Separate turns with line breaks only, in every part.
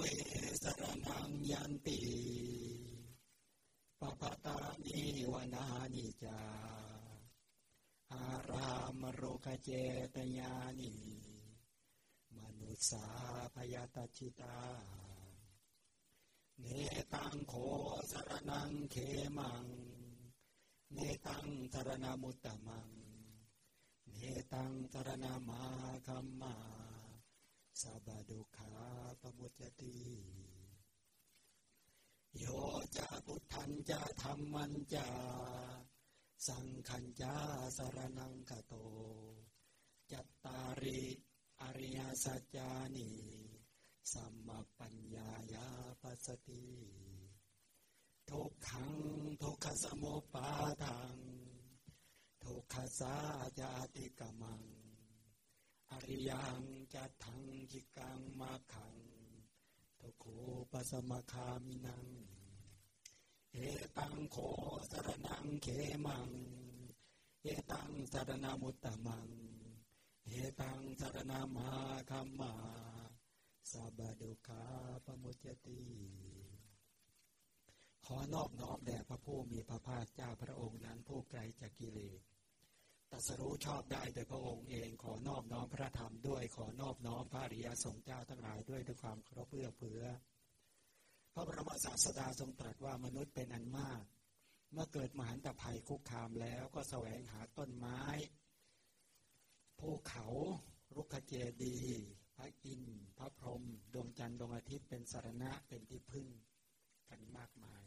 เวสรนังยันติปปตานิวนานิจา อารามโรคเจตญานิมนุษสาพยาตชิตา เนตังโคสรนังเขมัง เนตังสรณมุตตมัง เนตังสรณมาคัมมา สับาดุขาปมุจติโยจะพุทธันจะธรรมันจะสังขันจาสารนังกโต จัตตาริอริยสัจจานิสัมมาปัญญายาปัสติทุกขังทุกขสมุปาทังทุกขสาจาติกมัง ริยังจะทังจิกังมาขังทุกโขปัสมคามินังเอตังโคสรนังเขมังเอตังสรณมุตตมังเอตังสรณมาคัมมาสับดุขาปมุจติขอนอบน้อมแด่พระผู้มีพระภาคเจ้าพระองค์นั้นผู้ไกลจากกิเลส ตัสรู้ชอบได้โดยพระองค์เองขอนอบน้อมพระธรรมด้วยขอนอบน้อมพระริยสงฆ์เจ้าทั้งหลายด้วยด้วยความเคารพเพื่อเพื่อพระบรมศาสดาทรงตรัสว่ามนุษย์เป็นอันมาก เมื่อเกิดมหันตภัยคุกคามแล้วก็แสวงหาต้นไม้ภูเขารุกขเจดี พระอินทร์พระพรหมดวงจันทร์ดวงอาทิตย์เป็นสารณะเป็นที่พึ่งกันมากมาย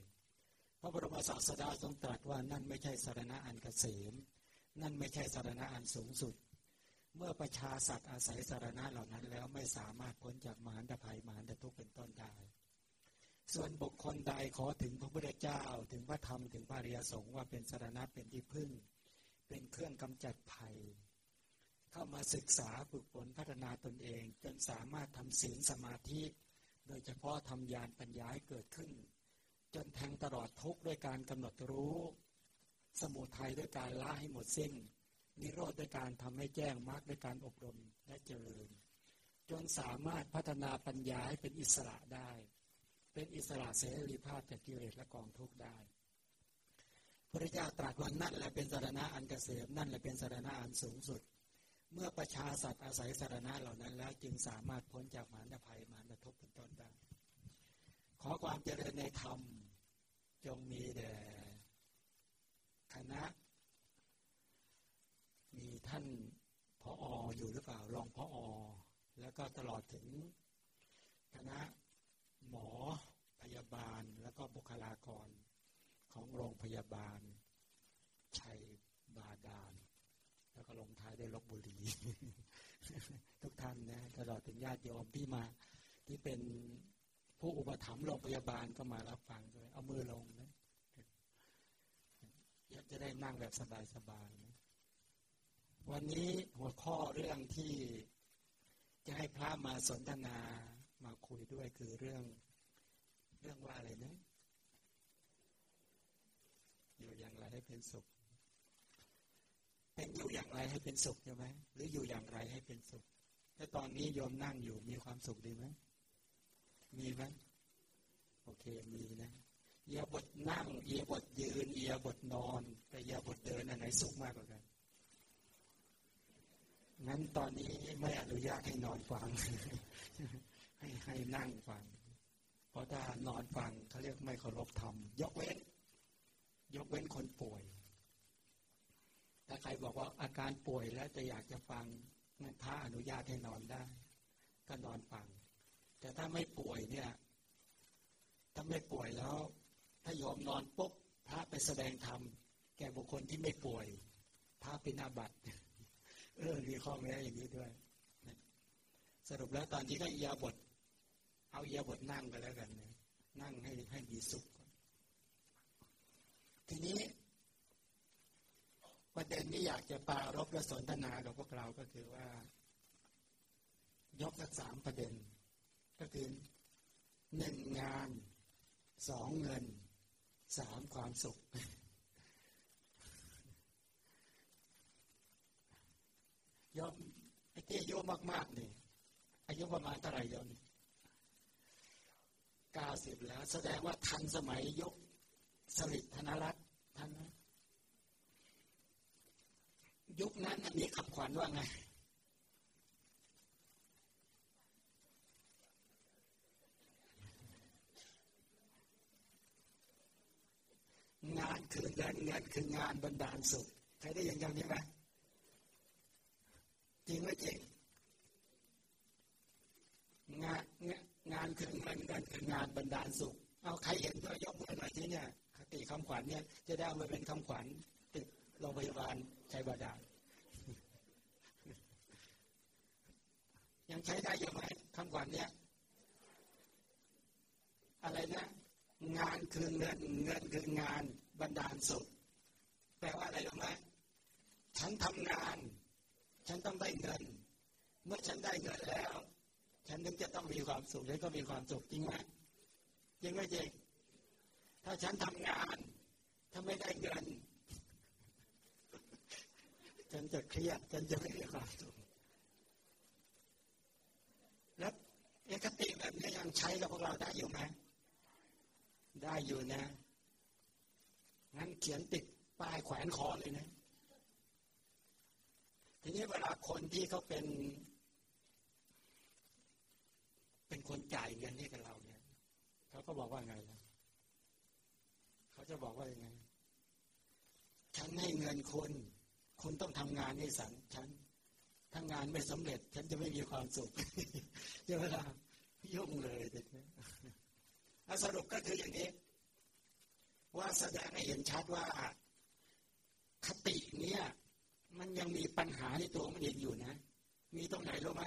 พระบรมศาสดาทรงตรัสว่านั่นไม่ใช่สารณะอันเกษม นั่นไม่ใช่สารณะอันสูงสุด เมื่อประชาสัตว์อาศัยสารณะเหล่านั้นแล้วไม่สามารถพ้นจากมหันตภัยมหันตทุกข์เป็นต้นได้ส่วนบุคคลใดขอถึงพระพุทธเจ้าถึงพระธรรมถึงพระริยสงฆ์ว่าเป็นสารณะเป็นที่พึ่ง เป็นเครื่องกำจัดภัย เข้ามาศึกษาฝึกฝนพัฒนาตนเอง จนสามารถทำศีลสมาธิ โดยเฉพาะทำญาณปัญญาให้เกิดขึ้น จนแทงตลอดทุกข์ด้วยการกำหนดรู้ สมุทัยด้วยการละให้หมดสิ้น นิโรธด้วยการทำให้แจ้งมรรคด้วยการอบรมและเจริญ จนสามารถพัฒนาปัญญาให้เป็นอิสระได้ เป็นอิสระเสรีภาพจากกิเลสและกองทุกข์ได้พระเจ้าตรัสว่านั่นแหละเป็นสารณะอันเกษมนั่นแหละเป็นสารณะอันสูงสุด เมื่อประชาสัตว์อาศัยสารณะเหล่านั้นแล้วจึงสามารถพ้นจากมารภัยมารทุกข์เป็นต้นได้ ขอความเจริญในธรรมจงมีแด่ คณะ มีท่านพอออยู่หรือเปล่ารองพออ แล้วก็ตลอดถึงคณะหมอพยาบาลแล้วก็บุคลากรของโรงพยาบาล ชัยบาดาล แล้วก็ลงท้ายด้วยลบบุรี ทุกท่านนะตลอดถึงญาติโยมที่มา ที่เป็นผู้อุปถัมภ์โรงพยาบาลก็มารับฟังด้วย เอามือลงนะ อยากจะได้นั่งแบบสบายๆนะวันนี้หัวข้อเรื่องที่จะให้พระมาสนทนามาคุยด้วยคือเรื่อง เรื่องว่าอะไรนะอยู่อย่างไรให้เป็นสุข เป็นอยู่อย่างไรให้เป็นสุขใช่ไหมหรืออยู่อย่างไรให้เป็นสุขถ้าตอนนี้โยมนั่งอยู่มีความสุขดีไหมมีไหมโอเคมีนะ เอียบทนั่ง เอียบทยืน เอียบทนอนแต่เอียบทเดินอันไหนสุขมากกว่ากันงั้นตอนนี้ไม่อนุญาตให้นอนฟัง ให้ให้นั่งฟัง เพราะถ้านอนฟังเขาเรียกไม่เคารพธรรม ยกเว้น ยกเว้นคนป่วย ถ้าใครบอกว่าอาการป่วยแล้วจะอยากจะฟังนั่นพระอนุญาตให้นอนได้ ก็นอนฟัง แต่ถ้าไม่ป่วยเนี่ย ถ้าไม่ป่วยแล้ว ถ้ายอมนอนปุ๊บพระไปแสดงธรรมแก่บุคคลที่ไม่ป่วยพระเป็นอาบัติเออมีข้อแม้อย่างนี้ด้วย สรุปแล้วตอนนี้ก็อียบท เอาอียบทนั่งไปแล้วกันนะนั่งให้ให้มีสุข ทีนี้ประเด็นนี้อยากจะปารบและสนทนากับพวกเราก็คือว่า ยกสักสามประเด็น ก็คือหนึ่งงานสองเงิน สามความสุข ยอมไอ้ที่อายุมากๆนี่อายุประมาณเท่าไหร่ยอมสิบแล้ว แสดงว่าทันสมัยยุคสลิดธนรัตน์ท่านยุคนั้นมีคำขวัญว่าไง งานคือเงินเงินคืองานบรรดาลสุขใครได้ยินคำนี้ไหมจริงไหมจริงงานงานคือเงินเงินคืองานบรรดาลสุข เอาใครเห็นก็ยกมือหน่อยที่เนี่ยคติคำขวัญเนี่ยจะได้เอามาเป็นคำขวัญติดโรงพยาบาลชัยบาดาลยังใช้ได้อยู่ไหมคำขวัญเนี่ยอะไรนะ งานคือเงิน เงินคืองานบรรดาลสุข แปลว่าอะไรรู้ไหมฉันทำงาน ฉันต้องได้เงิน เมื่อฉันได้เงินแล้ว ฉันถึงจะต้องมีความสุขฉันก็มีความสุขจริงไหมจริงไหมจริงถ้าฉันทำงาน ถ้าไม่ได้เงิน ฉันจะเครียด ฉันจะไม่มีความสุขแล้วเอกติแบบนี้ยังใช้กับพวกเราได้อยู่ไหม ได้อยู่นะ งั้นเขียนติดป้ายแขวนคอเลยนะ ทีนี้เวลาคนที่เขาเป็น เป็นคนจ่ายเงินให้กับเราเนี่ยเขาก็บอกว่าไงล่ะเขาจะบอกว่ายังไง ฉันให้เงินคุณคุณต้องทำงานให้สันฉันถ้างานไม่สำเร็จ ฉันจะไม่มีความสุขเวลายุ่งเลยเด็กนี้ สรุปก็คืออย่างนี้ ว่าแสดงให้เห็นชัดว่า คติเนี้ยมันยังมีปัญหาในตัวมันเองอยู่นะ มีตรงไหนรู้ไหม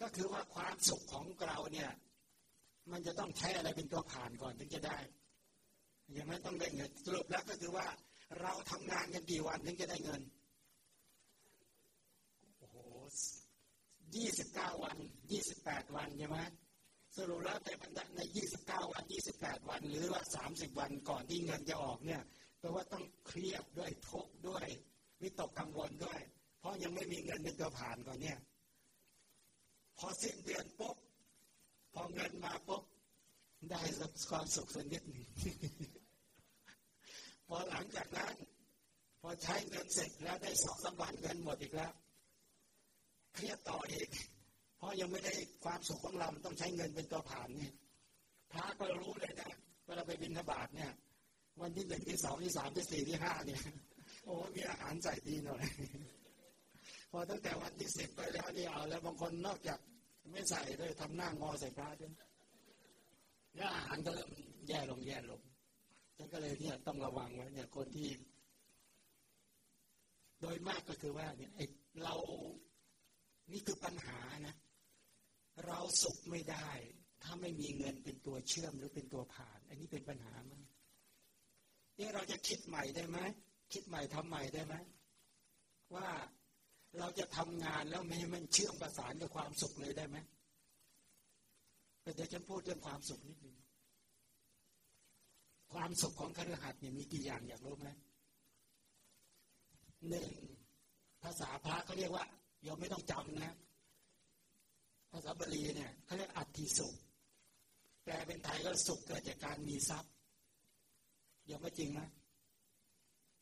ก็คือว่าความสุขของเราเนี่ย มันจะต้องใช้อะไรเป็นตัวผ่านก่อนถึงจะได้ยังไม่ต้องได้เงินสรุปแล้วก็คือว่า เราทำงานกันกี่วันถึงจะได้เงินโอ้โหยี่สิบเก้าวันยี่สิบแปดวันใช่ไหม สรุปแล้วในบรรดาในยี่สิบเก้าวันยี่สิบแปดวัน หรือว่าสามสิบวันก่อนที่เงินจะออกเนี่ยแปลว่าต้องเครียดด้วยทุกข์ด้วยวิตกกังวลด้วย เพราะยังไม่มีเงินเป็นตัวผ่านก่อนเนี่ย พอสิ้นเดือนปุ๊บพอเงินมาปุ๊บได้ความสุขสักนิดหนึ่งพอหลังจากนั้น พอใช้เงินเสร็จแล้วได้สองสามวันเงินหมดอีกแล้ว เครียดต่ออีก เพราะยังไม่ได้ความสุขของเราต้องใช้เงินเป็นตัวผ่านเนี่ยพระก็รู้เลยนะเวลาไปบินทบาทเนี่ย วันที่หนึ่งที่สองที่สามที่สี่ที่ห้าเนี่ยโอ้มีอาหารใส่ดีหน่อยพอตั้งแต่วันที่สิบไปแล้วนี่เอาแล้วบางคนนอกจากไม่ใส่ด้วยทำหน้างอใส่พระด้วยแล้วอาหารก็เริ่มแย่ลงแย่ลงฉันก็เลยเนี่ยต้องระวังไว้เนี่ยคนที่ โดยมากก็คือว่าเนี่ยเรา นี่คือปัญหานะ เราสุขไม่ได้ ถ้าไม่มีเงินเป็นตัวเชื่อมหรือเป็นตัวผ่าน อันนี้เป็นปัญหามั้ยนี่เราจะคิดใหม่ได้ไหมคิดใหม่ทำใหม่ได้ไหมว่าเราจะทำงานแล้วไม่ให้มันเชื่อมประสานกับความสุขเลยได้ไหมแต่เดี๋ยวฉันพูดเรื่องความสุขนิดนึงความสุขของคฤหัสถ์เนี่ยมีกี่อย่างอยากรู้ไหมหนึ่งภาษาพระเขาเรียกว่ายอมไม่ต้องจำนะ ภาษาบาลีเนี่ยเขาเรียกอัติสุข แปลเป็นไทยก็สุขเกิดจากการมีทรัพย์ยอมไม่จริงไหม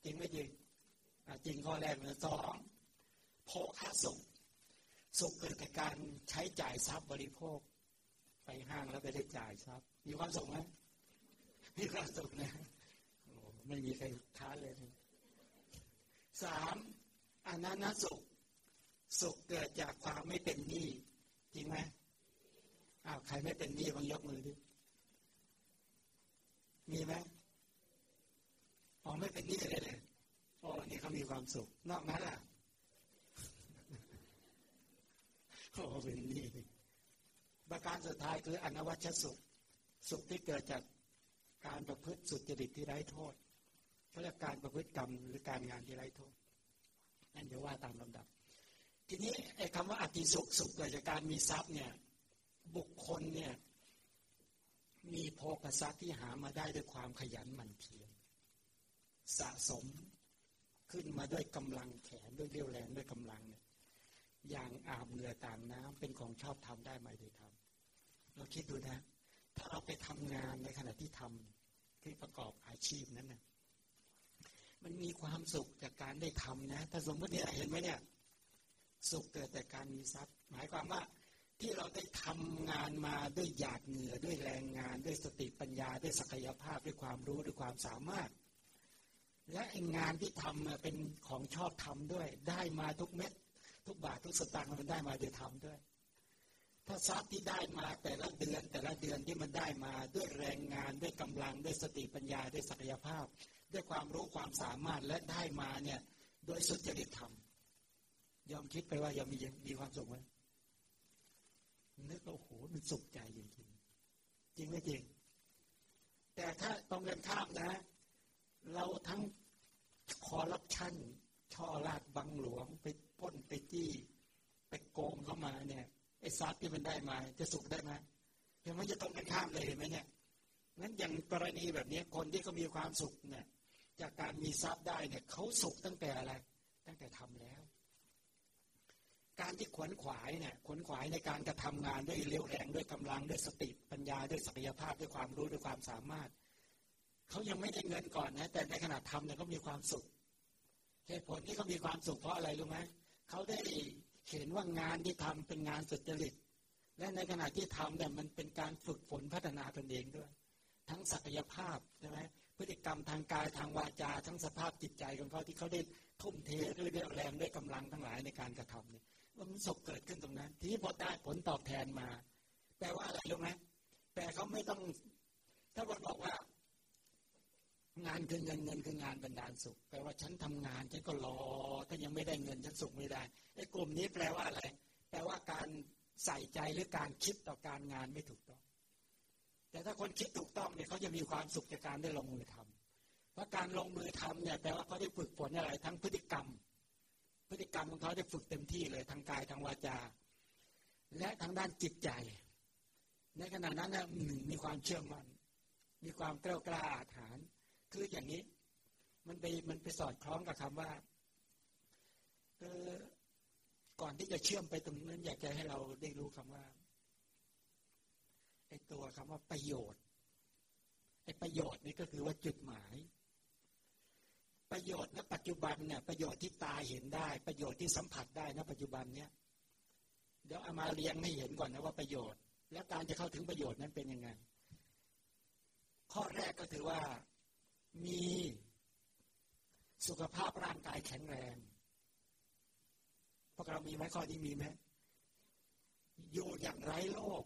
จริงไม่จริงจริงข้อแรกเลยสองโภคาสุข สุขเกิดจากการใช้จ่ายทรัพย์บริโภค ไปห้างแล้วไปได้จ่ายทรัพย์ มีความสุขไหมมีความสุขนะไม่มีใครค้าเลยสามอนันตสุข สุขเกิดจากความไม่เป็นหนี้ จริงไหมอ้าวใครไม่เป็นหนี้บางยกมือดิมีไหมอ๋อไม่เป็นหนี้เลยเลยโอ้นี่เขามีความสุข นอกนั้นล่ะโอ้เป็นหนี้ประการสุดท้ายคืออนวัชสุข สุขที่เกิดจากการประพฤติสุจริตที่ไร้โทษเขาเรียกการประพฤติกรรมหรือการงานที่ไร้โทษนั่นเดี๋ยวว่าตามลำดับ ทีนี้ไอ้คำว่าอติสุขสุขเกิดจากการมีทรัพย์เนี่ยบุคคลเนี่ยมีโภคทรัพย์ที่หามาได้ด้วยความขยันหมั่นเพียรสะสมขึ้นมาด้วยกำลังแขนด้วยเรี่ยวแรงด้วยกำลังเนี่ยอย่างอาบเหงื่อต่างน้ำเป็นของชอบทำได้ไหมได้ทำเราคิดดูนะ ถ้าเราไปทำงานในขณะที่ทำที่ประกอบอาชีพนั้นนะมันมีความสุขจากการได้ทำนะ ถ้าสมมติเนี่ยเห็นไหมเนี่ย สุขเกิดแต่การมีทรัพย์ หมายความว่าที่เราได้ทำงานมาด้วยหยาดเหงื่อด้วยแรงงาน ด้วยสติปัญญาด้วยศักยภาพด้วยความรู้ด้วยความสามารถ และงานที่ทำเป็นของชอบทำด้วย ได้มาทุกเม็ด ทุกบาททุกสตางค์มันได้มาโดยทำด้วยถ้าทรัพย์ที่ได้มาแต่ละเดือนแต่ละเดือนที่มันได้มาด้วยแรงงานด้วยกำลังด้วยสติปัญญาด้วยศักยภาพ ด้วยความรู้ความสามารถและได้มาเนี่ยโดยสุจริตธรรม ยอมคิดไปว่ายอมมีมีความสุขไหมนึกว่าโอ้โหมันสุขใจจริงๆจริงไม่จริง แต่ถ้าตรงกันข้ามนะ เราทั้งคอรับชั่น ช่อลาดบังหลวงไปป้นไปจี้ไปโกงเข้ามาเนี่ยไอ้ทรัพย์ที่มันได้มา จะสุขได้ไหมเห็นไหมจะตรงกันข้ามเลยเห็นไหมเนี่ยงั้นอย่างกรณีแบบนี้คนที่เขามีความสุขเนี่ยจากการมีทรัพย์ได้เนี่ยเขาสุขตั้งแต่อะไร ตั้งแต่ทำแล้ว การที่ขวนขวายเนี่ยขวนขวายในการกระทำงานด้วยเร็วแรงด้วยกำลังด้วยสติปัญญาด้วยศักยภาพด้วยความรู้ด้วยความสามารถเขายังไม่ได้เงินก่อนนะ แต่ในขณะทำเนี่ยเขามีความสุขเหตุผลที่เขามีความสุขเพราะอะไรรู้ไหมเขาได้เห็นว่างานที่ทำเป็นงานสุจริต และในขณะที่ทำเนี่ยมันเป็นการฝึกฝนพัฒนาตนเองด้วย ทั้งศักยภาพใช่ไหมพฤติกรรมทางกายทางวาจา ทั้งสภาพจิตใจของเขาที่เขาได้ทุ่มเทด้วยแรงด้วยกำลังทั้งหลายในการกระทำเนี่ย มันสุขเกิดขึ้นตรงนั้น ทีนี้พอได้ผลตอบแทนมา แปลว่าอะไรรู้ไหมแปลเขาไม่ต้อง ถ้าบทบอกว่า งานคือเงินเงินคืองานบรรดาลสุข แปลว่าฉันทำงานฉันก็รอถ้ายังไม่ได้เงินฉันสุขไม่ได้ไอ้กลุ่มนี้แปลว่าอะไร แปลว่าการใส่ใจหรือการคิดต่อการงานไม่ถูกต้อง แต่ถ้าคนคิดถูกต้องเนี่ยเขาจะมีความสุขจากการได้ลงมือทำเพราะการลงมือทำเนี่ยแปลว่าเขาได้ฝึกฝนอะไรทั้งพฤติกรรม พฤติกรรมของเขาได้ฝึกเต็มที่เลยทางกายทางวาจา และทางด้านจิตใจ ในขณะนั้นนะมีความเชื่อมัน่นมีความกล้ากล้าอาถรรพ์คืออย่างนี้ มันไปมันไปสอดคล้องกับคำว่าเออก่อนที่จะเชื่อมไปตรงนั้น อยากจะให้เราได้รู้คำว่าไอ้ตัวคำว่าประโยชน์ไอ้ประโยชน์นี่ก็คือว่าจุดหมาย ประโยชน์ณปัจจุบันเนี่ยประโยชน์ที่ตาเห็นได้ ประโยชน์ที่สัมผัสได้ณปัจจุบันเนี่ยเดี๋ยวเอามาเรียงให้เห็นก่อนนะว่าประโยชน์ แล้วการจะเข้าถึงประโยชน์นั้นเป็นยังไง ข้อแรกก็คือว่ามีสุขภาพร่างกายแข็งแรงพวกเรามีไหมข้อนี้มีไหมอยู่อย่างไร้โรค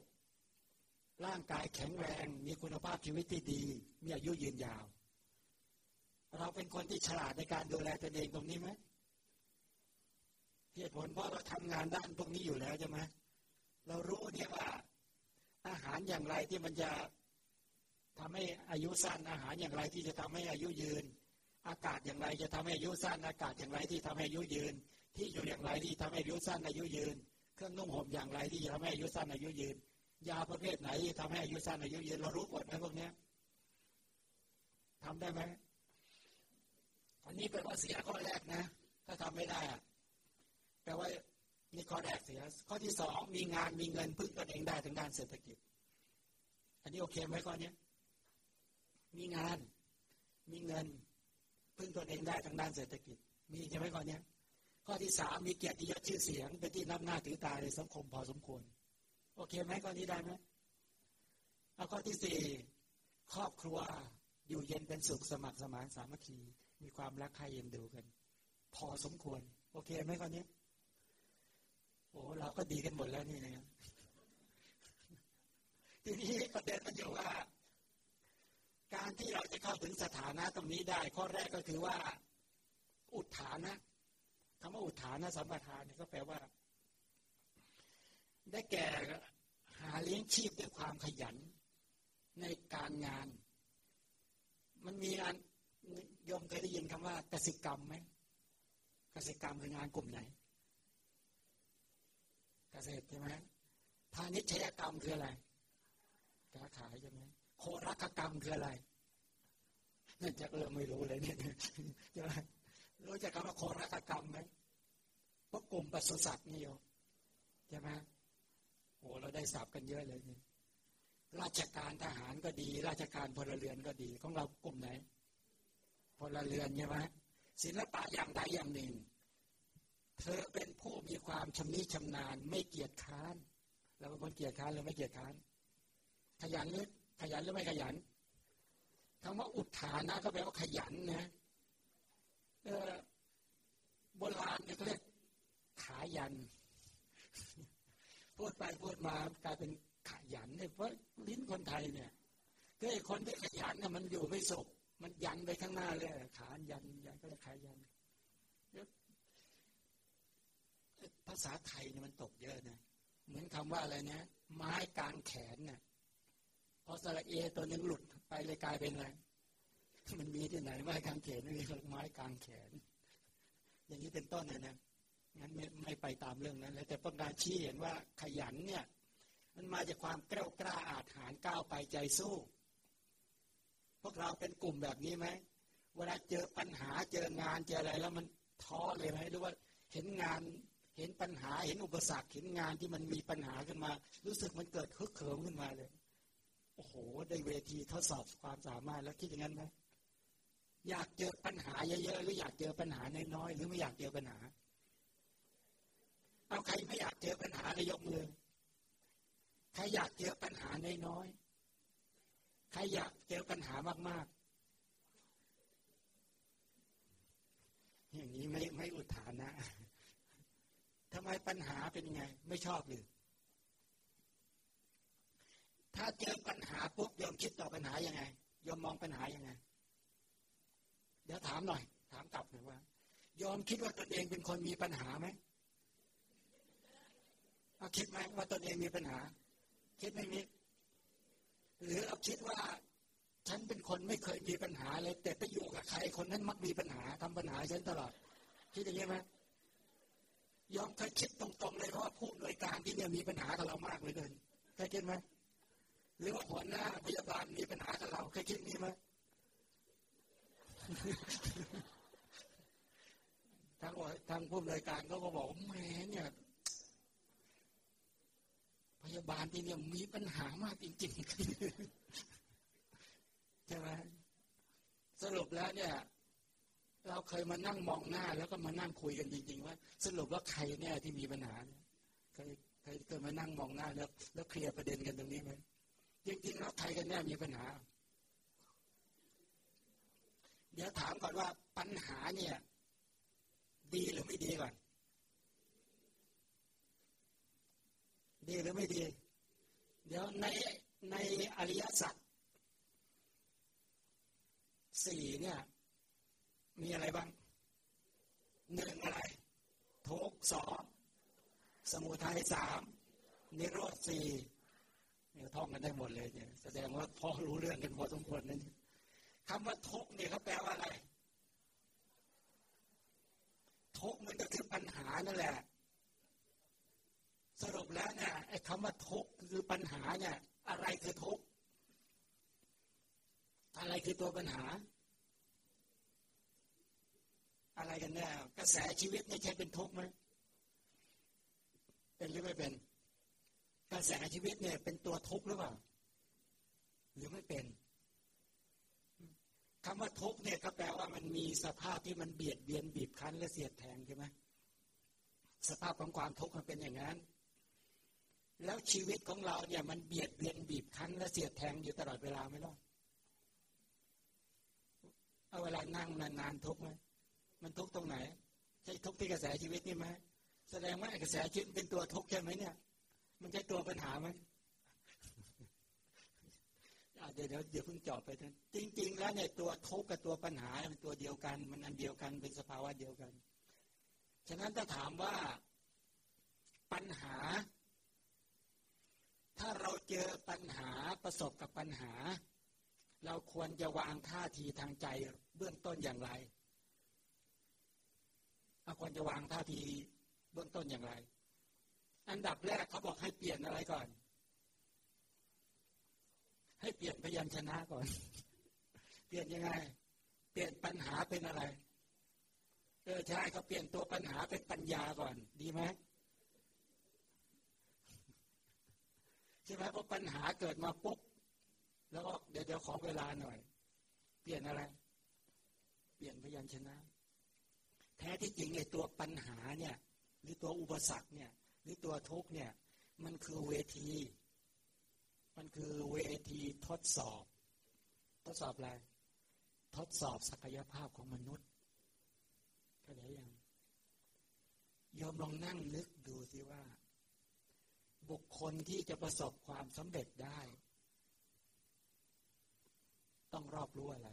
ร่างกายแข็งแรง มีคุณภาพชีวิตที่ดี มีอายุยืนยาว เราเป็นคนที่ฉลาดในการดูแลตนเองตรงนี้ไหมเหตุผลเพราะเราทำงานด้านพวกนี้อยู่แล้วใช่ไหมเรารู้เนี่ยว่า อาหารอย่างไรที่มันจะทำให้อายุสั้นอาหารอย่างไรที่จะทำให้อายุยืน อากาศอย่างไรจะทำให้อายุสั้นอากาศอย่างไรที่ทำให้อายุยืน ที่อยู่อย่างไรที่ทำให้อายุสั้นอายุยืน เครื่องนุ่งห่มอย่างไรที่จะทำให้อายุสั้นอายุยืน ยาประเภทไหนที่ทำให้อายุสั้นอายุยืนเรารู้หมดไหมพวกนี้ทำได้ไหม อันนี้เป็นว่าเสียข้อแรกนะ ถ้าทำไม่ได้แปลว่านี่ข้อแรกเสีย ข้อที่สองมีงานมีเงินพึ่งตนเองได้ทางด้านเศรษฐกิจ อันนี้โอเคไหมข้อนี้มีงานมีเงินพึ่งตนเองได้ทางด้านเศรษฐกิจ มีใช่ไหมข้อนี้ข้อที่สามมีเกียรติยศชื่อเสียง เป็นที่นับหน้าถือตาในสังคมพอสมควร โอเคไหมข้อนี้ได้ไหมเอาข้อที่สี่ครอบครัวอยู่เย็นเป็นสุขสมัครสมานสามัคคี มีความรักใครเย็นดูกัน พอสมควร โอเคไหมคนนี้โอ้เราก็ดีกันหมดแล้วนี่นะทีนี้ประเด็นมันอยู่ว่า การที่เราจะเข้าถึงสถานะตรงนี้ได้ ข้อแรกก็คือว่า อุทานะคำว่าอุทานะสัมปทานนี่ก็แปลว่า ได้แก่หาเลี้ยงชีพด้วยความขยันในการงาน มันมีงาน โยมเคยได้ยินคำว่ากสิกรรมไหมกสิกรรมคืองานกลุ่มไหนเกษตรใช่ไหมพาณิชยกรรมคืออะไรค้าขายใช่ไหมโครักกรรมคืออะไรนั่นจะเออไม่รู้เลยเนี่ยใช่ไหมรู้จักคำว่าโครักกรรมไหมพวกกลุ่มปศุสัตว์นี่โยใช่ไหมโอ้เราได้สับกันเยอะเลยนี่ราชการทหารก็ดี ราชการพลเรือนก็ดี ของเรากลุ่มไหน พลเรือนใช่ไหมศิลปะอย่างใดอย่างหนึ่ง เธอเป็นผู้มีความชำนิชำนาญ ไม่เกียจค้านเราเป็นคนเกียจค้านหรือไม่เกียจค้าน ขยันหรือขยันหรือไม่ขยันคำว่าอุทานะก็แปลว่าขยันนะโบราณเนี่ยเขาเรียกขายัน พูดไปพูดมากลายเป็นขยันเนี่ยเพราะลิ้นคนไทยเนี่ยก็ไอ้คนที่ขยันเนี่ยมันอยู่ไม่สุข มันยันไปข้างหน้าเลยขายันยันก็เลยขายันภาษาไทยเนี่ยมันตกเยอะนะเหมือนคำว่าอะไรนะไม้กลางแขนเนี่ยพอสระเอตัวนึงหลุดไปเลยกลายเป็นอะไรมันมีที่ไหนไม้กลางแขนไม่มีไม้กลางแขน อย่างนี้เป็นต้นนะนะงั้นไม่ไม่ไปตามเรื่องนั้นเลยแต่ประการชี้เห็นว่าขยันเนี่ย มันมาจากความกล้ากล้าอาถรรก้าวไปใจสู้ พวกเราเป็นกลุ่มแบบนี้ไหม เวลาเจอปัญหาเจองานเจออะไรแล้วมันท้อเลยไหมหรือว่าเห็นงานเห็นปัญหาเห็นอุปสรรคเห็นงานที่มันมีปัญหาขึ้นมา รู้สึกมันเกิดฮึกเหิมขึ้นมาเลย โอ้โห ได้เวทีทดสอบความสามารถแล้วคิดอย่างนั้นไหมอยากเจอปัญหาเยอะๆหรืออยากเจอปัญหาน้อยๆหรือไม่อยากเจอปัญหา เอาใครไม่อยากเจอปัญหาในยกมือใครอยากเจอปัญหาน้อยๆ ใครอยากเจอปัญหามาก ๆ อย่างนี้ไม่ไม่อุทานนะทำไมปัญหาเป็นไง ไม่ชอบหรือถ้าเจอปัญหาปุ๊บยอมคิดต่อปัญหายังไงยอมมองปัญหายังไง เดี๋ยวถามหน่อย ถามกลับหน่อยว่า ยอมคิดว่าตนเองเป็นคนมีปัญหาไหมเอาคิดไหมว่าตนเองมีปัญหา คิดไม่มี หรือเอาคิดว่า ฉันเป็นคนไม่เคยมีปัญหาเลย แต่ไปอยู่กับใครคนนั้นมักมีปัญหาทำปัญหาฉันตลอด คิดอย่างนี้ไหมยอมเคยคิดตรงๆเลยว่าผู้หน่วยการที่เนี่ยมีปัญหากับเรามากเลยเดินเคยคิดไหมหรือว่าหัวหน้าพยาบาลมีปัญหากับเราเคยคิดนี้ไหมทางทางผู้บริการเขาก็บอกแหมเนี่ย พยาบาลที่เนี่ยมีปัญหามากจริงๆใช่ไหมสรุปแล้วเนี่ย เราเคยมานั่งมองหน้า แล้วก็มานั่งคุยกันจริง ๆ ว่า สรุปว่าใครเนี่ยที่มีปัญหาเคยเคยเคยมานั่งมองหน้าแล้ว แล้วเคลียร์ประเด็นกันตรงนี้ไหมจริงๆแล้วใครกันแน่มีปัญหา เดี๋ยวถามก่อนว่าปัญหาเนี่ย ดีหรือไม่ดีก่อน ดีหรือไม่ดี เดี๋ยวในในอริยสัจสี่เนี่ย มีอะไรบ้างหนึ่งอะไร ทุกสองสมุทัยสามนิโรธสี่เนี่ยท่องกันได้หมดเลยเนี่ย แสดงว่าพ่อรู้เรื่องกันหมดทุกคนนั่นคำว่าทุกเนี่ยเขาแปลว่าอะไร ทุกมันก็คือปัญหานั่นแหละ สรุปแล้วเนี่ยไอ้คำว่าทุกข์คือปัญหาเนี่ย อะไรคือทุกข์อะไรคือตัวปัญหา อะไรกันแน่กระแสชีวิตไม่ใช่เป็นทุกข์ไหมเป็นหรือไม่เป็น กระแสชีวิตเนี่ย เป็นตัวทุกข์หรือเปล่า หรือไม่เป็นคำว่าทุกข์เนี่ยก็แปลว่ามันมีสภาพที่มันเบียดเบียนบีบคั้นและเสียดแทงใช่ไหมสภาพของความทุกข์มันเป็นอย่างนั้น แล้วชีวิตของเราเนี่ยมันเบียดเบียนบีบคั้นและเสียดแทงอยู่ตลอดเวลาไหมล่ะเอาเวลานั่งนานๆทุกไหมมันทุกตรงไหน ใช่ทุกที่กระแสชีวิตนี่ไหมแสดงว่ากระแสชีวิตเป็นตัวทุกใช่ไหมเนี่ย มันใช่ตัวปัญหาไหมเดี๋ยวเดี๋ยวเดี๋ยวเพิ่งจบไปทันจริง ๆ แล้วเนี่ยตัวทุกกับตัวปัญหามันตัวเดียวกัน มันอันเดียวกันเป็นสภาวะเดียวกัน ฉะนั้นถ้าถามว่าปัญหา ถ้าเราเจอปัญหาประสบกับปัญหา เราควรจะวางท่าทีทางใจเบื้องต้นอย่างไรเราควรจะวางท่าทีเบื้องต้นอย่างไร อันดับแรกเขาบอกให้เปลี่ยนอะไรก่อน ให้เปลี่ยนพยัญชนะก่อน เปลี่ยนยังไง เปลี่ยนปัญหาเป็นอะไรเออใช่เขาเปลี่ยนตัวปัญหาเป็นปัญญาก่อน ดีไหม ใช่ไหมเพราะปัญหาเกิดมาปุ๊บแล้วก็เดี๋ยวเดี๋ยวขอเวลาหน่อย เปลี่ยนอะไร เปลี่ยนพยัญชนะ แท้ที่จริงไอ้ตัวปัญหาเนี่ยหรือตัวอุปสรรคเนี่ยหรือตัวทุกเนี่ย มันคือเวที มันคือเวทีทดสอบ ทดสอบอะไร ทดสอบศักยภาพของมนุษย์เข้าใจยังยอมลองนั่งนึกดูสิว่า บุคคลที่จะประสบความสำเร็จได้ ต้องรอบรู้อะไร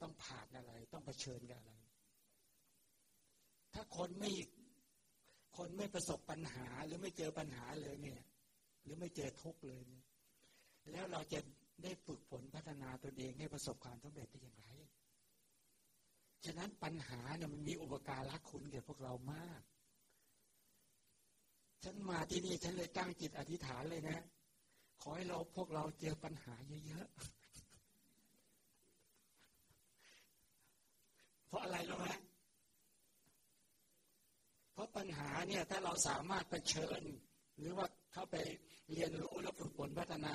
ต้องผ่านอะไร ต้องเผชิญกับอะไร ถ้าคนไม่คนไม่ประสบปัญหาหรือไม่เจอปัญหาเลยเนี่ย หรือไม่เจอทุกข์เลยเนี่ย แล้วเราจะได้ฝึกฝนพัฒนาตนเองให้ประสบความสำเร็จได้อย่างไร ฉะนั้นปัญหาเนี่ยมันมีอุปการะคุณแก่พวกเรามาก ฉันมาที่นี่ฉันเลยตั้งจิตอธิษฐานเลยนะ ขอให้เราพวกเราเจอปัญหาเยอะๆ เพราะอะไรรู้ไหมเพราะปัญหาเนี่ยถ้าเราสามารถเผชิญ หรือว่าเข้าไปเรียนรู้และฝึกฝนพัฒนา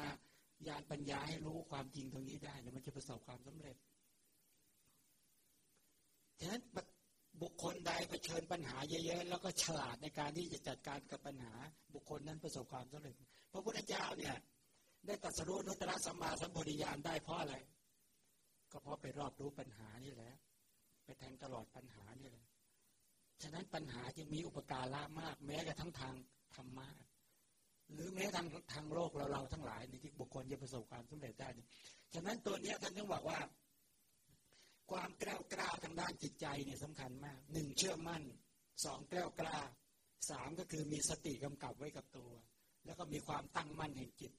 ญาณปัญญาให้รู้ความจริงตรงนี้ได้เนี่ยมันจะประสบความสำเร็จฉะนั้น บุคคลใดเผชิญปัญหาเยอะๆแล้วก็ฉลาดในการที่จะจัดการกับปัญหา บุคคลนั้นประสบความสำเร็จพระพุทธเจ้าเนี่ยได้ตรัสรู้นุตตะสัมมาสัมปวิญาณได้เพราะอะไร ก็เพราะไปรอบรู้ปัญหานี่แหละไปแทงตลอดปัญหานี่แหละฉะนั้นปัญหาจึงมีอุปการะมาก แม้กระทั่งทางธรรมะหรือแม้ทางทางโลกเราเราทั้งหลายในที่บุคคลจะประสบความสำเร็จได้ฉะนั้นตัวนี้ท่านต้องบอกว่า ความกล้ากล้าทางด้านจิตใจเนี่ยสำคัญมากหนึ่งเชื่อมั่นสองกล้ากล้าสามก็คือมีสติกำกับไว้กับตัว แล้วก็มีความตั้งมั่นแห่งจิต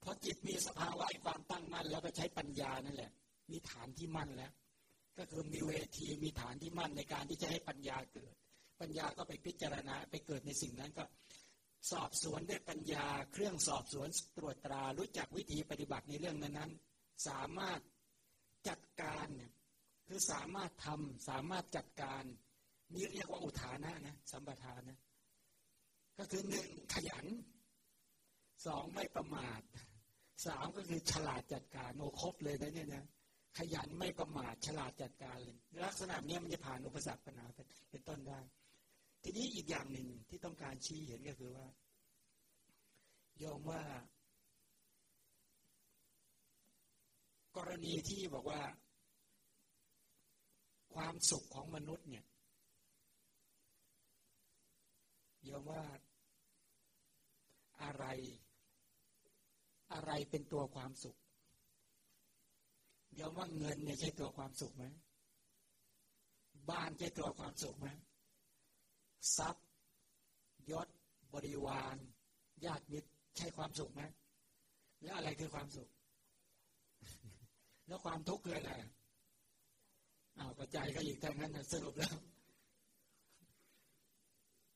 เพอจิตมีสภาวะความตั้งมั่น แล้วก็ใช้ปัญญานั่นแหละ มีฐานที่มั่นแล้ว ก็คือมีเวทีมีฐานที่มั่นในการที่จะให้ปัญญาเกิด ปัญญาก็ไปพิจารณาไปเกิดในสิ่งนั้นก็ สอบสวนด้วยปัญญา เครื่องสอบสวนตรวจตรารู้จักวิธีปฏิบัติในเรื่องนั้นๆสามารถ จัดการเนี่ยคือสามารถทำสามารถจัดการนี่เรียกว่าอุทานะนะสัมปทานนะก็คือหนึ่งขยันสองไม่ประมาทสามก็คือฉลาดจัดการโอครบเลยนะเนี่ยนะขยันไม่ประมาทฉลาดจัดการเลยลักษณะนี้มันจะผ่านอุปสรรคปัญหาเป็นต้นได้ ทีนี้อีกอย่างหนึ่งที่ต้องการชี้เห็นก็คือว่า ยอมว่า กรณีที่บอกว่า ความสุขของมนุษย์เนี่ยยอมว่าอะไร อะไรเป็นตัวความสุขยอมว่าเงินเนี่ยใช่ตัวความสุขไหมบ้านใช่ตัวความสุขไหมทรัพย์ยศบริวารญาติมิตรใช่ความสุขไหมแล้วอะไรคือความสุข แล้วความทุกข์คืออะไรอ้าวปัจจัยก็อีกทางนั้นสรุปแล้ว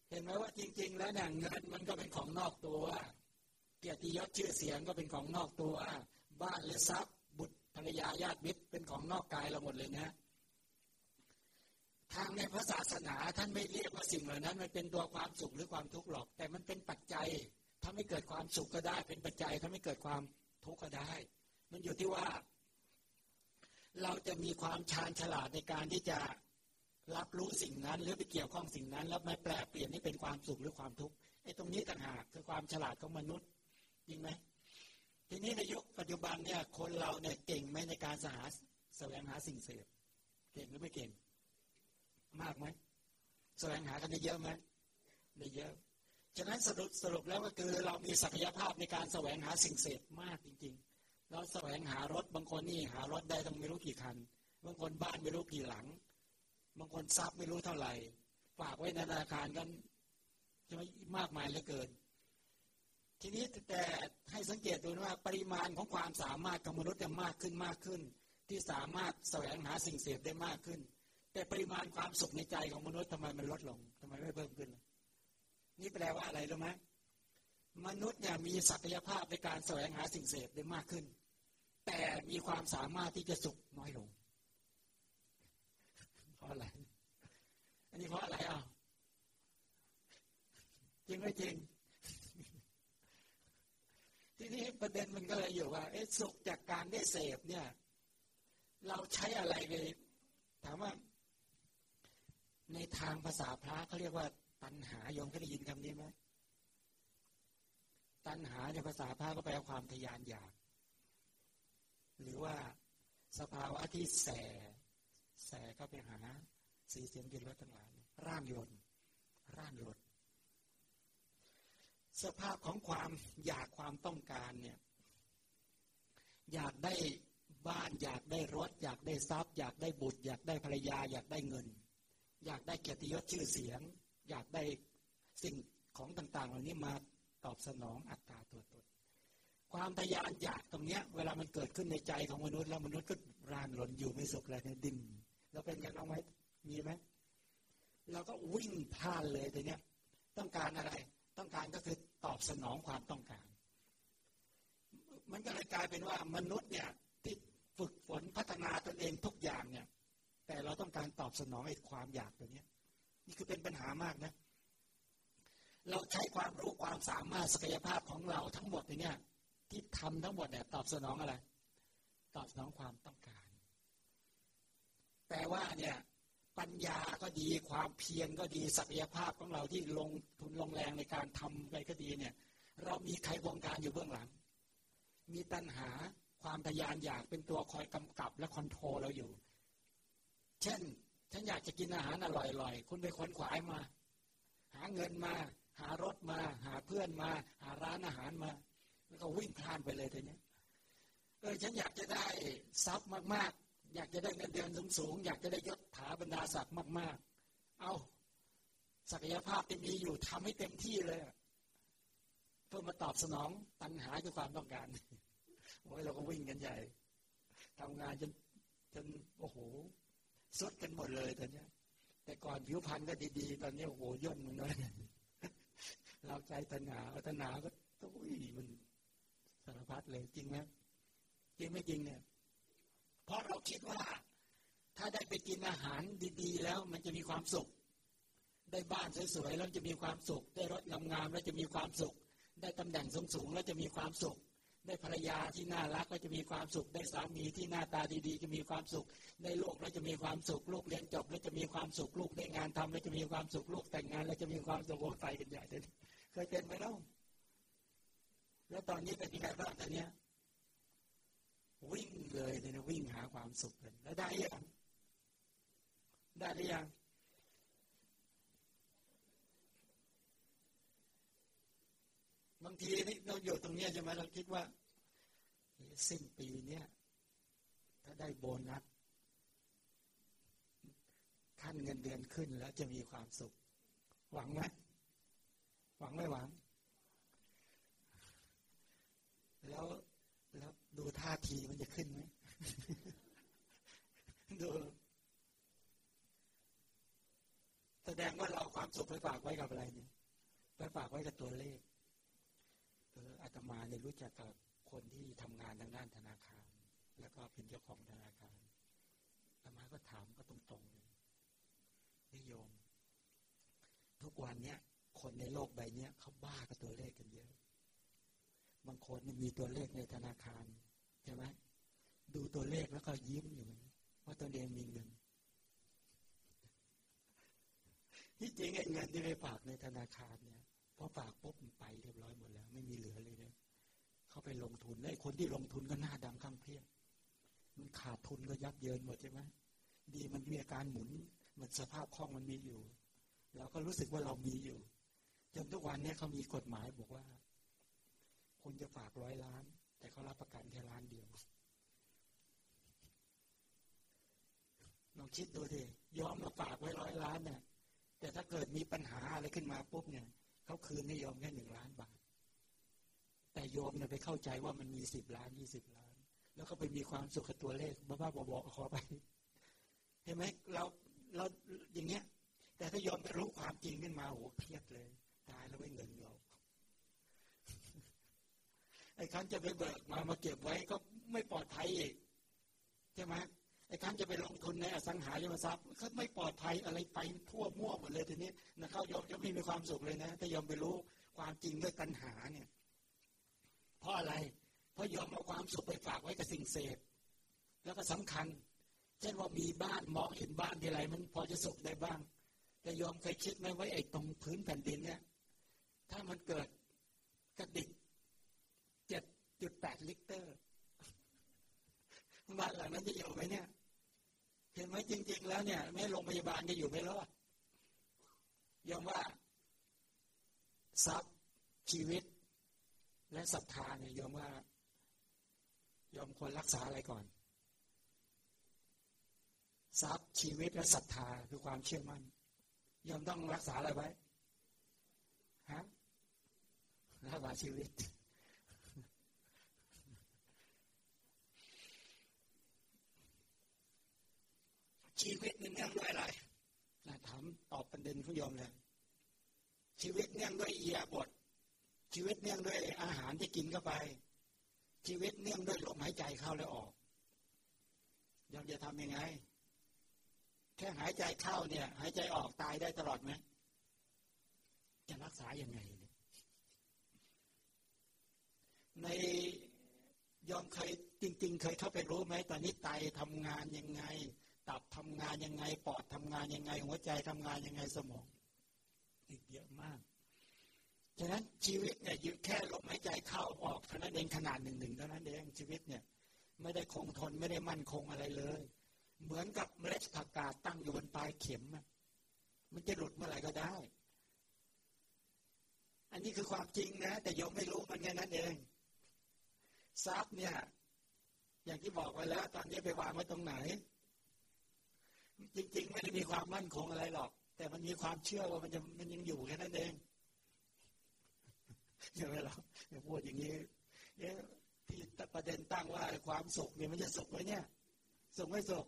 เห็นไหมว่าจริง ๆ แล้วเนี่ยเงินมันก็เป็นของนอกตัวเกียรติยศชื่อเสียงก็เป็นของนอกตัว บ้านหรือทรัพย์ บุตรภรรยาญาติมิตรเป็นของนอกกายเราหมดเลยนะ ทางในพระศาสนาท่านไม่เรียกว่าสิ่งเหล่านั้น มันเป็นตัวความสุขหรือความทุกข์หรอก แต่มันเป็นปัจจัยทำให้เกิดความสุขก็ได้ เป็นปัจจัยทำให้เกิดความทุกข์ก็ได้ มันอยู่ที่ว่า เราจะมีความชาญฉลาดในการที่จะรับรู้สิ่งนั้น หรือไปเกี่ยวข้องสิ่งนั้น แล้วมาแปลเปลี่ยนให้เป็นความสุขหรือความทุกข์ไอ้ตรงนี้ต่างหากคือความฉลาดของมนุษย์จริงไหมทีนี้ในยุคปัจจุบันเนี่ยคนเราเนี่ยเก่งไหมในการสหาแสวงหาสิ่งเสพเก่งหรือไม่เก่ง มากไหมแสวงหากันได้เยอะไหมได้เยอะฉะนั้นสรุปสรุปแล้วก็คือเรามีศักยภาพในการแสวงหาสิ่งเสพมากจริง ๆ เราแสวงหารถบางคนนี่หารถได้ต้องไม่รู้กี่คัน บางคนบ้านไม่รู้กี่หลัง บางคนทรัพย์ไม่รู้เท่าไหร่ ฝากไว้ในธนาคารกันจะมากมายเหลือเกิน ทีนี้แต่ให้สังเกตดูว่าปริมาณของความสามารถของมนุษย์จะมากขึ้นมากขึ้น ที่สามารถแสวงหาสิ่งเสพได้มากขึ้น แต่ปริมาณความสุขในใจของมนุษย์ทำไมมันลดลงทำไมไม่เพิ่มขึ้น นี่แปลว่าอะไรรู้ไหมมนุษย์เนี่ยมีศักยภาพในการแสวงหาสิ่งเสพได้มากขึ้น แต่มีความสามารถที่จะสุขน้อยลง เพราะอะไร อันนี้เพราะอะไรอะจริงไม่จริง ทีนี้ประเด็นมันก็เลยอยู่ว่าเอสุขจากการได้เสพเนี่ย เราใช้อะไรไปถามว่า ในทางภาษาพระเขาเรียกว่า ตัณหายงเคยได้ยินคำนี้ไหมตัณหาในภาษาพระก็แปลความทยานอยาก หรือว่าสภาวะที่แสแสก็ไปหาสีเสียงกินรสทั้งหลายร่างยนต์ร่างรถสภาพของความอยากความต้องการเนี่ยอยากได้บ้านอยากได้รถ อยากได้ทรัพย์ อยากได้บุตร อยากได้ภรรยา อยากได้เงิน อยากได้เกียรติยศชื่อเสียง อยากได้สิ่งของต่าง ๆ เหล่านี้มาตอบสนองอัตตาตัวตน ความทยานอยากตรงเนี้ย เวลามันเกิดขึ้นในใจของมนุษย์แล้วมนุษย์ก็รานหลนอยู่ไม่สุขเลยในดินเราเป็นกันเอาไหมมีไหมเราก็วิ่งพลาดเลยทีเนี้ย ต้องการอะไร ต้องการก็คือตอบสนองความต้องการ มันก็เลยกลายเป็นว่ามนุษย์เนี่ยที่ฝึกฝนพัฒนาตนเองทุกอย่างเนี่ย แต่เราต้องการตอบสนองไอ้ความอยากตัวนี้ย นี่คือเป็นปัญหามากนะ เราใช้ความรู้ความสามารถศักยภาพของเราทั้งหมดเนี่ย ที่ทำทั้งหมดเนี่ยตอบสนองอะไร ตอบสนองความต้องการแต่ว่าเนี่ยปัญญาก็ดีความเพียรก็ดีศักยภาพของเราที่ลงทุนลงแรงในการทำไปก็ดีเนี่ย เรามีใครวงการอยู่เบื้องหลัง มีตัณหาความทยานอยากเป็นตัวคอยกำกับและคอนโทรลเราอยู่ เช่น ฉันอยากจะกินอาหารอร่อยๆ คุณไปค้นขวายมา หาเงินมา หารถมา หาเพื่อนมา หาร้านอาหารมา แล้วก็วิ่งพลานไปเลยทีนี้เออฉันอยากจะได้ทรัพย์มากๆ อยากจะได้เงินเดือนสูงๆอยากจะได้ยศถาบรรดาศักดิ์มาก ๆ เอาศักยภาพที่มีอยู่ทำให้เต็มที่เลย เพื่อมาตอบสนองตัณหาคือความต้องการโอ้ยเราก็วิ่งกันใหญ่ทำงานจนจนโอ้โหสุดกันหมดเลยตอนนี้แต่ก่อนผิวพรรณก็ดีๆ ตอนนี้โอ้โหย่นมันเลยเราใจตัณหาตัณหาก็ต้องมัน สารพัดเลยจริงไหมจริงไม่จริงเนี่ยเพราะเราคิดว่า ถ้าได้ไปกินอาหารดีๆ แล้วมันจะมีความสุข ได้บ้านสวยๆแล้วจะมีความสุข ได้รถงามๆแล้วจะมีความสุข ได้ตำแหน่งสูงๆแล้วจะมีความสุข ได้ภรรยาที่น่ารักก็จะมีความสุข ได้สามีที่หน้าตาดีๆ จะมีความสุข ได้ลูกแล้วจะมีความสุข ลูกเรียนจบแล้วจะมีความสุข ลูกได้งานทำแล้วจะมีความสุข ลูกแต่งงานแล้วจะมีความสุขโอ้ไปกันใหญ่เลยเคยเป็นไหมเล่า แล้วตอนนี้เป็นยังไงบ้างตอนนี้วิ่งเลยเนี่ยวิ่งหาความสุขเลยแล้วได้ยังได้หรือยังบางทีนี่เราอยู่ตรงนี้ใช่ไหมเราคิดว่าสิ้นปีเนี้ยถ้าได้โบนัสขั้นเงินเดือนขึ้นแล้วจะมีความสุข หวังไหมหวังไม่หวัง แล้วแล้วดูท่าทีมันจะขึ้นไหมดูแสดงว่าเราความสุขไปฝากไว้กับอะไรเนี่ยไปฝากไว้กับตัวเลขเอออาตมาเนี่ยรู้จักกับคนที่ทำงานทางด้านธนาคาร แล้วก็เป็นเจ้าของธนาคารอาตมาก็ถามก็ตรงๆเลยนิยม ทุกวันเนี้ยคนในโลกใบนี้เขาบ้ากับตัวเลขกันเยอะ บางคนมีตัวเลขในธนาคารใช่ไหมดูตัวเลขแล้วก็ยิ้มอยู่ว่าตัวเองมีเงินที่จริงเงินที่ไปฝากในธนาคารเนี่ยพอฝากปุ๊บไปเรียบร้อยหมดแล้ว ไม่มีเหลือเลยเนี่ยเขาไปลงทุนไอ้คนที่ลงทุนก็หน้าดำข้างเพี้ยมันขาดทุนก็ยับเยินหมดใช่ไหมดีมันมีอาการหมุน มันสภาพคล่องมันมีอยู่เราก็รู้สึกว่าเรามีอยู่จนทุกวันนี้เขามีกฎหมายบอกว่า คุณจะฝากร้อยล้าน แต่เขารับประกันแค่ล้านเดียวลองคิดดูดิยอมมาฝากไว้ร้อยล้านเนี่ยแต่ถ้าเกิดมีปัญหาอะไรขึ้นมาปุ๊บเนี่ยเขาคืนให้ยอมแค่หนึ่งล้านบาท แต่โยมเนี่ยไปเข้าใจว่ามันมีสิบล้านยี่สิบล้าน แล้วก็ไปมีความสุขกับตัวเลขบ้าๆบอๆขอไปเห็นไหมเราเราอย่างเงี้ย แต่ถ้ายอมไปรู้ความจริงขึ้นมาโอ้เครียดเลย ตายแล้วไม่เงินเรา ไอ้คันจะไปเบิกมามาเก็บไว้ก็ไม่ปลอดภัยอีกใช่ไหมไอ้คันจะไปลงทุนในอสังหาริมทรัพย์ก็ไม่ปลอดภัยอะไรไปทั่วมั่วหมดเลยทีนี้นะเขายอมจะไม่มีความสุขเลยนะถ้ายอมไปรู้ความจริงด้วยตัณหาเนี่ย เพราะอะไร เพราะยอมเอาความสุขไปฝากไว้กับสิ่งเสพแล้วก็สำคัญ เช่นว่ามีบ้านมองเห็นบ้านที่ไรมันพอจะสุขได้บ้าง แต่ยอมเคยคิดไหมว่าไอ้ตรงพื้นแผ่นดินเนี่ยถ้ามันเกิดกระดิก จุดแปดลิตรบ้านหลังนั้นจะอยู่ไหมเนี่ย เห็นไหมจริง ๆ แล้วเนี่ยแม่โรงพยาบาลจะอยู่ไม่รอดยอมว่าทรัพย์ชีวิต และศรัทธาเนี่ยยอมว่ายอมควรรักษาอะไรก่อน ทรัพย์ชีวิตและศรัทธาคือความเชื่อมั่นยอมต้องรักษาอะไรไว้ฮะรักษาชีวิต ชีวิตเนื่องด้วยอะไรนะถามตอบประเด็นเขายอมเลยชีวิตเนื่องด้วยเอียบท ชีวิตเนื่องด้วยอาหารที่กินเข้าไป ชีวิตเนื่องด้วยลมหายใจเข้าและออกยอมจะทำยังไง แค่หายใจเข้าเนี่ย หายใจออกตายได้ตลอดไหมจะรักษาอยังไง ในยอมเคยจริง ๆ เคยเข้าไปรู้ไหมตอนนี้ไตทำงานยังไง ตับทำงานยังไงปอดทำงานยังไง หัวใจทำงานยังไงสมองอีกเยอะมากฉะนั้นชีวิตเนี่ยยู่แค่ลมหายใจเข้าออกเท่านั้นเองขนาดหนึ่งหนึ่งเท่านั้นเองชีวิตเนี่ย ไม่ได้คงทนไม่ได้มั่นคงอะไรเลย เหมือนกับเมล็ดผักกาดตั้งอยู่บนปลายเข็มมันจะหลุดเมื่อไหร่ก็ได้ อันนี้คือความจริงนะ แต่โยมไม่รู้มันแค่นั้นเองทรัพย์เนี่ย อย่างที่บอกไว้แล้ว ตอนนี้ไปวางไว้ตรงไหน จริงๆ ไม่ได้มีความมั่นคงอะไรหรอก แต่มันมีความเชื่อว่ามันจะมันยังอยู่แค่นั้นเองใช่ไหมเราพูดอย่างนี้เนี่ยที่ประเด็นตั้งว่าความสุขเนี่ยมันจะสุขไหมเนี่ย สุขไม่สุข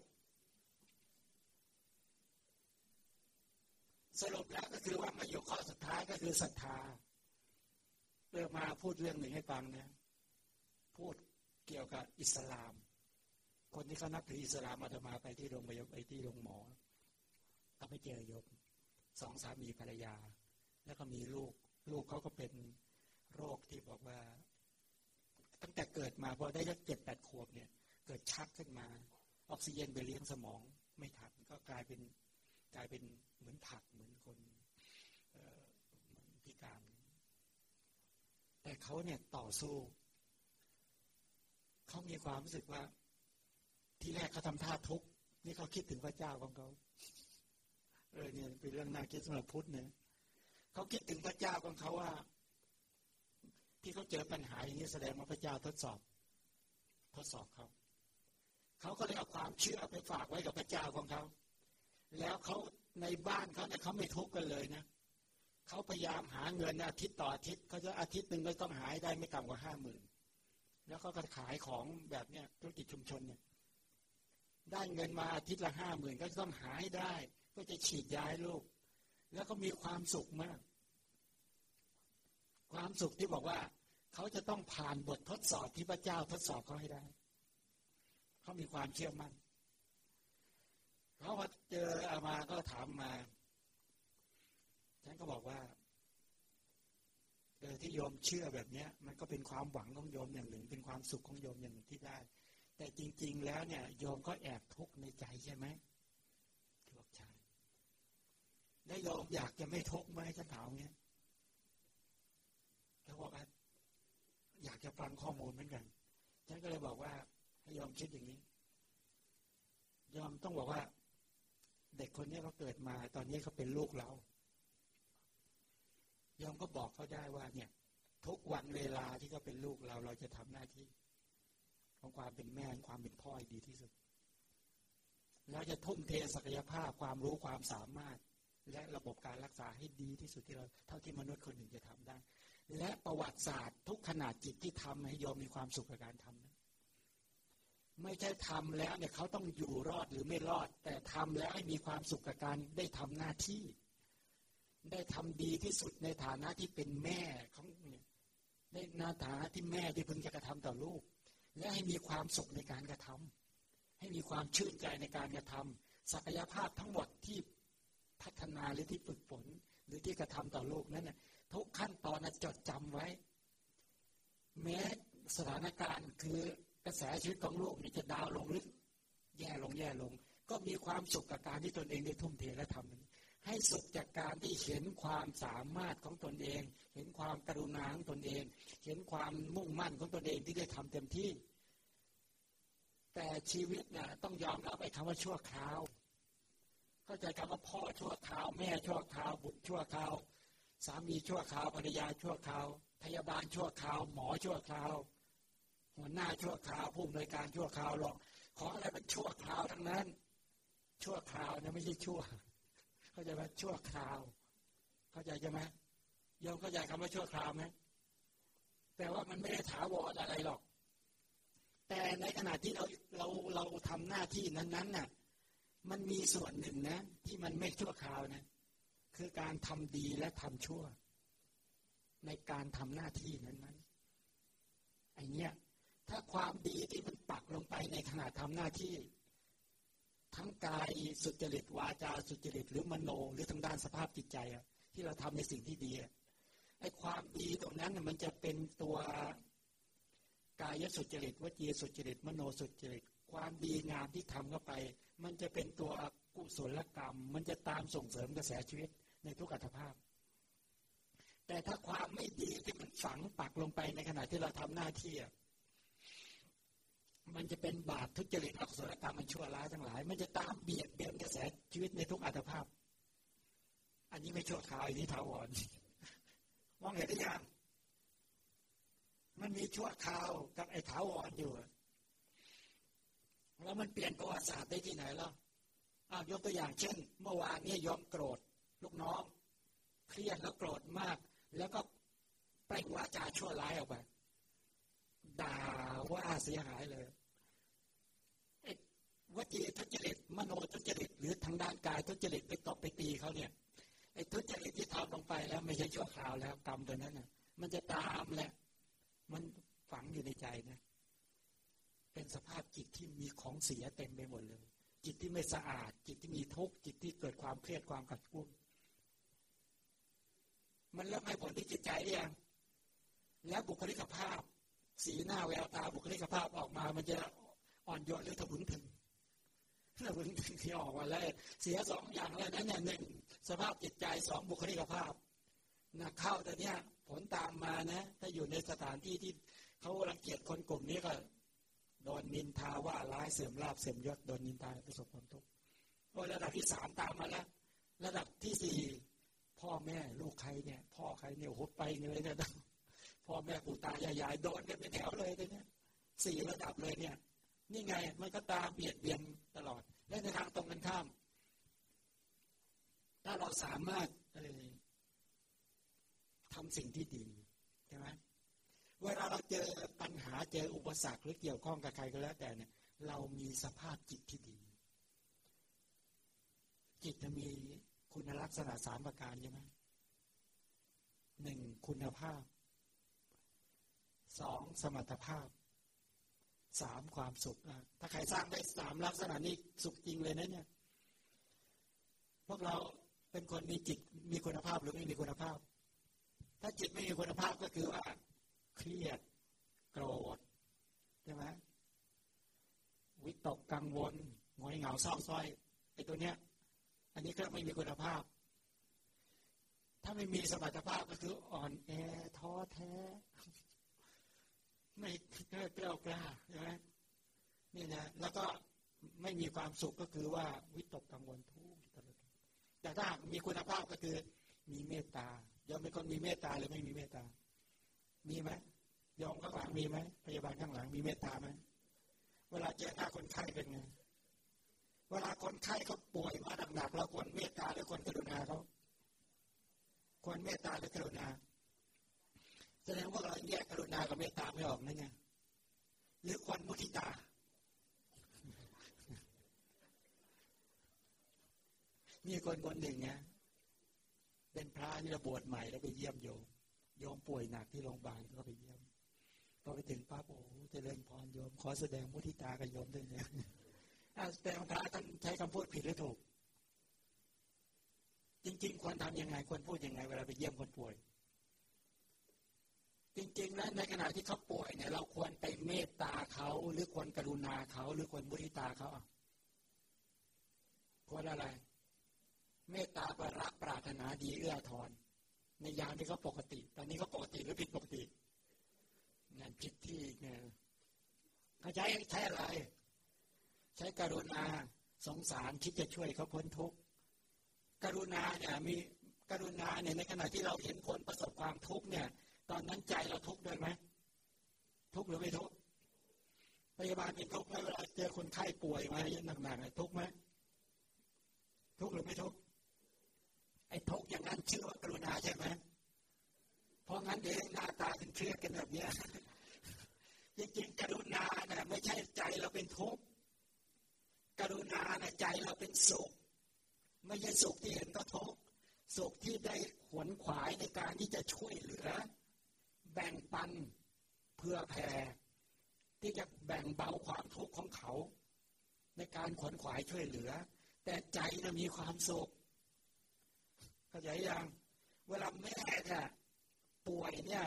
สรุปแล้วก็คือว่ามาอยู่ข้อสุดท้ายก็คือศรัทธาเพื่อมาพูดเรื่องหนึ่งให้ฟังนะ พูดเกี่ยวกับอิสลาม คนที่เขานับถืออิสลามมาจะมาไปที่โรงพยาบาลไปที่โรงหมอ ก็ไปเจอยกสองสามีภรรยา แล้วก็มีลูก ลูกเขาก็เป็นโรคที่บอกว่า ตั้งแต่เกิดมาพอได้สักเจ็ดแปดขวบเนี่ย เกิดชักขึ้นมา ออกซิเจนไปเลี้ยงสมองไม่ทันก็กลายเป็นกลายเป็นเหมือนผักเหมือนคนพิการ แต่เขาเนี่ยต่อสู้เขามีความรู้สึกว่า ที่แรกเขาทำท่าทุกนี่เขาคิดถึงพระเจ้าของเขาเออเนี่ยเป็นเรื่องน่าคิดสำหรับพุทธเนี่ยเขาคิดถึงพระเจ้าของเขาว่า ที่เขาเจอปัญหาอย่างนี้แสดงว่าพระเจ้าทดสอบ ทดสอบเขาเขาก็เลยเอาความเชื่อไปฝากไว้กับพระเจ้าของเขาแล้วเขาในบ้านเขาเนี่ยเขาไม่ทุกข์กันเลยนะเขาพยายามหาเงินอาทิตย์ต่ออาทิตย์เขาจะอาทิตย์หนึ่งก็ต้องหายได้ไม่ต่ำกว่าห้าหมื่นแล้วเขาก็ขายของแบบเนี้ยธุรกิจชุมชนเนี่ย ได้เงินมาอาทิตย์ละห้าหมื่นก็ต้องหายได้ ก็จะฉีดยาให้ลูก แล้วก็มีความสุขมาก ความสุขที่บอกว่า เขาจะต้องผ่านบททดสอบที่พระเจ้าทดสอบเขาให้ได้ เขามีความเชื่อมั่นเขาพอเจออามาก็ถามมา ฉันก็บอกว่าเออที่โยมเชื่อแบบเนี้ย มันก็เป็นความหวังของโยมอย่างหนึ่ง เป็นความสุขของโยมอย่างหนึ่งที่ได้ แต่จริง ๆ แล้วเนี่ย โยมก็แอบทุกข์ในใจใช่ไหมที่บอกใช่แล้วโยมอยากจะไม่ทุกข์ไหมฉันถามเงี้ยเขาบอกว่าอยากจะฟังข้อมูลเหมือนกัน ฉันก็เลยบอกว่าให้ยอมคิดอย่างนี้ ยอมต้องบอกว่า เด็กคนนี้เขาเกิดมา ตอนนี้เขาเป็นลูกเรา ยอมก็บอกเขาได้ว่าเนี่ย ทุกวันเวลาที่เขาเป็นลูกเรา เราจะทำหน้าที่ ของความเป็นแม่ความเป็นพ่อดีที่สุด เราจะทุ่มเทศักยภาพความรู้ความสามารถ และระบบการรักษาให้ดีที่สุดที่เราเท่าที่มนุษย์คนหนึ่งจะทำได้ และประวัติศาสตร์ทุกขนาดจิตที่ทำให้ยอมมีความสุขกับการทำนะไม่ใช่ทำแล้วเนี่ยเขาต้องอยู่รอดหรือไม่รอด แต่ทำแล้วให้มีความสุขกับการได้ทำหน้าที่ ได้ทำดีที่สุดในฐานะที่เป็นแม่ของเนี่ยในหน้าฐานะที่แม่ที่พึงจะกระทำต่อลูก และให้มีความสุขในการกระทำให้มีความชื่นใจในการกระทำศักยภาพทั้งหมดที่พัฒนาหรือที่ฝึกฝนหรือที่กระทำต่อโลกนั้นน่ยทุกขั้นตอนจดจำไว้ แม้สถานการณ์คือกระแสชีวิตของโลกนี่จะดาวลงหรือแย่ลงแย่ลง ก็มีความสุขกับการที่ตนเองได้ทุ่มเทและทำ ให้สุขจากการที่เห็นความสามารถของตนเอง เห็นความกรุณาของตนเอง เห็นความมุ่งมั่นของตนเองที่ได้ทำเต็มที่ แต่ชีวิตเนี่ยต้องยอมรับไอ้คำว่าชั่วคราว เข้าใจคำว่าพ่อชั่วคราว แม่ชั่วคราว บุตรชั่วคราว สามีชั่วคราวภรรยาชั่วคราว พยาบาลชั่วคราว หมอชั่วคราว หัวหน้าชั่วคราวผู้อำนวยการชั่วคราวหรอก ขออะไรเป็นชั่วคราวทั้งนั้น ชั่วคราวนะไม่ใช่ชั่ว เข้าใจไหมชั่วคราว เข้าใจใช่ไหมยอมเข้าใจคำว่าชั่วคราวไหมแต่ว่ามันไม่ได้ถาวรอะไรหรอก แต่ในขณะที่เราเราเราทำหน้าที่นั้นๆน่ะมันมีส่วนหนึ่งนะ ที่มันไม่ชั่วคราวนะ คือการทำดีและทำชั่ว ในการทำหน้าที่นั้นๆไอเนี้ยถ้าความดีที่มันปักลงไปในขณะทำหน้าที่ ทั้งกายสุจริตวาจาสุจริตหรือมโนหรือทางด้านสภาพจิตใจที่เราทำในสิ่งที่ดีไอ้ความดีตรงนั้นมันจะเป็นตัวกายสุจริตวจีสุจริตมโนสุจริต ความดีงามที่ทำเข้าไป มันจะเป็นตัวกุศลกรรม มันจะตามส่งเสริมกระแสชีวิตในทุกอัตภาพ แต่ถ้าความไม่ดีที่มันฝังปักลงไปในขณะที่เราทำหน้าที่ มันจะเป็นบาปทุจริตอกุศลกรรมมันชั่วร้ายทั้งหลาย มันจะตามเบียดเบียนกระแสชีวิตในทุกอัตภาพ อันนี้ไม่ชั่วคราวอันนี้ถาวรมองเห็นหรือยังมันมีชั่วคราวกับไอ้ถาวรอยู่แล้วมันเปลี่ยนประวัติศาสตร์ได้ที่ไหนล่ะอ้าวยกตัวอย่างเช่น เมื่อวานนี้ยอมโกรธ ลูกน้อง เครียดแล้วโกรธมาก แล้วก็เปล่งวาจาชั่วร้ายออกไปด่าว่าเสียหายเลย วจีทุจริตมโนทุจริตหรือทางด้านกายทุจริตไปตบไปตีเขาเนี่ยไอ้ทุจริตที่ทำลงไปแล้วไม่ใช่ชั่วคราวแล้วกรรมตัวนั้นน่ะ มันจะตามแหละ มันฝังอยู่ในใจนะ เป็นสภาพจิตที่มีของเสียเต็มไปหมดเลย จิตที่ไม่สะอาด จิตที่มีทุกข์จิตที่เกิดความเครียดความขัดกุ้มมันเริ่มให้ผลที่จิตใจยังและบุคลิกภาพ สีหน้าแววตาบุคลิกภาพออกมา มันจะอ่อนโยนหรือทะบึงถึง ทะบึงถึงที่ออกมาแล้วเสียสองอย่างแล้วนั้นเนี่ยหนึ่งสภาพจิตใจสองบุคลิกภาพนักเข้าแต่เนี้ยผลตามมานะ ถ้าอยู่ในสถานที่ที่เขารังเกียจคนกลุ่มนี้ก็โดนนินทาว่าร้ายเสื่อมลาบเสื่อมยศโดนนินทาประสบความทุกข์โอ้ระดับที่สามตามมาแล้วระดับที่สี่พ่อแม่ลูกใครเนี่ย พ่อใครเนี่ยหดไปเลยเนี่ยพ่อแม่ปู่ตายายายโดนกันเป็นแถวเลยเนี่ยสี่ระดับเลยเนี่ย นี่ไงมันก็ตามเบียดเบียนตลอด และในทางตรงกันข้าม ถ้าเราสามารถทำสิ่งที่ดีใช่ไหมเวลาเราเจอปัญหาเจออุปสรรคหรือเกี่ยวข้องกับใครก็แล้วแต่เนี่ย เรามีสภาพจิตที่ดี จิตจะมีคุณลักษณะสามประการใช่ไหมหนึ่งคุณภาพสองสมรรถภาพ สามความสุขถ้าใครสร้างได้สามลักษณะนี้สุขจริงเลยนะเนี่ย พวกเราเป็นคนมีจิตมีคุณภาพหรือไม่มีคุณภาพ ถ้าจิตไม่มีคุณภาพก็คือว่า เครียดโกรธใช่ไหมวิตกกังวลงอยเหงาเศร้าซ้อยไอ้ตัวเนี้ย อันนี้ก็ไม่มีคุณภาพ ถ้าไม่มีสมรรถภาพก็คืออ่อนแอท้อแท้ ไม่กล้ากล้าใช่ไหมนี่นะแล้วก็ไม่มีความสุขก็คือว่าวิตกกังวลทุกข์ตลอดแต่ถ้ามีคุณภาพก็คือ มีเมตตายอมเป็นคนมีเมตตาหรือไม่มีเมตตา มีไหมยอมข้างหลังมีไหมพยาบาลข้างหลังมีเมตตาไหมเวลาเจอหน้าคนไข้เป็นไงเวลาคนไข้เขาป่วยมาหนักๆเราควรเมตตาหรือควรกรุณาเขาควรเมตตาหรือกรุณา ดงว่าเราแยกกรุณากับเมตตาไม่ออกนั่นไงหรือควรมุทิตา มีคนคนหนึ่งเนี่ยเป็นพระที่ระบวชใหม่แล้วไปเยี่ยมโยมโยมป่วยหนักที่โรงพยาบาลก็ไปเยี่ยมพอไปถึงป้าโอ้เจริญพรโยม ขอแสดงมุทิตากับโยมด้วยเนี่ยแต่พระท่านใช้คำพูดผิดหรือถูก จริง ๆ ควรทำยังไงควรพูดยังไง เวลาไปเยี่ยมคนป่วย ริงๆแล้วในขณะที่เขาป่วยเนี่ยเราควรไปเมตตาเขาหรือควรกรุณาเขาหรือควรบุริตาเขาควรอะไร เมตตาปรักปรารถนาดีเอื้อทอนในยามที่เขาปกติ ตอนนี้เขาปกติหรือผิดปกติงานผิดที่เนี่ยเขาใช้ใช้อะไร ใช้กรุณาสงสารคิดจะช่วยเขาพ้นทุกข์กรุณาเนี่ยมีกรุณาเนี่ยในขณะที่เราเห็นคนประสบความทุกข์เนี่ย ตอนนั้นใจเราทุกข์ด้วยไหมทุกข์หรือไม่ทุกข์พยาบาลเป็นทุกข์ไหมเวลาเจอคนไข้ป่วยมาอย่างหนักๆทุกข์ไหมทุกข์หรือไม่ทุกข์ไอ้ทุกข์อย่างนั้นชื่อว่ากรุณาใช่ไหมเพราะงั้นเองหน้าตาถึงเครียดกันแบบนี้จริงๆกรุณาเนี่ยไม่ใช่ใจเราเป็นทุกข์กรุณาเนี่ยใจเราเป็นสุข ไม่ใช่สุขที่เห็นก็ทุกข์สุขที่ได้ขวนขวายในการที่จะช่วยเหลือ แบ่งปันเพื่อแผ่ที่จะแบ่งเบาความทุกข์ของเขา ในการขวนขวายช่วยเหลือ แต่ใจนะมีความสุขเข้าใจยังเวลาแม่เนี่ยป่วยเนี่ย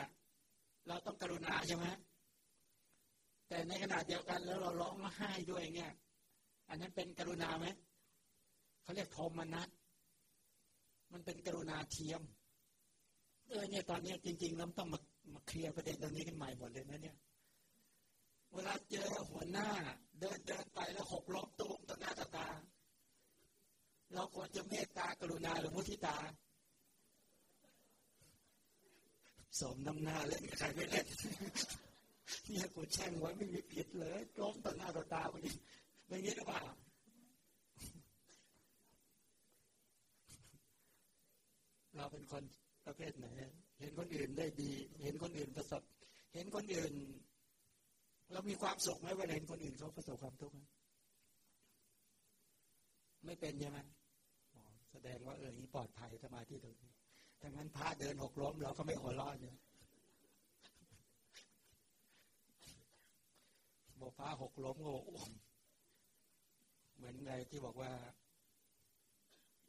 เราต้องกรุณาใช่ไหมแต่ในขณะเดียวกันแล้วเราร้องมาให้ด้วยเนี่ย อันนั้นเป็นกรุณาไหมเขาเรียกโทมนัสมันเป็นกรุณาเทียมเออเนี่ยตอนนี้จริงๆเราต้องมา มาเคลียร์ประเด็นตรงนี้กันใหม่หมดเลยนะเนี่ย เวลาเจอหัวหน้า เดินเดินไปแล้วหกล้มตุ้มต่อหน้าตาตา เราควรจะเมตตากรุณาหรือมุทิตา สมน้ำหน้าเล่นใครไม่เล่นเนี่ยกูแช่งไว้ไม่มีผิดเลยล้มต่อหน้าต่อตาคนนี้เป็นงี้หรือเปล่าเราเป็นคนประเภทไหน เห็นคนอื่นได้ดี เห็นคนอื่นประสบ เห็นคนอื่น เรามีความสุขไหมเวลาเห็นคนอื่นเขาประสบความทุกข์ไม่เป็นใช่ไหมแสดงว่าเออนี้ปลอดภัยสมาธิตรงนี้ถ้างั้นพระเดินหกล้มเราก็ไม่หัวร้อนเนี่ยบอกพระหกล้มโอ้เหมือนไงที่บอกว่า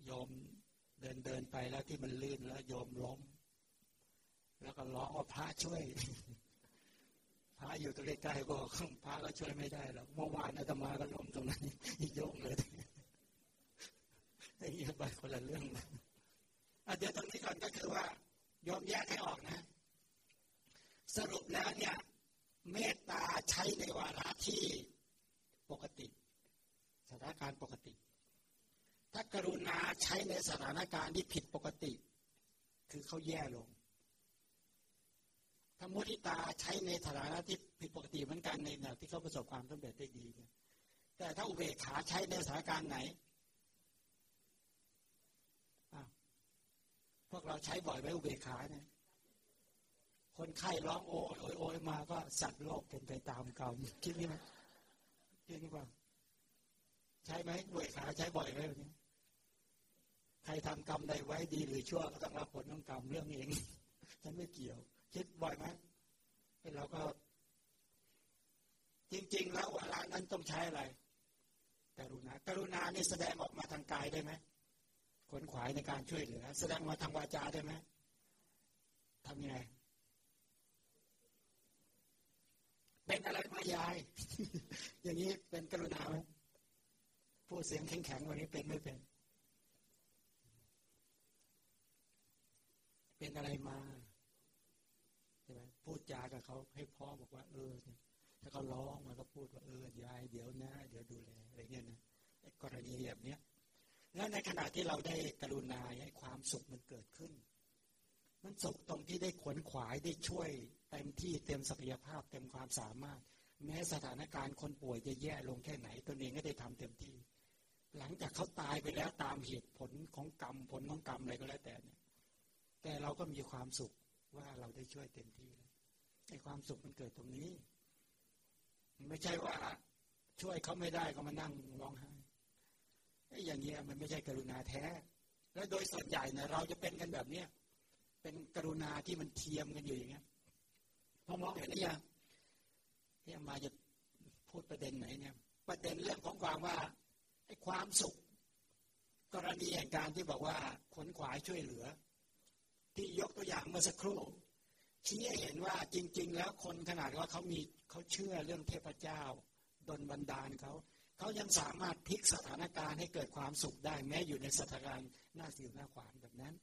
ยอมเดินเดินไปแล้วที่มันลื่นแล้วโยมล้ม แล้วก็ร้องว่าพระช่วย พระอยู่ตรงใกล้ๆบอกพระก็ช่วยไม่ได้แล้วเมื่อวานอาตมาก็ล้มตรงนั้นโยงเลยไอ้เงี้ยไปคนละเรื่องนะเดี๋ยวตรงนี้ก่อนก็คือว่ายอมแยกให้ออกนะ สรุปแล้วเนี่ยเมตตาใช้ในวาระที่ปกติ สถานการณ์ปกติ ถ้ากรุณาใช้ในสถานการณ์ที่ผิดปกติ คือเขาแย่ลง ถ้ามุทิตาใช้ในสถานะที่ผิดปกติเหมือนกันในแนวที่เขาประสบความสำเร็จได้ดีแต่ถ้าอุเบกขาใช้ในสถานการณ์ไหนพวกเราใช้บ่อยไหมอุเบกขาเนี่ยคนไข้ร้องโอยโอยโอยมาก็สัตว์โลกเป็นไปตามกรรมคิดนี่ไหมคิดนี่ป่าใช้ไหมอุเบกขาใช้บ่อยไหมแบบนี้ใครทำกรรมใดไว้ดีหรือชั่วก็ต้องรับผลของกรรมเรื่องเองฉันไม่เกี่ยว คิดบ่อยไหมเราก็ จริง ๆ แล้วเวลานั้นต้องใช้อะไรกรุณากรุณานี่แสดงออกมาทางกายได้ไหมขนขวายในการช่วยเหลือ แสดงมาทางวาจาได้ไหมทำยังไงเป็นอะไรมายาย อย่างนี้เป็นกรุณาไหมพูดเสียงแข็งๆวันนี้เป็นไม่เป็น เป็นอะไรมา พูดจากับเขาให้พ่อบอกว่าเออถ้าเขาร้องมันก็พูดว่าเออยายเดี๋ยวนะเดี๋ยวดูแลอะไรเงี้ยนะกรณีแบบเนี้ยแล้วในขณะที่เราได้กรุณาให้ความสุขมันเกิดขึ้น มันสุขตรงที่ได้ขวนขวายได้ช่วยเต็มที่เต็มศักยภาพเต็มความสามารถ แม้สถานการณ์คนป่วยจะแย่ลงแค่ไหนตนเองก็ได้ทำเต็มที่ หลังจากเขาตายไปแล้วตามเหตุผลของกรรมผลของกรรมอะไรก็แล้วแต่เนี่ยแต่เราก็มีความสุขว่าเราได้ช่วยเต็มที่ ไอ้ความสุขมันเกิดตรงนี้ ไม่ใช่ว่า ช่วยเขาไม่ได้ก็มานั่งร้องไห้ไอ้อย่างเงี้ยมันไม่ใช่กรุณาแท้ และโดยส่วนใหญ่เนี่ยเราจะเป็นกันแบบเนี้ยเป็นกรุณาที่มันเทียมกันอยู่อย่างเงี้ยพอมองเห็นหรือยังที่มาจะพูดประเด็นไหนเนี่ย ประเด็นเรื่องของความว่าไอ้ความสุข กรณีแห่งการที่บอกว่าขนขวายช่วยเหลือ ที่ยกตัวอย่างเมื่อสักครู่ ชี้ให้เห็นว่าจริง ๆ แล้วคนขนาดว่าเขามีเขาเชื่อเรื่องเทพเจ้าดนบันดาลเขาเขายังสามารถพลิกสถานการณ์ให้เกิดความสุขได้แม้อยู่ในสถานการณ์หน้าสิวหน้าขวานแบบนั้น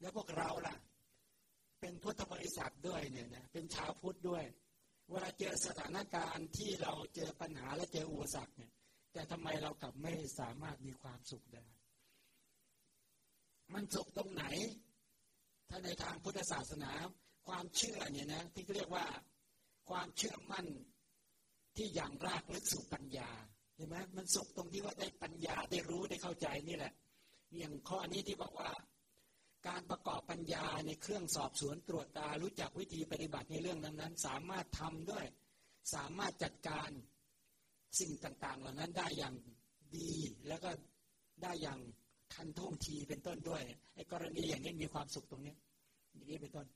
แล้วพวกเราล่ะ เป็นพุทธบริษัทด้วยเนี่ยนะเป็นชาวพุทธด้วย เวลาเจอสถานการณ์ที่เราเจอปัญหาและเจออุปสรรคเนี่ย แต่ทำไมเรากลับไม่สามารถมีความสุขได้ มันสุขตรงไหน ถ้าในทางพุทธศาสนา ความเชื่อเนี่ยนะที่เรียกว่าความเชื่อมั่นที่อย่างรากลึกสู่ปัญญาเห็นไหมมันสุขตรงที่ว่าได้ปัญญาได้รู้ได้เข้าใจนี่แหละ อย่างข้อนี้ที่บอกว่า การประกอบปัญญาในเครื่องสอบสวนตรวจตารู้จักวิธีปฏิบัติในเรื่องนั้น ๆ สามารถทำด้วย สามารถจัดการสิ่งต่าง ๆ เหล่านั้นได้อย่างดีแล้วก็ได้อย่างทันท่วงทีเป็นต้นด้วยไอ้กรณีอย่างนี้มีความสุขตรงนี้อย่างนี้เป็นต้น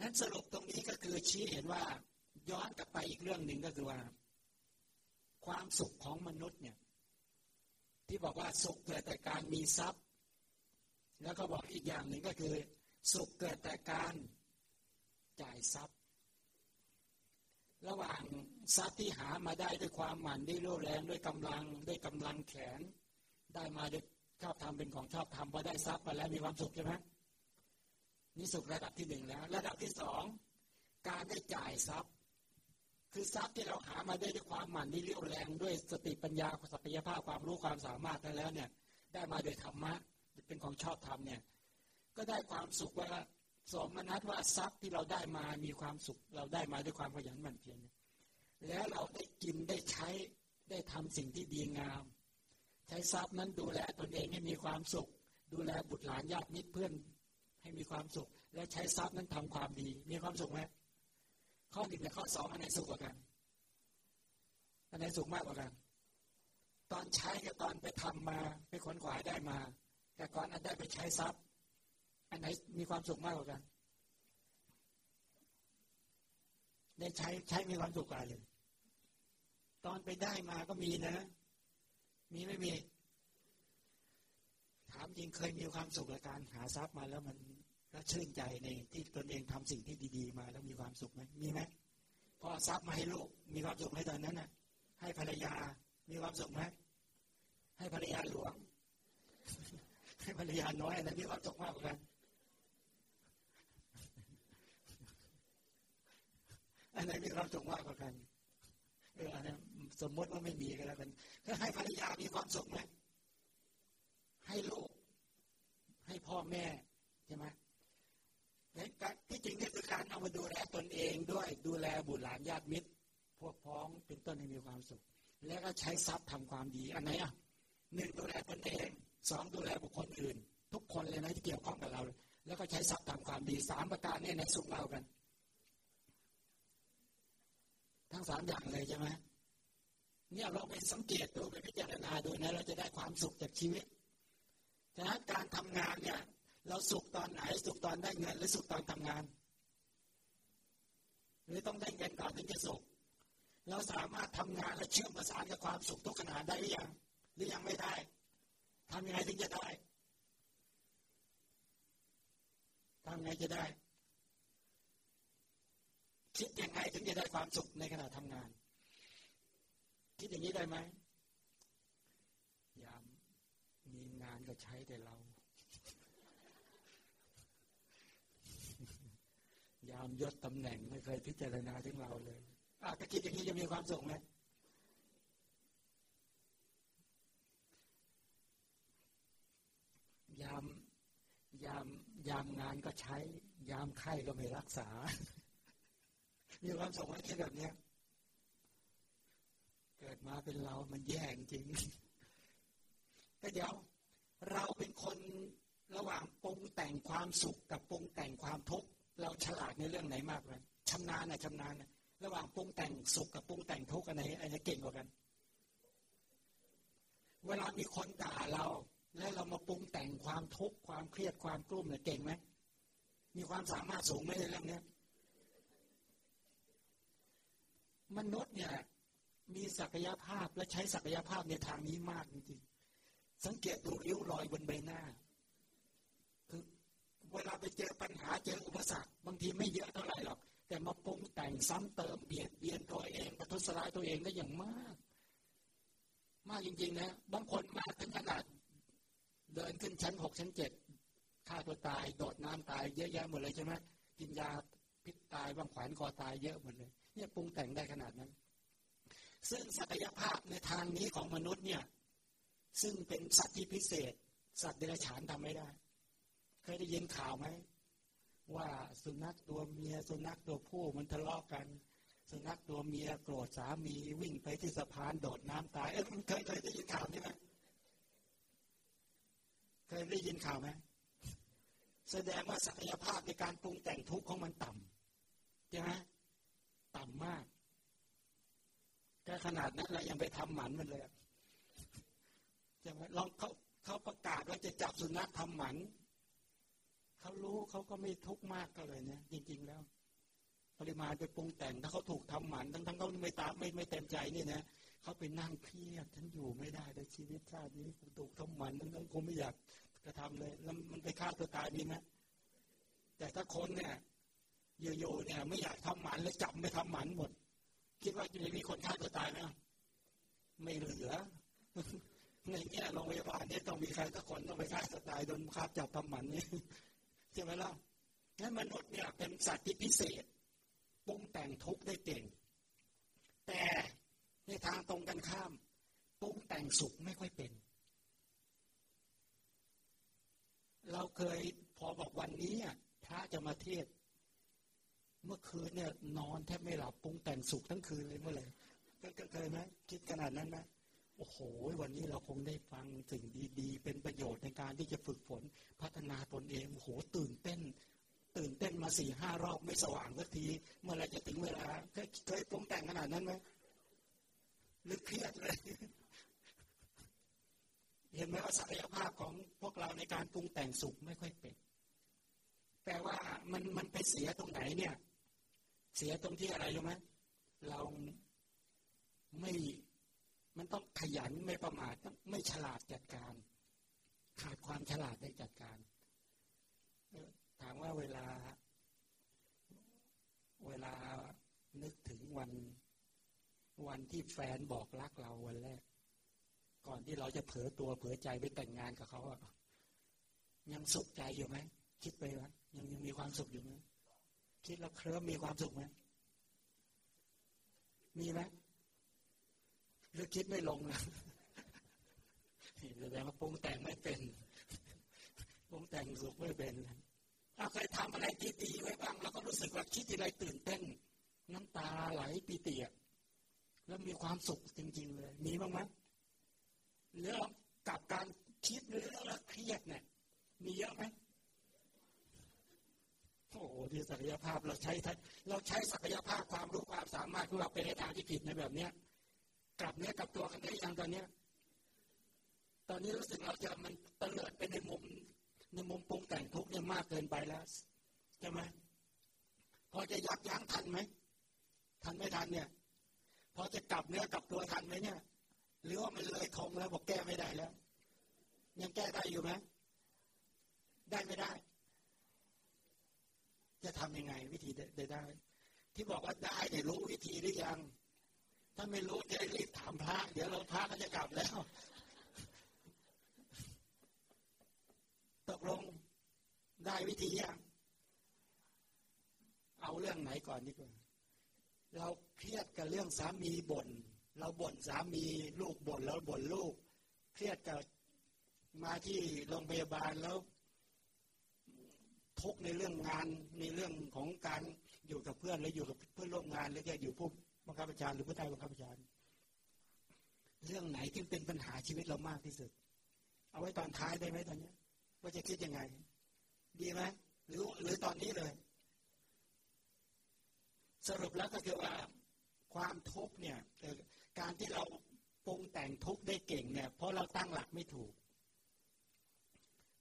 นั้นสรุปตรงนี้ก็คือชี้เห็นว่าย้อนกลับไปอีกเรื่องหนึ่งก็คือว่า ความสุขของมนุษย์เนี่ย ที่บอกว่าสุขเกิดแต่การมีทรัพย์ แล้วก็บอกอีกอย่างหนึ่งก็คือ สุขเกิดแต่การจ่ายทรัพย์ ระหว่างทรัพย์ที่หามาได้ด้วยความหมั่นด้วยรูแรงด้วยกำลังด้วยกำลังแขน ได้มาด้วยชอบทำเป็นของชอบทำพอได้ทรัพย์มาแล้วมีความสุขใช่ไหม นี่สุขระดับที่หนึ่งแล้ว ระดับที่สองการได้จ่ายทรัพย์ คือทรัพย์ที่เราหามาได้ด้วยความหมั่นที่เรียวแรงด้วยสติปัญญาศักยภาพความรู้ความสามารถแล้วเนี่ยได้มาโดยธรรมะเป็นของชอบธรรมเนี่ยก็ได้ความสุขว่าสมนัตว่าทรัพย์ที่เราได้มามีความสุข เราได้มาด้วยความขยันหมั่นเพียรแล้วเราได้กินได้ใช้ได้ทำสิ่งที่ดีงาม ใช้ทรัพย์นั้นดูแลตนเองให้มีความสุข ดูแลบุตรหลานญาติมิตรเพื่อน ให้มีความสุข และใช้ทรัพย์นั้นทำความดี มีความสุขไหมข้อหนึ่งกับข้อสองอันไหนสุขกว่ากันอันไหนสุขมากกว่ากัน ตอนใช้กับตอนไปทำมาไปขนขวายได้มาแต่ก่อนอันได้ไปใช้ทรัพย์ อันไหนมีความสุขมากกว่ากัน ได้ใช้ใช้มีความสุขกว่าเลยตอนไปได้มาก็มีนะ มีไม่มีถามจริงเคยมีความสุขกับการหาทรัพย์มาแล้วมัน ก็ชื่นใจในที่ตนเองทำสิ่งที่ดี ๆ มาแล้วมีความสุขไหมมีไหมพอทรัพย์มาให้ลูกมีความสุขไหมตอนนั้นน่ะ ให้ภรรยามีความสุขไหมให้ภรรยาหลวง ให้ภรรยาน้อยอะไรมีความสุขมากกว่ากันอันไหนมีความสุขมากกว่ากันเอออันนั้นสมมติว่าไม่มีก็แล้วกันถ้าให้ภรรยามีความสุขไหมให้ลูก ให้พ่อแม่ใช่ไหม ที่จริงนี่คือการเอามาดูแลตนเองด้วย ดูแลบุตรหลานญาติมิตร พวกพ้องเป็นต้นให้มีความสุข แล้วก็ใช้ทรัพย์ทำความดีอันไหนอะหนึ่งดูแลตนเองสองดูแลบุคคลอื่น ทุกคนเลยนะที่เกี่ยวข้องกับเรา แล้วก็ใช้ทรัพย์ทำความดีสามประการนี้ในสุขเรากัน ทั้งสามอย่างเลยใช่ไหมเนี่ยเราไปสังเกตดูไปพิจารณาดูนะเราจะได้ความสุขจากชีวิตฉะนั้นการทำงานเนี่ย เราสุขตอนไหนสุขตอนได้เงิน หรือสุขตอนทำงาน หรือต้องได้เงินก่อนถึงจะสุข เราสามารถทำงานและเชื่อมประสานกับความสุขทุกขณะได้หรือยังหรือยังไม่ได้ทำยังไงถึงจะได้ทำยังไงจะได้ คิดยังไงถึงจะได้ความสุขในขณะทำงาน คิดอย่างนี้ได้ไหมยามมีงานก็ใช้แต่เรายามยศตำแหน่งไม่เคยพิจารณาถึงเราเลยอาจจะคิดอย่างนี้จะมีความสุขไหมยามยามยามงานก็ใช้ ยามไข้ก็ไม่รักษา มีความสุขไหมแค่แบบนี้เกิดมาเป็นเรามันแย่จริงแต่เดี๋ยวเราเป็นคนระหว่างปรุงแต่งความสุขกับปรุงแต่งความทุกข์ เราฉลาดในเรื่องไหนมากกว่าชำนาญนะชำนาญนะระหว่างปรุงแต่งสุขกับปรุงแต่งทุกข์อันไหนอันไหนเก่งกว่ากัน เวลามีคนด่าเรา แล้วเรามาปรุงแต่งความทุกข์ความเครียดความกลุ้มเนี่ยเก่งไหมมีความสามารถสูงไหมในเรื่องนี้มนุษย์เนี่ยมีศักยภาพและใช้ศักยภาพในทางนี้มากจริงๆสังเกตดูริ้วรอยบนใบหน้า เวลาไปเจอปัญหาเจออุปสรรคบางทีไม่เยอะเท่าไหร่หรอก แต่มาปรุงแต่งซ้ำเติมเบียดเบียนตัวเองประทุษร้ายตัวเองได้อย่างมาก มากจริงๆนะบางคนมาถึงขนาดเดินขึ้นชั้นหกชั้นเจ็ดฆ่าตัวตายโดดน้ำตายเยอะแยะหมดเลยใช่ไหมกินยาพิษตายบางขวานคอตายเยอะหมดเลย เนี่ยปรุงแต่งได้ขนาดนั้น ซึ่งศักยภาพในทางนี้ของมนุษย์เนี่ย ซึ่งเป็นสัตว์ที่พิเศษ สัตว์เดรัจฉานทำไม่ได้ เคยได้ยินข่าวไหมว่าสุนัขตัวเมียสุนัขตัวผู้มันทะเลาะกัน สุนัขตัวเมียโกรธสามีวิ่งไปที่สะพานโดดน้ำตายเอ้ยเคยเคยได้ยินข่าวนี้ไหมเคยได้ยินข่าวไหมแสดงว่าศักยภาพในการปรุงแต่งทุกข์ของมันต่ำใช่ไหมต่ำมากแค่ขนาดนั้นเรายังไปทำหมันมันเลยใช่ไหมลองเขาเขาประกาศว่าจะจับสุนัขทำหมัน เขารู้เขาก็ไม่ทุกข์มากก็เลยเนี่ยจริง ๆ แล้ว ปริมาณไปปรุงแต่งถ้าเขาถูกทำหมัน ทั้งทั้งเขาไม่ตามไม่ไม่เต็มใจนี่นะเขาไปนั่งเครียดฉันอยู่ไม่ได้ในชีวิตชาตินี้ถูกทำหมันทั้งทั้งคงไม่อยากกระทำเลย แล้วมันไปฆ่าตัวตายดีไหมแต่ถ้าคนเนี่ยอยู่ๆเนี่ยไม่อยากทำหมันแล้วจับไม่ทำหมันหมด คิดว่าจะมีคนฆ่าตัวตายไหมไม่เหลือในแง่โรงพยาบาลเนี่ยต้องมีใครสักคนต้องไปฆ่าตัวตายโดนคาบจับทำหมันนี่ ใช่ไหมล่ะงั้นมนุษย์เนี่ยเป็นสัตว์ที่พิเศษปรุงแต่งทุกข์ได้เก่ง แต่ในทางตรงกันข้ามปรุงแต่งสุขไม่ค่อยเป็น เราเคยพอบอกวันนี้พระจะมาเทศ เมื่อคืนเนี่ยนอนแทบไม่หลับปรุงแต่งสุขทั้งคืนเลยเมื่อไหร่เคยไหมคิดขนาดนั้นนะ โอ้โห วันนี้เราคงได้ฟังสิ่งดีๆ เป็นประโยชน์ในการที่จะฝึกฝนพัฒนาตนเอง โอ้โห ตื่นเต้น ตื่นเต้นมาสี่ห้ารอบไม่สว่างสักที เมื่อไรจะถึงเวลา เคยปรุงแต่งขนาดนั้นไหมหรือเครียดเลย เห็นไหมว่าศักยภาพของพวกเราในการปรุงแต่งสุขไม่ค่อยเป็น แปลว่ามันมันไปเสียตรงไหนเนี่ย เสียตรงที่อะไรรู้ไหมเราไม่ มันต้องขยันไม่ประมาทไม่ฉลาดจัดการ ขาดความฉลาดในจัดการถามว่าเวลา เวลานึกถึงวันวันที่แฟนบอกรักเราวันแรก ก่อนที่เราจะเผลอตัวเผลอใจไปแต่งงานกับเขาอะยังสุขใจอยู่ไหมคิดไปว่ายังยังมีความสุขอยู่ไหมคิดแล้วเคลิ้มมีความสุขไหมมีไหม หรือคิดไม่ลงนะแสดงว่าปรุงแต่งไม่เป็นปรุงแต่งสุขไม่เป็นเราเคยทำอะไรที่ดีไว้บ้างเราก็รู้สึกว่าคิดอะไรตื่นเต้น น้ำตาไหลปีติแล้วมีความสุขจริง ๆ เลย มีบ้างไหมหรือกับการคิดเรื่องแล้วเครียดเนี่ยมีเยอะไหมโอ้โหที่ศักยภาพเราใช้เราใช้ศักยภาพความรู้ความสามารถของเราไปในทางที่ผิดในแบบเนี้ย กลับเนี้ยกับตัวกันได้ยังตอนเนี้ย ตอนนี้รู้สึกเราจะมันเตลิดไปในมุมในมุมปรุงแต่งทุกเนี่ยมากเกินไปแล้วใช่ไหมพอจะยับยั้งทันไหมทันไม่ทันเนี่ย พอจะกลับเนื้อกลับตัวทันไหมเนี่ย หรือว่ามันเลยทงแล้วบอกแก้ไม่ได้แล้ว ยังแก้ได้อยู่ไหมได้ไม่ได้ จะทำยังไงวิธีได้ได้ ที่บอกว่าได้เนี่ยรู้วิธีหรือยัง ถ้าไม่รู้จะรีบถามพระ เดี๋ยวเราพระก็จะกลับแล้ว ตกลงได้วิธียังเอาเรื่องไหนก่อนดีกว่า เราเครียดกับเรื่องสามีบน่น เราบ่นสามีลูกบ่นแล้วบ่นลูก เครียดกับมาที่โรงพยาบาลแล้วทุกในเรื่องงานในเรื่องของการอยู่กับเพื่อนหรืออยู่กับเพื่อนร่วมงานหรือแกอยู่ผู้ บังคับบัญชาหรือผู้ใต้บังคับบัญชาเรื่องไหนที่เป็นปัญหาชีวิตเรามากที่สุด เอาไว้ตอนท้ายได้ไหมตอนนี้ว่าจะคิดยังไง ดีไหมหรือหรือตอนนี้เลย สรุปแล้วก็คือว่าความทุกข์เนี่ยการที่เราปรุงแต่งทุกข์ได้เก่งเนี่ย เพราะเราตั้งหลักไม่ถูก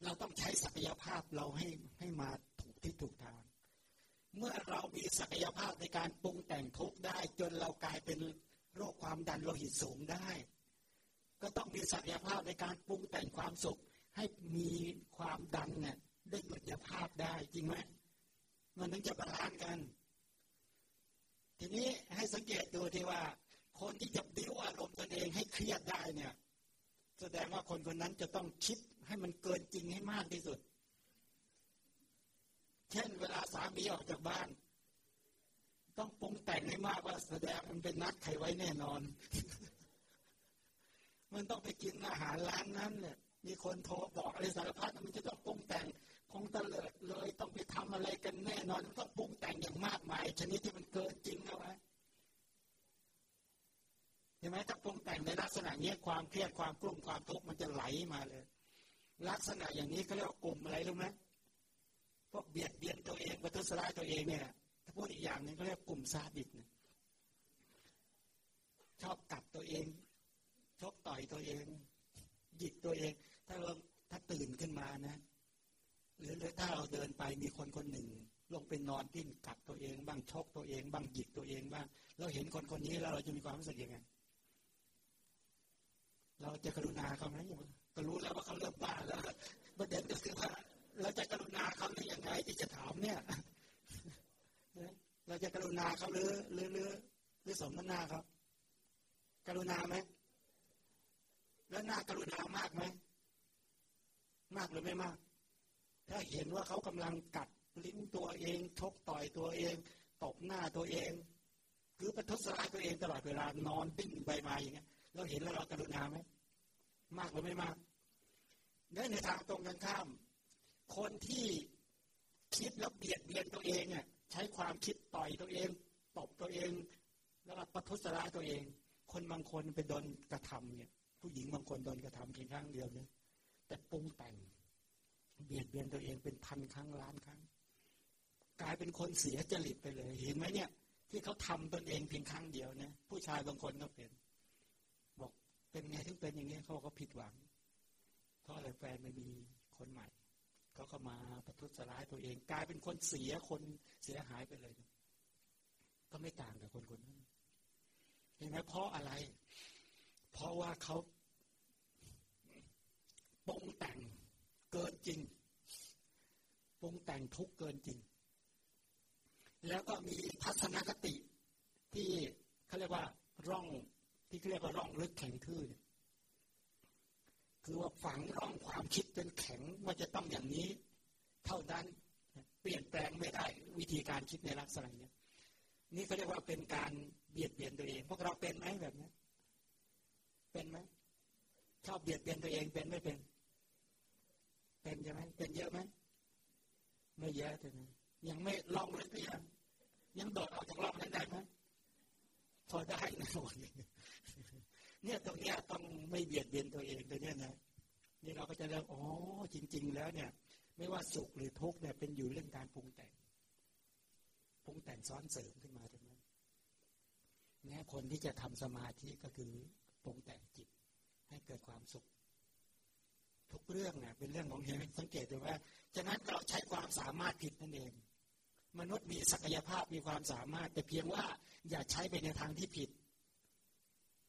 เราต้องใช้ศักยภาพเราให้ให้มาถูกที่ถูกทาง เมื่อเรามีศักยภาพในการปรุงแต่งทุกข์ได้ จนเรากลายเป็นโรคความดันโลหิตสูงได้ ก็ต้องมีศักยภาพในการปรุงแต่งความสุข ให้มีความดันเนี่ยได้ดุลยภาพได้จริงไหมมันถึงจะ balance กัน ทีนี้ให้สังเกตดูที่ว่า คนที่จะบิ้วอารมณ์ตนเองให้เครียดได้เนี่ย แสดงว่าคนคนนั้นจะต้องคิดให้มันเกินจริงให้มากที่สุด เช่น เวลาสามีออกจากบ้าน ต้องปรุงแต่งให้มากว่าแสดงมันเป็นนัดใครไว้แน่นอน มันต้องไปกินอาหารร้านนั้นเนี่ยมีคนโทรบอกอะไรสารพัดมันจะต้องปรุงแต่งคงเตลิดเลยต้องไปทำอะไรกันแน่นอนต้องปรุงแต่งอย่างมากมาย ชนิดที่มันเกินจริงเอาไว้เห็นไหมถ้าปรุงแต่งในลักษณะนี้ความเครียดความกลุ้มความทุกข์มันจะไหลมาเลย ลักษณะอย่างนี้เขาเรียกว่ากลุ่มอะไรรู้ไหม วกเบียดเบียนตัวเองประทุษร้ายตัวเองเนี่ย ถ้าพูดอีกอย่างหนึ่งเขาเรียกกลุ่มซาดิสชอบกัดตัวเองชกต่อยตัวเอง หยิกตัวเอง ถ้าเราถ้าตื่นขึ้นมานะหรือถ้าเราเดินไปมีคนคนหนึ่ง ลงไปนอนดิ้นกัดตัวเองบ้างชกตัวเองบ้างหยิกตัวเองบ้างเราเห็นคนคนนี้แล้วเราจะมีความรู้สึกยังไงเราจะกรุณาเขาไหมก็รู้แล้วว่าเขาเริ่มบ้าแล้วประเด็นก็คือว่า เราจะกรุณาเขาได้ยังไงที่จะถามเนี่ย เราจะกรุณาเขาหรือหรือหรือหรือสมน้ำหน้าครับกรุณาไหมแล้วน่ากรุณามากไหมมากหรือไม่มาก ถ้าเห็นว่าเขากำลังกัดลิ้นตัวเองชกต่อยตัวเองตบหน้าตัวเองคือประทุษร้ายตัวเองตลอดเวลานอนดิ้นใบไม้อย่างเงี้ยเราเห็นแล้วเรากรุณาไหมมากหรือไม่มากในทางตรงกันข้าม คนที่คิดแล้วเบียดเบียนตัวเองเนี่ยใช้ความคิดต่อยตัวเองตบตัวเอง แล้วประทุษร้ายตัวเอง คนบางคนไปโดนกระทำเนี่ย ผู้หญิงบางคนโดนกระทำเพียงครั้งเดียวเนี่ยแต่ปรุงแต่ง เบียดเบียนตัวเองเป็นพันครั้งล้านครั้ง กลายเป็นคนเสียจริตไปเลยเห็นไหมเนี่ย ที่เขาทำตนเองเพียงครั้งเดียวเนี่ยผู้ชายบางคนก็เป็น บอกเป็นไงถึงเป็นอย่างนี้เขาก็ผิดหวังเพราะอะไรแฟนไม่มีคนใหม่ เขาก็มาประทุษร้ายตัวเอง กลายเป็นคนเสียคนเสียหายไปเลย ก็ไม่ต่างกับคนคนนั้นเห็นไหมเพราะอะไร เพราะว่าเขาปรุงแต่งเกินจริงปรุงแต่งทุกเกินจริง แล้วก็มีทัศนคติที่เขาเรียกว่าร่องที่เขาเรียกว่าร่องลึกแข็งทื่อ คือว่าฝังร่องความคิดเป็นแข็งว่าจะต้องอย่างนี้ เท่านั้นเปลี่ยนแปลงไม่ได้วิธีการคิดในลักษณะนี้นี่เขาเรียกว่าเป็นการเบียดเบียนตัวเอง พวกเราเป็นไหมแบบนี้เป็นไหมชอบเบียดเบียนตัวเองเป็นไม่เป็น เป็นใช่ไหมเป็นเยอะไหมไม่เยอะแต่นะยังไม่ลองเลยก็ยังยังโดดออกจากรอบนั้นได้ไหมพอได้นะหมด เนี่ยตรงเนี้ยต้องไม่เบียดเบียนตัวเองตัวเนี้ยนะนี่เราก็จะเริ่มอ๋อจริง ๆ แล้วเนี่ย ไม่ว่าสุขหรือทุกข์เนี่ยเป็นอยู่เรื่องการปรุงแต่งปรุงแต่งซ้อนเสริมขึ้นมาตรงนั้นแม้คนที่จะทำสมาธิก็คือปรุงแต่งจิต ให้เกิดความสุข ทุกเรื่องเนี่ยเป็นเรื่องของเหตุสังเกตดูว่าฉะนั้นเราใช้ความสามารถผิดนั่นเอง มนุษย์มีศักยภาพมีความสามารถ แต่เพียงว่าอย่าใช้ไปในทางที่ผิด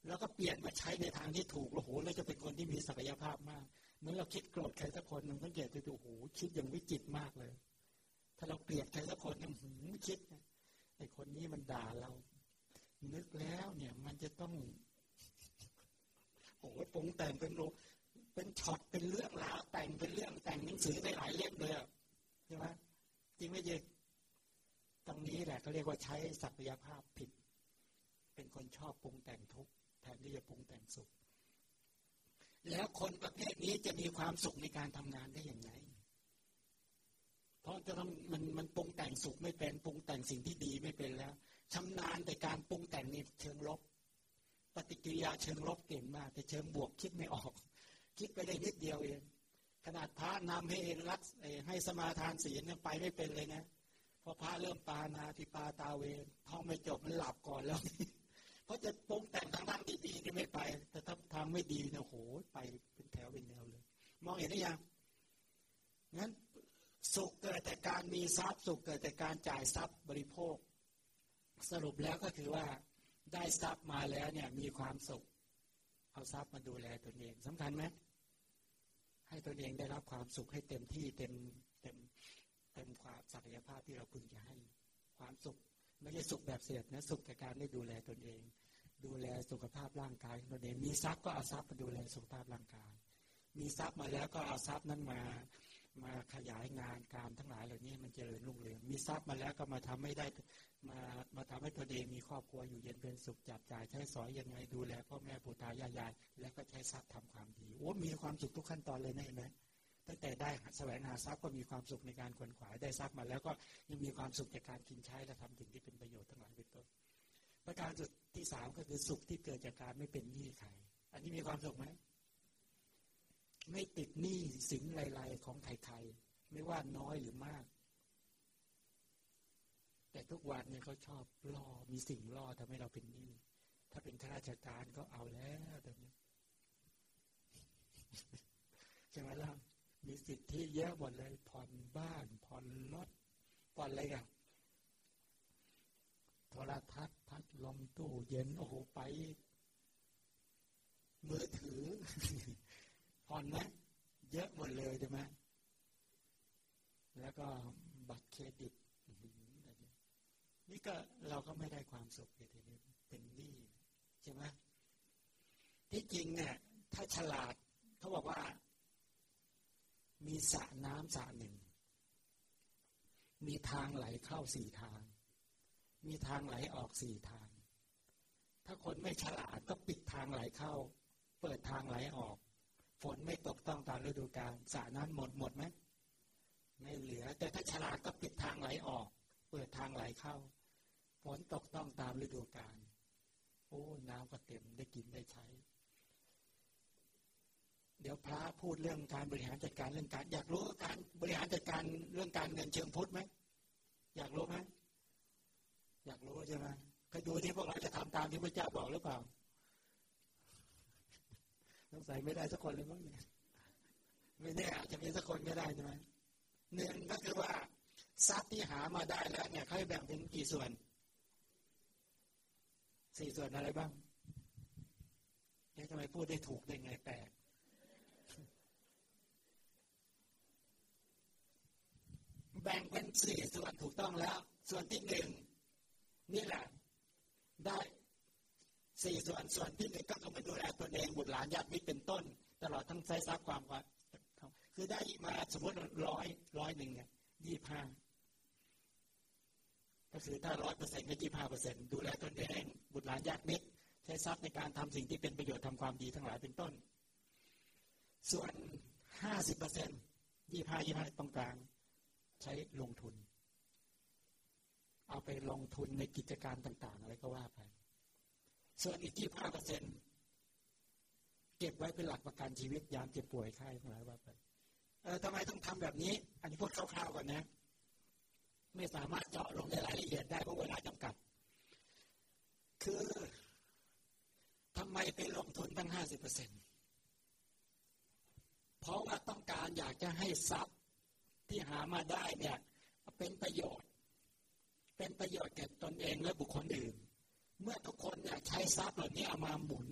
แล้วก็เปลี่ยนมาใช้ในทางที่ถูกโอ้โหเราจะเป็นคนที่มีศักยภาพมาก เหมื่อเราคิดโกรธใครสักคนหนึ่งสังเกตดูโอ้โหคิดอย่างวิจิตมากเลย ถ้าเราเกลียดใครสักคนหนึ่งหืมคิดไอ้คนนี้มันด่าเรา นึกแล้วเนี่ยมันจะต้องโอ้โหปรุงแต่งเป็นโลเป็นช็อตเป็นเรื่องราวแต่งเป็นเรื่องแต่งหนังสือได้หลายเล่มเลยใช่ไหมจริงไหมเจตรงนี้แหละเขาเรียกว่าใช้ศักยภาพผิด เป็นคนชอบปรุงแต่งทุกแทนที่จะปรุงแต่งสุข แล้วคนประเภทนี้จะมีความสุขในการทำงานได้อย่างไร เพราะจะต้องมันมันปรุงแต่งสุขไม่เป็นปรุงแต่งสิ่งที่ดีไม่เป็นแล้วชำนาญแต่การปรุงแต่งในเชิงลบ ปฏิกิริยาเชิงลบเก่งมาก แต่เชิงบวกคิดไม่ออก คิดไปได้นิดเดียวเองขนาดพระนำให้เองรักให้สมาทานศีลไปไม่เป็นเลยนะพอพระเริ่มปานาทิปาตาเวนท้องไม่จบมันหลับก่อนแล้ว เพราะจะปรุงแต่งทางด้านดีๆนี่ไม่ไป แต่ถ้าทางไม่ดีเนี่ยโหไปเป็นแถวเป็นแนวเลย มองเห็นได้ยังงั้นสุขเกิดแต่การมีทรัพย์สุขเกิดแต่การจ่ายทรัพย์บริโภค สรุปแล้วก็คือว่าได้ทรัพย์มาแล้วเนี่ยมีความสุข เอาทรัพย์มาดูแลตนเองสำคัญไหมให้ตนเองได้รับความสุขให้เต็มที่เต็มเต็มเต็มความศักยภาพที่เราพึงจะให้ ความสุข ไม่ใช่สุขแบบเสียดนะสุขจากการได้ดูแลตนเอง ดูแลสุขภาพร่างกายตนเองมีทรัพย์ก็เอาทรัพย์มาดูแลสุขภาพร่างกาย มีทรัพย์มาแล้วก็เอาทรัพย์นั้นมามาขยายงานการทั้งหลายเหล่านี้มันเจริญรุ่งเรืองมีทรัพย์มาแล้วก็มาทำให้ได้มามาทำให้ตนเองมีครอบครัวอยู่เย็นเป็นสุขจับจ่ายใช้สอยยังไงดูแลพ่อแม่ปู่ตายายาย แล้วก็ใช้ทรัพย์ทำความดีโอ้มีความสุขทุกขั้นตอนเลยนะเห็นไหม ตั้งแต่ได้แสวงหาทรัพย์ก็มีความสุขในการขวนขวายได้ทรัพย์มาแล้วก็ยังมีความสุขจากการกินใช้และทำสิ่งที่เป็นประโยชน์ทั้งหลายเป็นต้นประการสุดที่สามก็คือสุขที่เกิดจากการไม่เป็นหนี้ใครอันนี้มีความสุขไหมไม่ติดหนี้สินไรๆของใครๆไม่ว่าน้อยหรือมาก แต่ทุกวันเนี่ยเขาชอบล่อมีสิ่งล่อทำให้เราเป็นหนี้ถ้าเป็นข้าราชการก็เอาแล้วแบบนี้ใช่ไหมล่ะ มีสิทธิเยอะหมดเลยผ่อนบ้านผ่อนรถผ่อนอะไรกันโทรทัศน์พัดลมตู้เย็นโอ้โหไปมือถือผ่อนไหมเยอะหมดเลยใช่ไหมแล้วก็บัตรเครดิตนี่ก็เราก็ไม่ได้ความสุขเลยทีนี้เป็นหนี้ใช่ไหมที่จริงเนี่ยถ้าฉลาดเขาบอกว่า มีสระน้ำสระหนึ่ง มีทางไหลเข้าสี่ทาง มีทางไหลออกสี่ทาง ถ้าคนไม่ฉลาดก็ปิดทางไหลเข้า เปิดทางไหลออก ฝนไม่ตกต้องตามฤดูกาลสระน้ำหมดหมดไหมไม่เหลือ แต่ถ้าฉลาดก็ปิดทางไหลออก เปิดทางไหลเข้า ฝนตกต้องตามฤดูกาลโอ้ น้ำก็เต็มได้กินได้ใช้ เดี๋ยวพระพูดเรื่องการบริหารจัดการเรื่องการ อยากรู้การบริหารจัดการเรื่องการเงินเชิงพุทธไหมอยากรู้ไหมอยากรู้ใช่ไหมก็ดูที่พวกเราจะทำตามที่พระเจ้าบอกหรือเปล่าสงใสัยไม่ได้สักคนเลยมั้งเนี่ยไม่แน่อาจจะมีสักคนไม่ได้ใช่ไหมหนึ่งก็คือว่าทรัพย์ที่หามาได้แล้วเนี่ยเขาแบ่งเป็นกี่ส่วนสี่ส่วนอะไรบ้างเอ๊ะทำไมพูดได้ถูกได้ไงแปลก แบ่งเป็นสี่ส่วนถูกต้องแล้ว ส่วนที่หนึ่งนี่แหละ ได้สี่ส่วนส่วนที่หนึ่งก็คือมาดูแลตนเองบุตรหลานญาติมิตรเป็นต้น ตลอดทั้งใช้ทรัพย์ความว่าคือได้มาสมมติร้อยร้อยหนึ่งเนี่ยยี่ห้าก็คือถ้าร้อยเปอร์เซ็นต์ก็ยี่ห้าเปอร์เซ็นต์ดูแลตนเองบุตรหลานญาติมิตรใช้ทรัพย์ในการทำสิ่งที่เป็นประโยชน์ทำความดีทั้งหลายเป็นต้น ส่วนห้าสิบเปอร์เซ็นต์ยี่ห้ายี่ห้าตรงกลาง ช้ลงทุน เอาไปลงทุนในกิจการต่างๆ อะไรก็ว่าไป ส่วนอีกที่ห้าเปอร์เซ็นเก็บไว้เป็นหลักประกันชีวิตยามเจ็บป่วยไข้ทั้งหลาว่าไปเออทำไมต้องทำแบบนี้ อันนี้พูดคร่าวๆก่อนนะ ไม่สามารถเจาะลงในรายละเอียดได้เพราะเวลาจำกัด คือทำไมไปลงทุนตั้งห้าสิบเปอร์เซ็นเพราะว่าต้องการอยากจะให้ทรัพย ที่หามาได้เนี่ยเป็นประโยชน์ เป็นประโยชน์แก่ตนเองและบุคคลอื่น เมื่อทุกคนอยากใช้ทรัพย์เหล่านี้เอามาหมุน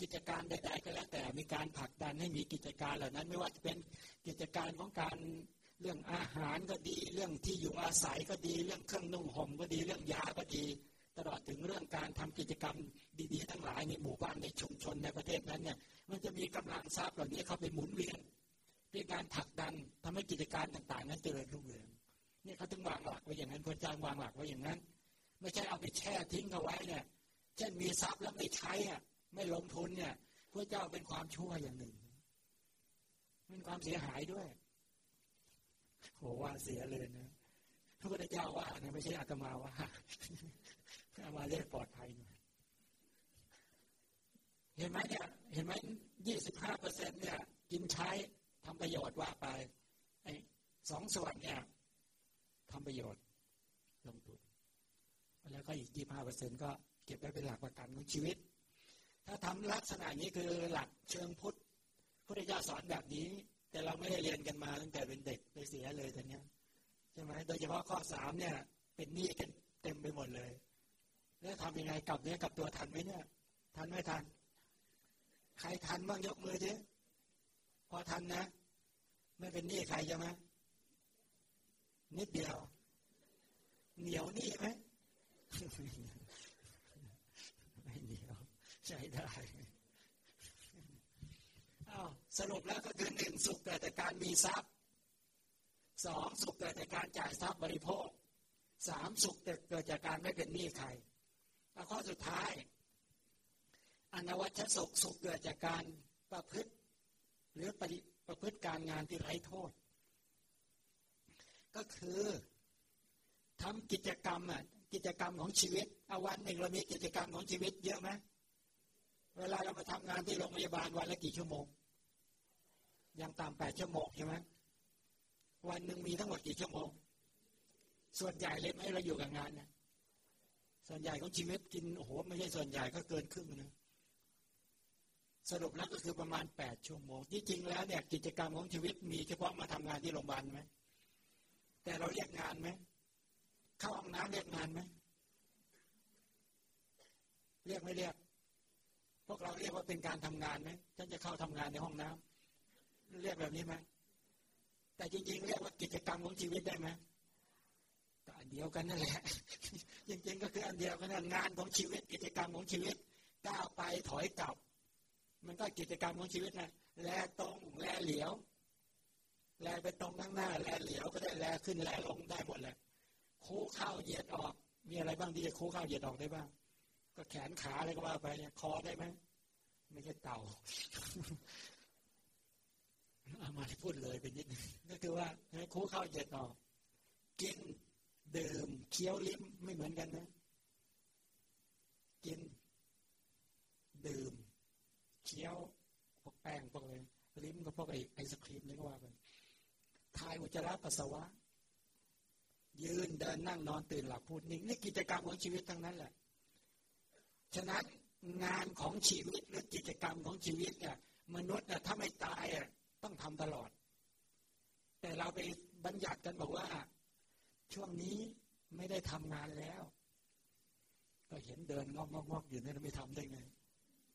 กิจการใดๆก็แล้วแต่มีการผลักดันให้มีกิจการเหล่านั้น ไม่ว่าจะเป็นกิจการของการเรื่องอาหารก็ดี เรื่องที่อยู่อาศัยก็ดี เรื่องเครื่องนุ่งห่มก็ดี เรื่องยาก็ดี ตลอดถึงเรื่องการทำกิจกรรมดีๆ ทั้งหลายในหมู่บ้านในชุมชนในประเทศนั้นเนี่ยมันจะมีกำลังทรัพย์เหล่านี้เข้าไปหมุนเวียน เป็นการผลักดันทำให้กิจการต่าง ๆ นั้นเจริญรุ่งเรืองนี่เขาถึงวางหลักไว้อย่างนั้นพระอาจวางหลักไว้อย่างนั้น ไม่ใช่เอาไปแช่ทิ้งเอาไว้เนี่ยเช่นมีทรัพย์แล้วไม่ใช้อะไม่ลงทุนเนี่ยพระเจ้าเป็นความชั่วอย่างหนึ่งเป็นความเสียหายด้วยโหว่าเสียเลยนะพระพุทธเจ้าว่านะไม่ใช่อาตมาว่าอามาเรียกปลอดภัยหน่อยเห็นไหมเนี่ย เห็นไหมยี่สิบห้าเปอร์เซ็นเนี่ย กินใช้ ทำประโยชน์ว่าไปไอ้สองส่วนเนี่ยทำประโยชน์ลงทุนแล้วก็อีกยี่ห้าเปอร์เซ็นก็เก็บไว้เป็นหลักประกันของชีวิต ถ้าทำลักษณะนี้คือหลักเชิงพุทธพุทธเจ้าสอนแบบนี้ แต่เราไม่ได้เรียนกันมาตั้งแต่เป็นเด็กไปเสียเลยตอนนี้ใช่ไหมโดยเฉพาะข้อสามเนี่ย เป็นหนี้กันเต็มไปหมดเลย แล้วทำยังไงกลับเนี้ยกับตัวทันไหมเนี่ย ทันไม่ทัน ใครทันบ้างยกมือดิ พอทันนะ ไม่เป็นหนี้ใครใช่ไหมนิดเดียว เหนียวนี่ไหมไม่เหนียวใช้ได้อ้าวสรุปแล้วก็คือหนึ่งสุขเกิดจากการมีทรัพย์สองสุขเกิดจากการจ่ายทรัพย์บริโภคสามสุขเกิดจากการไม่เป็นหนี้ใครแล้วข้อสุดท้าย อนวัชสุขสุขเกิดจากการประพฤติ หรือปฏิประพฤติการงานที่ไร้โทษ ก็คือทำกิจกรรมอะกิจกรรมของชีวิตเอาวันหนึ่งเรามีกิจกรรมของชีวิตเยอะไหมเวลาเรามาทำงานที่โรงพยาบาลวันละกี่ชั่วโมง ยังตามแปดชั่วโมงใช่ไหมวันหนึ่งมีทั้งหมดกี่ชั่วโมง ส่วนใหญ่เลยไหมเราอยู่กับงานนะส่วนใหญ่ของชีวิตกินโอ้โหไม่ใช่ส่วนใหญ่ก็เกินครึ่งนะ สรุปแล้วก็คือประมาณแปดชั่วโมง ที่จริงแล้วเนี่ยกิจกรรมของชีวิตมีเฉพาะมาทำงานที่โรงพยาบาลไหม แต่เราเรียกงานไหม เข้าห้องน้ำเรียกงานไหม เรียกไม่เรียก พวกเราเรียกว่าเป็นการทำงานไหมฉันจะเข้าทำงานในห้องน้ำเรียกแบบนี้ไหม แต่จริงๆ เรียกว่ากิจกรรมของชีวิตได้ไหมก็อันเดียวกันนั่นแหละ จริงๆ ก็คืออันเดียวกันนั่นงานของชีวิตกิจกรรมของชีวิตก้าวไปถอยกลับ มันก็กิจกรรมของชีวิตนะแลตรงแลเหลียว แลไปตรงข้างหน้า แลเหลียวก็ได้แลขึ้นแลลงได้หมดเลยคู่เข้าเหยียดออก มีอะไรบ้างที่จะคู่เข้าเหยียดออกได้บ้าง ก็แขนขาอะไรก็ว่าไปเนี่ยคอได้ไหมไม่ใช่เต่าอามาที่พูดเลยไปนิดนึงก็คือว่าคู่เข้าเหยียดออก กินดื่มเคี้ยวลิ้มไม่เหมือนกันนะ กิน ดื่ม เคี้ยว พวกแป้งพวกอะไรลิ้มก็พวกไอไอศครีมนี่ก็ว่าไปทายอุจจาระปัสสาวะ ยืนเดินนั่งนอนตื่นหลับพูดนิ่งนี่กิจกรรมของชีวิตทั้งนั้นแหละ ฉะนั้นงานของชีวิตหรือกิจกรรมของชีวิตเนี่ยมนุษย์เนี่ยถ้าไม่ตายอะต้องทำตลอด แต่เราไปบัญญัติกันบอกว่า ช่วงนี้ไม่ได้ทำงานแล้ว ก็เห็นเดินงอกงอกอยู่นี่เราไม่ทำได้ไง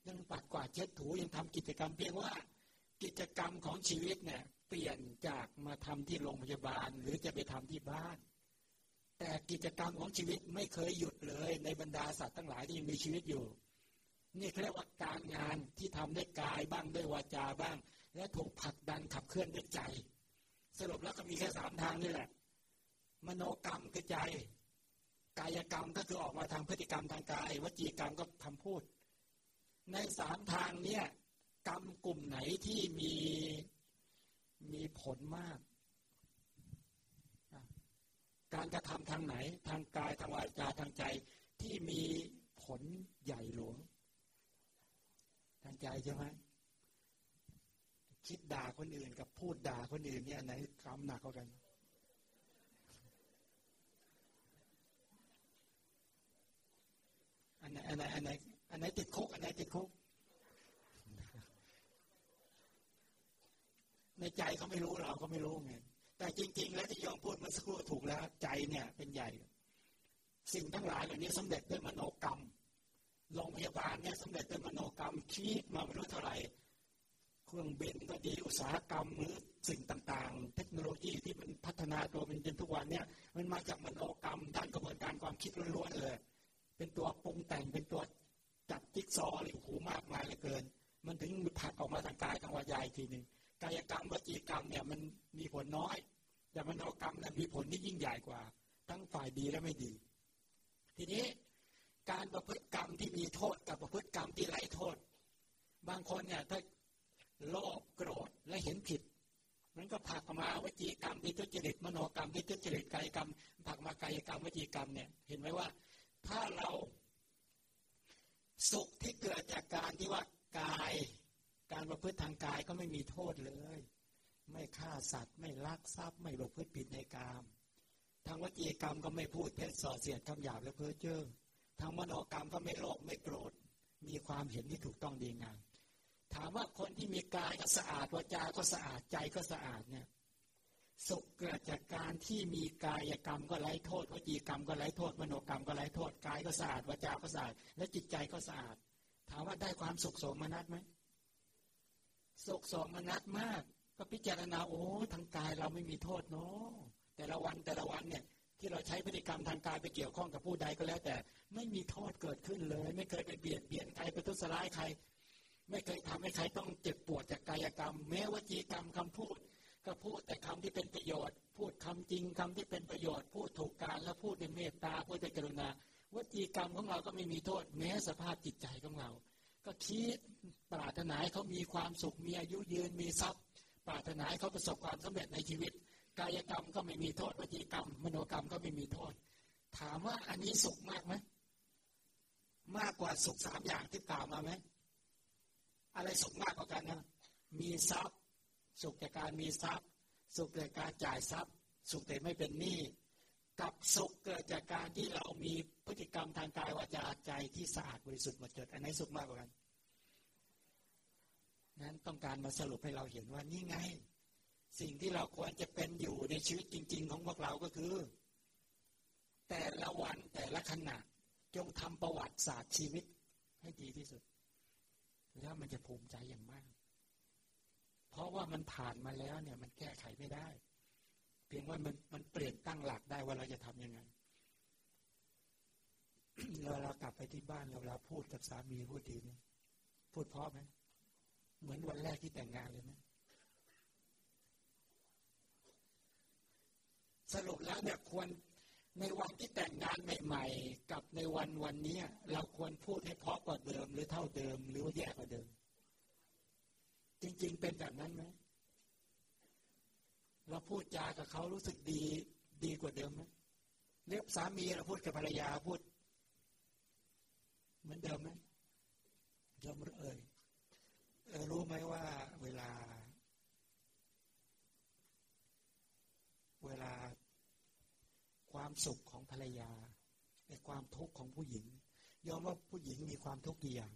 ยังปัดกวาดเช็ดถูยังทำกิจกรรมเพียงว่า กิจกรรมของชีวิตเนี่ยเปลี่ยนจากมาทำที่โรงพยาบาล หรือจะไปทำที่บ้าน แต่กิจกรรมของชีวิตไม่เคยหยุดเลย ในบรรดาสัตว์ทั้งหลายที่ยังมีชีวิตอยู่ นี่เรียกว่าการงานที่ทำด้วยกายบ้างด้วยวาจาบ้าง และถูกผลักดันขับเคลื่อนด้วยใจ สรุปแล้วก็มีแค่สามทางนี่แหละ มโนกรรมคือใจ กายกรรมก็คือออกมาทางพฤติกรรมทางกายวจีกรรมก็คำพูด ในสามทางเนี่ยกรรมกลุ่มไหนที่มีมีผลมาก การกระทำทางไหน ทางกายทางวาจาทางใจที่มีผลใหญ่หลวง ทางใจใช่ไหมคิดด่าคนอื่นกับพูดด่าคนอื่นเนี่ยไหนกรรมหนักกว่ากันอันไหนอันไหนอันไหน อันไหนติดคุก อันไหนติดคุก ในใจเขาไม่รู้เราก็ไม่รู้ไง แต่จริง ๆ แล้วที่ยอมพูดมาสักครู่ถูกแล้ว ใจเนี่ยเป็นใหญ่ สิ่งทั้งหลายเหล่านี้สำเร็จด้วยมโนกรรม โรงพยาบาลเนี่ยสำเร็จด้วยมโนกรรมคิดมาไม่รู้เท่าไหร่ เครื่องบินก็ดีอุตสาหกรรมหรือสิ่งต่างๆ เทคโนโลยีที่มันพัฒนาตัวเป็นจนทุกวันเนี่ย มันมาจากมโนกรรมด้านกระบวนการความคิดล้วนๆเลย เป็นตัวปรุงแต่งเป็นตัว จับจิ๊กซอหรือหูมากมายเหลือเกิน มันถึงผักออกมาทางกายทางวาจาอีกทีหนึ่งกายกรรมวจีกรรมเนี่ยมันมีผลน้อย แต่มโนกรรมนั้นมีผลที่ยิ่งใหญ่กว่า ทั้งฝ่ายดีและไม่ดี ทีนี้การประพฤติกรรมที่มีโทษกับประพฤติกรรมที่ไร้โทษ บางคนเนี่ยถ้าโลภโกรธและเห็นผิด มันก็ผักมาวจีกรรมที่ทุจริตมโนกรรมที่ทุจริตกายกรรมผักมากายกรรมวจีกรรมเนี่ยเห็นไหมว่า ถ้าเรา สุขที่เกิดจากการที่ว่ากาย การประพฤติทางกายก็ไม่มีโทษเลย ไม่ฆ่าสัตว์ ไม่ลักทรัพย์ ไม่ประพฤติผิดในกาม ทางวจีกรรมก็ไม่พูดเท็จส่อเสียดคำหยาบและเพ้อเจ้อทางมโนกรรมก็ไม่โลภไม่โกรธ มีความเห็นที่ถูกต้องดีงามถามว่าคนที่มีกายก็สะอาดวาจาก็สะอาดใจก็สะอาดเนี่ย สุขเกิดจากการที่มีกายกรรมก็ไร้โทษวจีกรรมก็ไร้โทษมโนกรรมก็ไร้โทษกายก็สะอาดวาจา ก็สะอาดและจิตใจก็สะอาด ถามว่าได้ความสุขสมนัตไหมโศกโศมนัสมาก ก็พิจารณาโอ้ทางกายเราไม่มีโทษเนาะแต่ละวันแต่ละวันเนี่ยที่เราใช้พฤติกรรมทางกายไปเกี่ยวข้องกับผู้ใดก็แล้ว แต่ไม่มีโทษเกิดขึ้นเลย ไม่เคยไปเบียดเบียนใครไปทุสลายใคร ไม่เคยทำให้ใครต้องเจ็บปวดจากกายกรรม แม้วจีกรรมคำพูด ก็พูดแต่คำที่เป็นประโยชน์ พูดคำจริงคำที่เป็นประโยชน์ พูดถูกการและพูดในเมตตาพูดในกรุณา วจีกรรมของเราก็ไม่มีโทษ แม้สภาพจิตใจของเรา ก็คิดปรารถนาให้เขามีความสุขมีอายุยืนมีทรัพย์ ปรารถนาให้เขาประสบความสำเร็จในชีวิต กายกรรมก็ไม่มีโทษวจีกรรม มโนกรรมก็ไม่มีโทษ ถามว่าอันนี้สุขมากไหมมากกว่าสุขสามอย่างที่กล่าวมาไหมอะไรสุขมากกว่ากันนะมีทรัพย์ สุขจากการมีทรัพย์ สุขจากการจ่ายทรัพย์ สุขแต่ไม่เป็นหนี้กับสุขเกิดจากการที่เรามีพฤติกรรมทางกายวาจาใจที่สะอาดบริสุทธิ์หมดจดอันไหนสุขมากกว่ากันนั้นต้องการมาสรุปให้เราเห็นว่านี่ไง สิ่งที่เราควรจะเป็นอยู่ในชีวิตจริง ๆ ของพวกเราก็คือ แต่ละวันแต่ละขณะจงทำประวัติศาสตร์ชีวิตให้ดีที่สุด แล้วมันจะภูมิใจอย่างมาก เพราะว่ามันผ่านมาแล้วเนี่ยมันแก้ไขไม่ได้ เพียงว่ามันมันเปลี่ยนตั้งหลักได้ว่าเราจะทํำยังไงเราเรากลับไปที่บ้านเราเราพูดกับสามีพูดดีไหมพูดเพราะไหมเหมือนวันแรกที่แต่งงานเลยไหมสรุปแล้วเนี่ยควรในวันที่แต่งงานใหม่ๆ กับในวันวันนี้เราควรพูดให้เพราะกว่าเดิม หรือเท่าเดิม หรือแย่กว่าเดิม จริง ๆ เป็นแบบนั้นไหมเราพูดจากับเขารู้สึกดีดีกว่าเดิมไหมเรียกสามีเราพูดกับภรรยาพูด เหมือนเดิมไหมยอมเอ่ยเออรู้ไหมว่าเวลา เวลาความสุขของภรรยาไอ้ความทุกข์ของผู้หญิง ยอมว่าผู้หญิงมีความทุกข์กี่อย่าง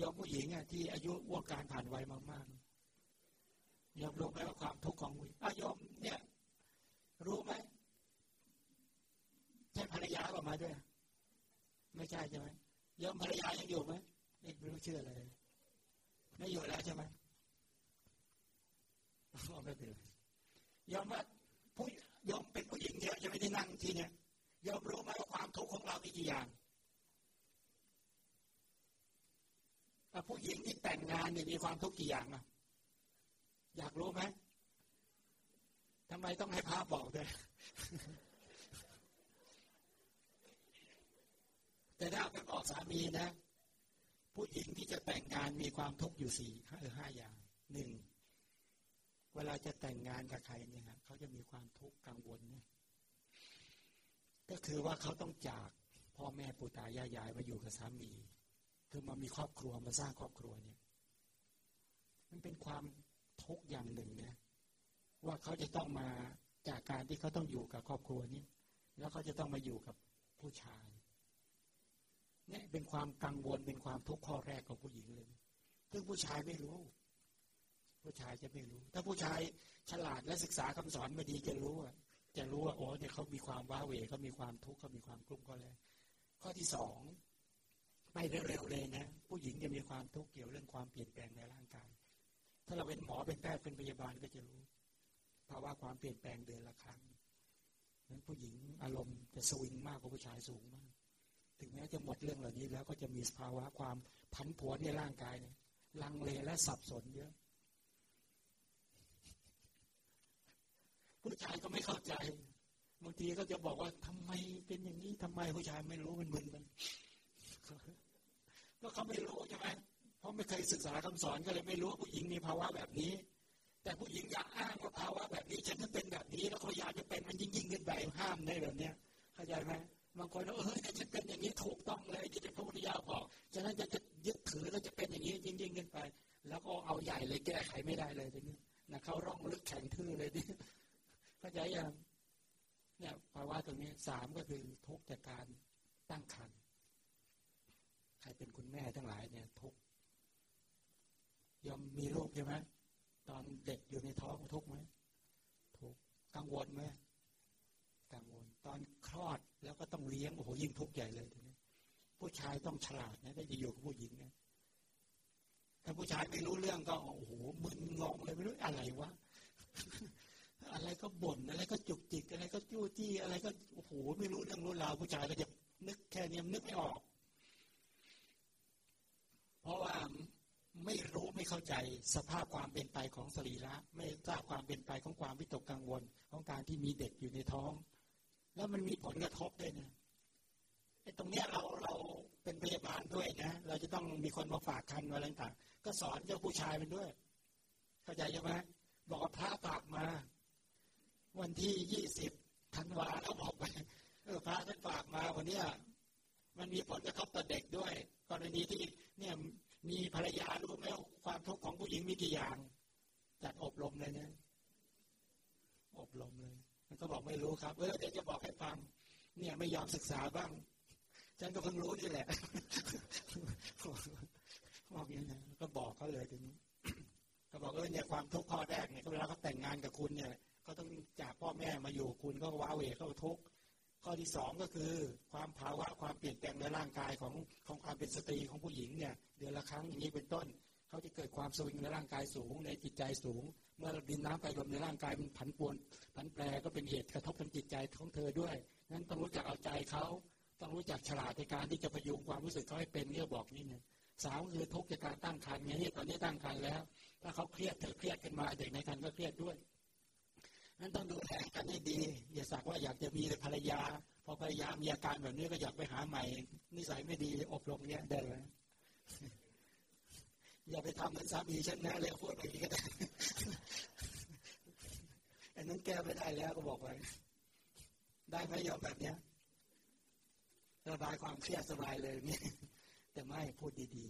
ยอมผู้หญิงอะที่อายุวงการผ่านวัยมากๆยอมรู้ไหมว่าความทุกข์ของผู้หญิงยอมเนี่ย รู้ไหมใช่ภรรยาออกมาด้วย ไม่ใช่ใช่ไหมยอมภรรยายังอยู่ไหมไม่รู้เชื่อเลยไม่อยู่แล้วใช่ไหมไม่เป็นไรยอมว่าผู้ยอมเป็นผู้หญิงเยอะจะไม่ได้นั่งที่เนี่ยยอมรู้ไหมว่าความทุกข์ของเรามีกี่อย่าง ผู้หญิงที่แต่งงานเนี่ยมีความทุกข์กี่อย่างอะอยากรู้ไหมทำไมต้องให้พระบอกด้วยแต่ถ้าไปบอกสามีนะ ผู้หญิงที่จะแต่งงานมีความทุกข์อยู่สี่ห้าอย่างหนึ่งเวลาจะแต่งงานกับใครเนี่ยเขาจะมีความทุกข์กังวลเนี่ยก็คือว่าเขาต้องจากพ่อแม่ปู่ตายายยายมาอยู่กับสามี คือมามีครอบครัวมาสร้างครอบครัวเนี่ย มันเป็นความทุกอย่างหนึ่งนะว่าเขาจะต้องมาจากการที่เขาต้องอยู่กับครอบครัวนี้ แล้วเขาจะต้องมาอยู่กับผู้ชายเนี่ยเป็นความกังวลเป็นความทุกข์ข้อแรกของผู้หญิงเลย ซึ่งผู้ชายไม่รู้ ผู้ชายจะไม่รู้ ถ้าผู้ชายฉลาดและศึกษาคำสอนมาดีจะรู้ว่าจะรู้ว่าโอ้เนี่ยเขามีความว้าเหวเขามีความทุกข์เขามีความกลุ้มก็แล้วข้อที่สอง ไปเร็วๆเลยนะ ผู้หญิงจะมีความทุกข์เกี่ยวเรื่องความเปลี่ยนแปลงในร่างกาย ถ้าเราเป็นหมอเป็นแพทย์เป็นพยาบาลก็จะรู้ภาวะความเปลี่ยนแปลงเดือนละครั้งนั้นผู้หญิงอารมณ์จะสวิงมากกว่าผู้ชายสูงมาก ถึงแม้จะหมดเรื่องเหล่านี้แล้วก็จะมีภาวะความผันผวนในร่างกายเนี่ยลังเลและสับสนเยอะ ผู้ชายก็ไม่เข้าใจบางทีก็จะบอกว่าทำไมเป็นอย่างนี้ทำไมผู้ชายไม่รู้มันมึนมัน ก็เขาไม่รู้ใช่ไหมเพราะไม่เคยศึกษาคำสอนก็เลยไม่รู้ว่าผู้หญิงมีภาวะแบบนี้ แต่ผู้หญิงอยากอ้างว่าภาวะแบบนี้ฉันจะเป็นแบบนี้ แล้วเขาอยากจะเป็นมันยิ่งยิ่งขึ้นไปห้ามได้แบบเนี้ยเข้าใจไหมบางคนเออฉันเป็นอย่างนี้ถูกต้องเลยที่จะพระพุทธเจ้าบอกฉะนั้นจะจะยึดถือแล้วจะเป็นอย่างนี้ยิ่งยิ่งขึ้นไป แล้วก็เอาใหญ่เลยแก้ไขไม่ได้เลยทีนี้นะเขาร่องลึกแข็งทื่อเลยดิเข้าใจยังเนี่ยภาวะตรงนี้สามก็คือทุกจากการตั้งครรภ์ รเป็นคุณแม่ทั้งหลายเนี่ยทุกยอมมีลูกใช่ไหมตอนเด็กอยู่ในท้องทุกไหมทุกกังวลไหมกังวลตอนคลอดแล้วก็ต้องเลี้ยงโอ้โหยิ่งทุกข์ใหญ่เลยทีนี้ผู้ชายต้องฉลาดนะได้จะอยู่กับผู้หญิงนะถ้าผู้ชายไม่รู้เรื่องก็โอ้โหมึนงงเลยไม่รู้อะไรวะอะไรก็บ่นอะไรก็จุกจิกอะไรก็จู้จี้อะไรก็โอ้โหไม่รู้เรื่องรู้ราวผู้ชายก็จะนึกแค่นี้นึกไม่ออก เพราะว่าไม่รู้ไม่เข้าใจสภาพความเป็นไปของสรีระ ไม่ทราบความเป็นไปของความวิตกกังวลของการที่มีเด็กอยู่ในท้อง แล้วมันมีผลกระทบด้วยนะไอ้ตรงเนี้ยเราเราเป็นพยาบาลด้วยนะ เราจะต้องมีคนมาฝากคันอะไรต่างก็สอนเจ้าผู้ชายมันด้วย เข้าใจใช่ไหมบอกพระฝากมา วันที่ยี่สิบธันวาแล้วบอกไปเออพระท่านฝากมาวันเนี้ย มันมีผลกระทบต่อเด็กด้วย กรณีที่เนี่ยมีภรรยารู้ไหมความทุกข์ของผู้หญิงมีกี่อย่างจัดอบรมเลยนะอบรมเลย มันก็บอกไม่รู้ครับ เออเดี๋ยวจะบอกให้ฟัง เนี่ยไม่ยอมศึกษาบ้าง ฉันก็เพิ่งรู้นี่แหละบอกอย่างนี้ก็บอกเขาเลยทีนี้ก็บอกเออเนี่ยความทุกข์ข้อแรกเนี่ยเวลาเขาแต่งงานกับคุณเนี่ยเขาต้องจากพ่อแม่มาอยู่คุณก็ว้าเหวเขาทุกข์ ข้อที่สองก็คือความภาวะความเปลี่ยนแปลงในร่างกายของของความเป็นสตรีของผู้หญิงเนี่ยเดือนละครั้งอย่างนี้เป็นต้น เขาจะเกิดความสวิงในร่างกายสูง ในจิตใจสูง เมื่อดินน้ำไฟลมในร่างกายมันผันปวนผันแปรก็เป็นเหตุกระทบทางจิตใจของเธอด้วยนั้นต้องรู้จักเอาใจเขาต้องรู้จักฉลาดในการที่จะประยุงความรู้สึกเขาให้เป็นเนี่ยบอกนี่เนี่ยสาวคือทุกข์จากการตั้งครรภ์ไงนี่ตอนนี้ตั้งครรภ์แล้ว ถ้าเขาเครียดเธอเครียดกันมาเด็กในครรภ์ก็เครียดด้วย นั้นต้องดูแลกันให้ดี อย่าสักว่าอยากจะมีภรรยา พอภรรยามีอาการแบบนี้ก็อยากไปหาใหม่ นิสัยไม่ดีอบรมเนี้ยได้เลยอย่าไปทำเหมือนสามีฉันนะเลยพูดแบบนี้ก็ได้อันนั้นแก้ไม่ได้แล้วก็บอกไปได้ไหมยอมแบบเนี้ยระบายความเครียดสบายเลยนี่แต่ไม่พูดดี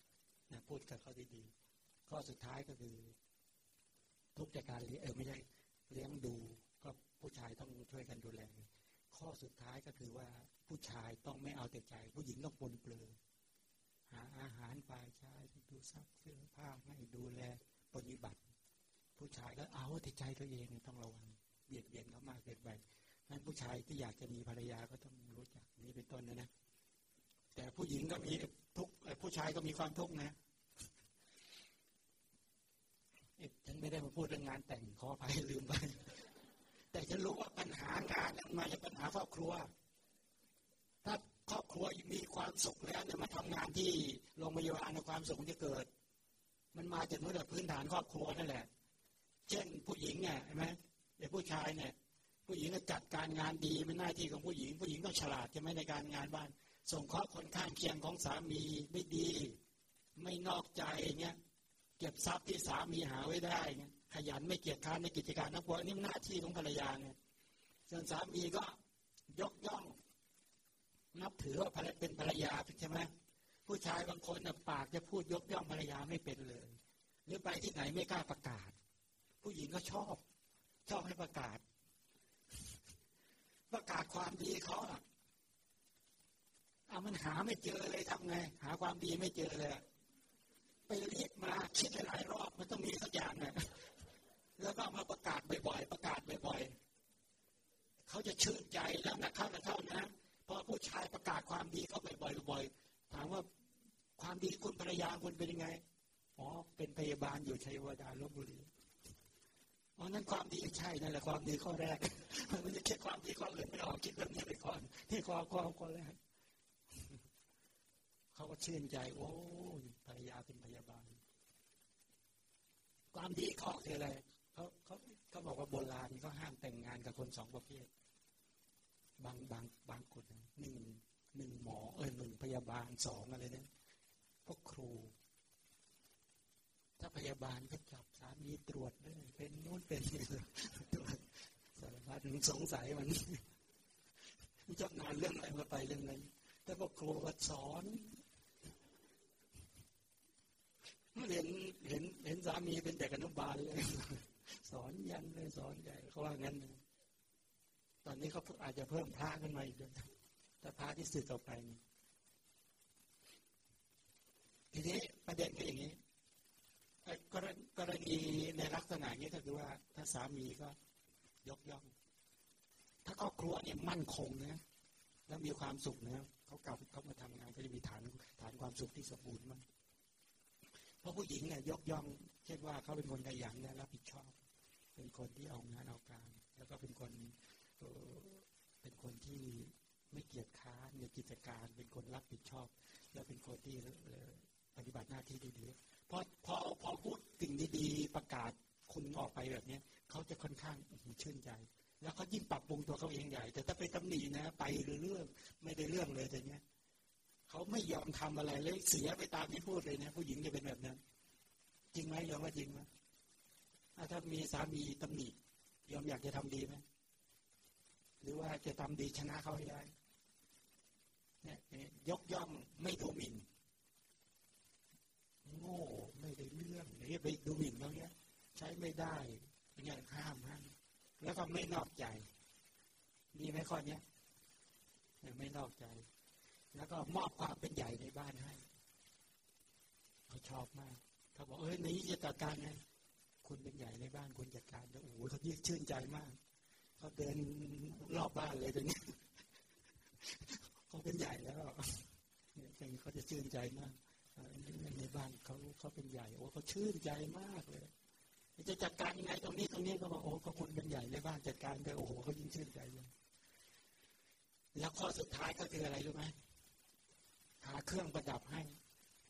ๆนะพูดกับเขาดีๆข้อสุดท้ายก็คือ ทุกจากการเลี้ยงเออไม่ใช่ เลี้ยงดูก็ผู้ชายต้องช่วยกันดูแล ข้อสุดท้ายก็คือว่าผู้ชายต้องไม่เอาแต่ใจ ผู้หญิงต้องปนเปลือหาอาหารฝ่ายชายดูซักเสื้อผ้าให้ดูแลปฏิบัติ ผู้ชายก็เอาแต่ใจตัวเองต้องระวังเบียดเบียนเขามากเกินไปนั้นผู้ชายที่อยากจะมีภรรยาก็ต้องรู้จักนี้เป็นต้นนะนะแต่ผู้หญิงก็มีทุกผู้ชายก็มีความทุกข์นะ ฉันไม่ได้มาพูดเรื่องงานแต่งขออภัยลืมไป แต่ฉันรู้ว่าปัญหางานมันมาจากปัญหาครอบครัว ถ้าครอบครัวมีความสุขแล้วเนี่ยมาทำงานที่โรงพยาบาลในความสุขจะเกิด มันมาจากเรื่อพื้นฐานครอบครัวนั่นแหละ เช่นผู้หญิงเนี่ยใช่ไหมแต่ผู้ชายเนี่ย ผู้หญิงจัดการงานดีเป็นหน้าที่ของผู้หญิง ผู้หญิงต้องฉลาดใช่ไหมในการงานบ้านส่งข้อคนข้างเคียงของสามีไม่ดี ไม่นอกใจเงี้ย เก็บทรัพย์ที่สามีหาไว้ได้เงี้ยขยันไม่เกียจค้านในกิจการนักบวชนี่หน้าที่ของภรรยาเนี่ยส่วนสามีก็ยกย่อง นับถือว่าเป็นภรรยาใช่ไหมผู้ชายบางคนปากจะพูดยกย่องภรรยาไม่เป็นเลย หรือไปที่ไหนไม่กล้าประกาศ ผู้หญิงก็ชอบ ชอบให้ประกาศ ประกาศความดีเขาอะอามันหาไม่เจอเลยทำไง หาความดีไม่เจอเลย ไปรียกมาคิดหลายรอบมันต้องมีสักอย่างนะแล้วก็มาประกาศบ่อยๆประกาศบ่อยๆเขาจะชื่นใจแล้วนะเข้านะเข้านะพอผู้ชายประกาศความดีเขาบ่อยๆบ่อยๆถามว่าความดีคุณภรรยาคุณเป็นยังไงอ๋อเป็นพยาบาลอยู่ชัยวดาลบบุรีอ๋อนั่นความดีใช่นั่นแหละความดีข้อแรกมันจะคิดความดีข้ออื่นไม่ออกคิดแบบนี้ไปก่อนที่ข้อข้อข้อแรก เขาก็ชื่นใจ โอ้ภรรยาเป็นพยาบาล ความดีข้อคืออะไรเขาเขาเขาบอกว่าโบราณเขาห้ามแต่งงานกับคนสองประเภท บางบางบางคนหนึ่งหนึ่งหมอเออหนึ่งพยาบาลสองอะไรเนี่ยพวกครู ถ้าพยาบาลก็จับสามีตรวจเลยเป็นนู้นเป็นนี่ตรวจสารพัดสงสัยมันเจ้างานเรื่องอะไรมาไปเรื่องนั้นแต่พวกครูก็สอน เห็นเห็นเห็นสามีเป็นเด็กอนุบาลเลย สอนยันเลยสอนใหญ่เขาว่างั้น ตอนนี้เขาอาจจะเพิ่มพระขึ้นมาอีกด้วยแต่พระที่สื่อต่อไปทีนี้ประเด็นก็อย่างนี้กรณีในลักษณะนี้ก็คือว่าถ้าสามีก็ยกย่อง ถ้าครอบครัวเนี่ยมั่นคงนะแล้วมีความสุขนะเขากลับเขามาทำงานก็จะมีฐานฐานความสุขที่สมบูรณ์มาก เพราะผู้หญิงเนี่ยยกย่อง เช่นว่าเขาเป็นคนขยันและรับผิดชอบ เป็นคนที่เอางานเอาการ แล้วก็เป็นคนเป็นคนที่ไม่เกียจค้านในกิจการ เป็นคนรับผิดชอบ แล้วเป็นคนที่ปฏิบัติหน้าที่ดีๆพอพอพอพูดสิ่งดีๆประกาศคุณออกไปแบบนี้เขาจะค่อนข้างชื่นใจ แล้วเขายิ่งปรับปรุงตัวเขาเองใหญ่ แต่ถ้าไปตำหนินะ ไปเรื่องไม่ได้เรื่องเลยแต่เนี้ย เขาไม่ยอมทำอะไรเลยเสียไปตามที่พูดเลยนะผู้หญิงจะเป็นแบบนั้น จริงไหมยอมว่าจริงไหมถ้ามีสามีตำหนิยอมอยากจะทำดีไหมหรือว่าจะทำดีชนะเขาให้ได้เนี่ยยกย่องไม่ดูหมิ่นโง่ไม่ได้เรื่องนี่ไปดูหมิ่นเขาเนี้ย ใช้ไม่ได้เนี่ยห้ามห้ามแล้วก็ไม่นอกใจ มีไหมข้อนี้ไม่นอกใจ แล้วก็มอบความเป็นใหญ่ในบ้านให้เขาชอบมากเขาบอกเอ้ยนี้จะจัดการไงคุณเป็นใหญ่ในบ้านคุณจัดการแล้วโอ้โหเขายิ่งชื่นใจมากเขาเดินรอบบ้านเลยตรงนี้เขาเป็นใหญ่แล้วเนี่ยเขาจะชื่นใจมากในบ้านเขาเขาเป็นใหญ่โอ้เขาชื่นใจมากเลยจะจัดการยังไงตรงนี้ตรงนี้ก็บอกโอ้เขาคนเป็นใหญ่ในบ้านจัดการไปโอ้โหเขายิ่งชื่นใจเลยแล้วข้อสุดท้ายก็คืออะไรรู้ไหม หาเครื่องประดับให้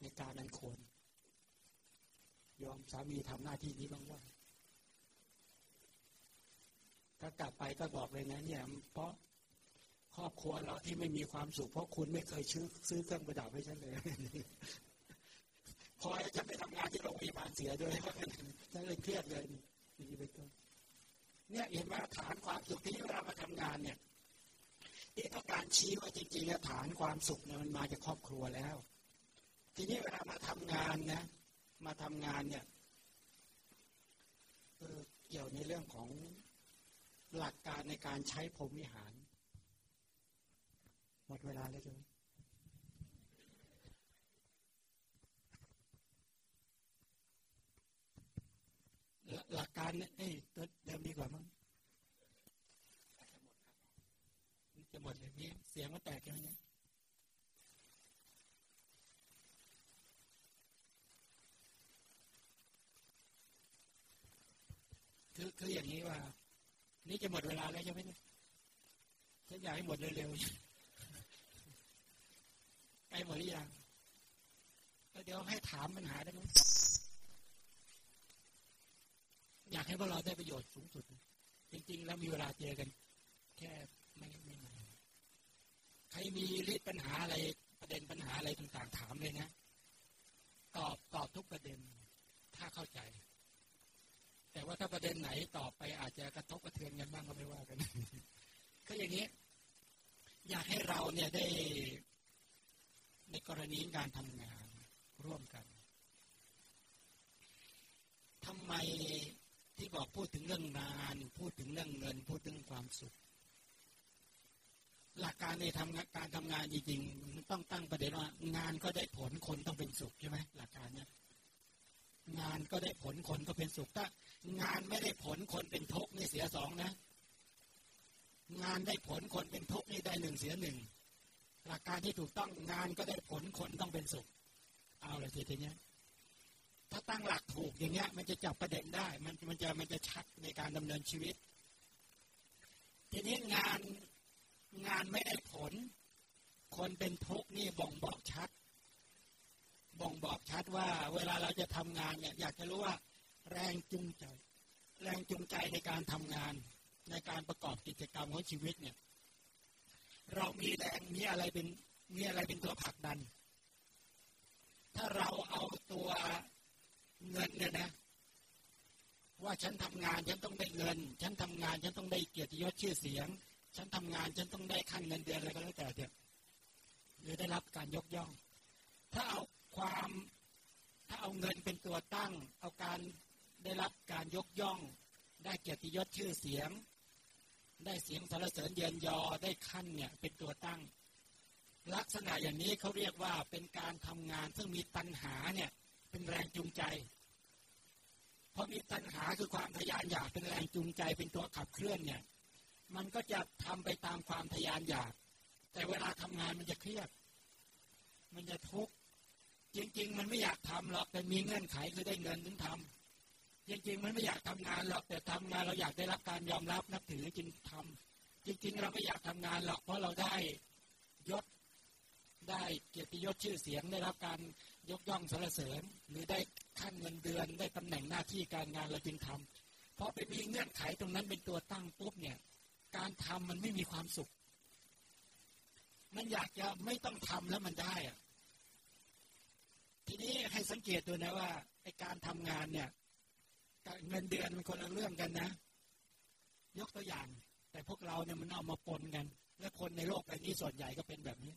ในการนั้นควรยอมสามีทำหน้าที่นี้บ้างว่าถ้ากลับไปก็บอกเลยนะเนี่ยเพราะครอบครัวเราที่ไม่มีความสุข เพราะคุณไม่เคยซื้อซื้อเครื่องประดับให้ฉันเลยพอจะไปทำงานที่โรงพยาบาลเสียด้วยฉันเลยเครียดเลยนี่ไปต้นเนี่ยเห็นว่าฐานความสุขที่เรามาทำงานเนี่ย ที่ต้องการชี้ว่าจริงๆฐานความสุขเนี่ยมันมาจากครอบครัวแล้ว ทีนี้เวลามาทำงานนะ มาทำงานเนี่ยเกี่ยวในเรื่องของหลักการในการใช้พรมวิหาร หมดเวลาแล้วจ้ะหลักการเนี่ยเอ้ยวเดิมดีกว่ามั้ง จะหมดเลยนี่เสียงมันแตกแล้วเนี่ยคือคืออย่างนี้ว่า นี่จะหมดเวลาแล้วใช่ไหมเนี่ยฉันอยากให้หมดเร็วๆใกล้หมดหรือยังเดี๋ยวให้ถามปัญหาได้ไหมอยากให้พวกเราได้ประโยชน์สูงสุด จริง ๆ แล้วมีเวลาเจอกัน แค่ไม่ไม่น รมีฤทธิ์ปัญหาอะไรประเด็นปัญหาอะไรต่างๆถามเลยนะ ตอบตอบทุกประเด็น ถ้าเข้าใจ แต่ว่าถ้าประเด็นไหนต่อไปอาจจะกระทบกระเทือนกันบ้างก็ไม่ว่ากันก็อย่างนี้ อยากให้เราเนี่ยได้ ในกรณีการทำงานร่วมกันทำไมที่บอกพูดถึงเรื่องงาน พูดถึงเรื่องเงิน พูดถึงความสุข หลักการในทำการทำงานจริงๆต้องตั้งประเด็นว่างานก็ได้ผลคนต้องเป็นสุขใช่ไหมหลักการเนี้ยงานก็ได้ผลคนก็เป็นสุขถ้างานไม่ได้ผลคนเป็นทุกข์นี่เสียสองนะ งานได้ผลคนเป็นทุกข์นี่ได้หนึ่งเสียหนึ่งหลักการที่ถูกต้องงานก็ได้ผลคนต้องเป็นสุข เอาเลยทีเนี้ถ้าตั้งหลักถูกอย่างเงี้ย มันจะจับประเด็นได้ มันมันจะมันจะชัดในการดำเนินชีวิต ทีนี้งาน งานไม่ได้ผล คนเป็นทุกข์นี่บ่งบอกชัด บ่งบอกชัดว่า เวลาเราจะทำงานเนี่ยอยากจะรู้ว่า แรงจูงใจ แรงจูงใจในการทำงาน ในการประกอบกิจกรรมของชีวิตเนี่ย เรามีแรงมีอะไรเป็นมีอะไรเป็นตัวผลักดัน ถ้าเราเอาตัวเงินเนี่ยนะว่าฉันทำงานฉันต้องได้เงิน ฉันทำงานฉันต้องได้เกียรติยศชื่อเสียง ฉันทำงานฉันต้องได้ขั้นเงินเดือนอะไรก็แล้วแต่เถอะหรือได้รับการยกย่อง ถ้าเอาความถ้าเอาเงินเป็นตัวตั้ง เอาการได้รับการยกย่อง ได้เกียรติยศชื่อเสียง ได้เสียงสรรเสริญเยินยอได้ขั้นเนี่ยเป็นตัวตั้ง ลักษณะอย่างนี้เขาเรียกว่าเป็นการทำงานซึ่งมีตัณหาเนี่ยเป็นแรงจูงใจเพราะมีตัณหาคือความทยานอยากเป็นแรงจูงใจเป็นตัวขับเคลื่อนเนี่ย มันก็จะทำไปตามความทยานอยาก แต่เวลาทำงานมันจะเครียด มันจะทุกข์จริง ๆ มันไม่อยากทำหรอกแต่มีเงื่อนไขคือได้เงินถึงทำจริง ๆ มันไม่อยากทำงานหรอกแต่ทำงานเราอยากได้รับการยอมรับนับถือจึงทำจริง ๆ เราไม่อยากทำงานหรอกเพราะเราได้ยศได้เกียรติยศชื่อเสียงได้รับการยกย่องสรรเสริญ หรือได้ขั้นเงินเดือน ได้ตำแหน่งหน้าที่การงานเราจึงทำเพราะไปมีเงื่อนไขตรงนั้นเป็นตัวตั้งปุ๊บเนี่ย การทำมันไม่มีความสุข มันอยากจะไม่ต้องทำแล้วมันได้อะทีนี้ให้สังเกตดูนะว่าไอการทำงานเนี่ยเงินเดือนมันคนละเรื่องกันนะ ยกตัวอย่าง แต่พวกเราเนี่ยมันเอามาปนกัน และคนในโลกใบนี้ส่วนใหญ่ก็เป็นแบบนี้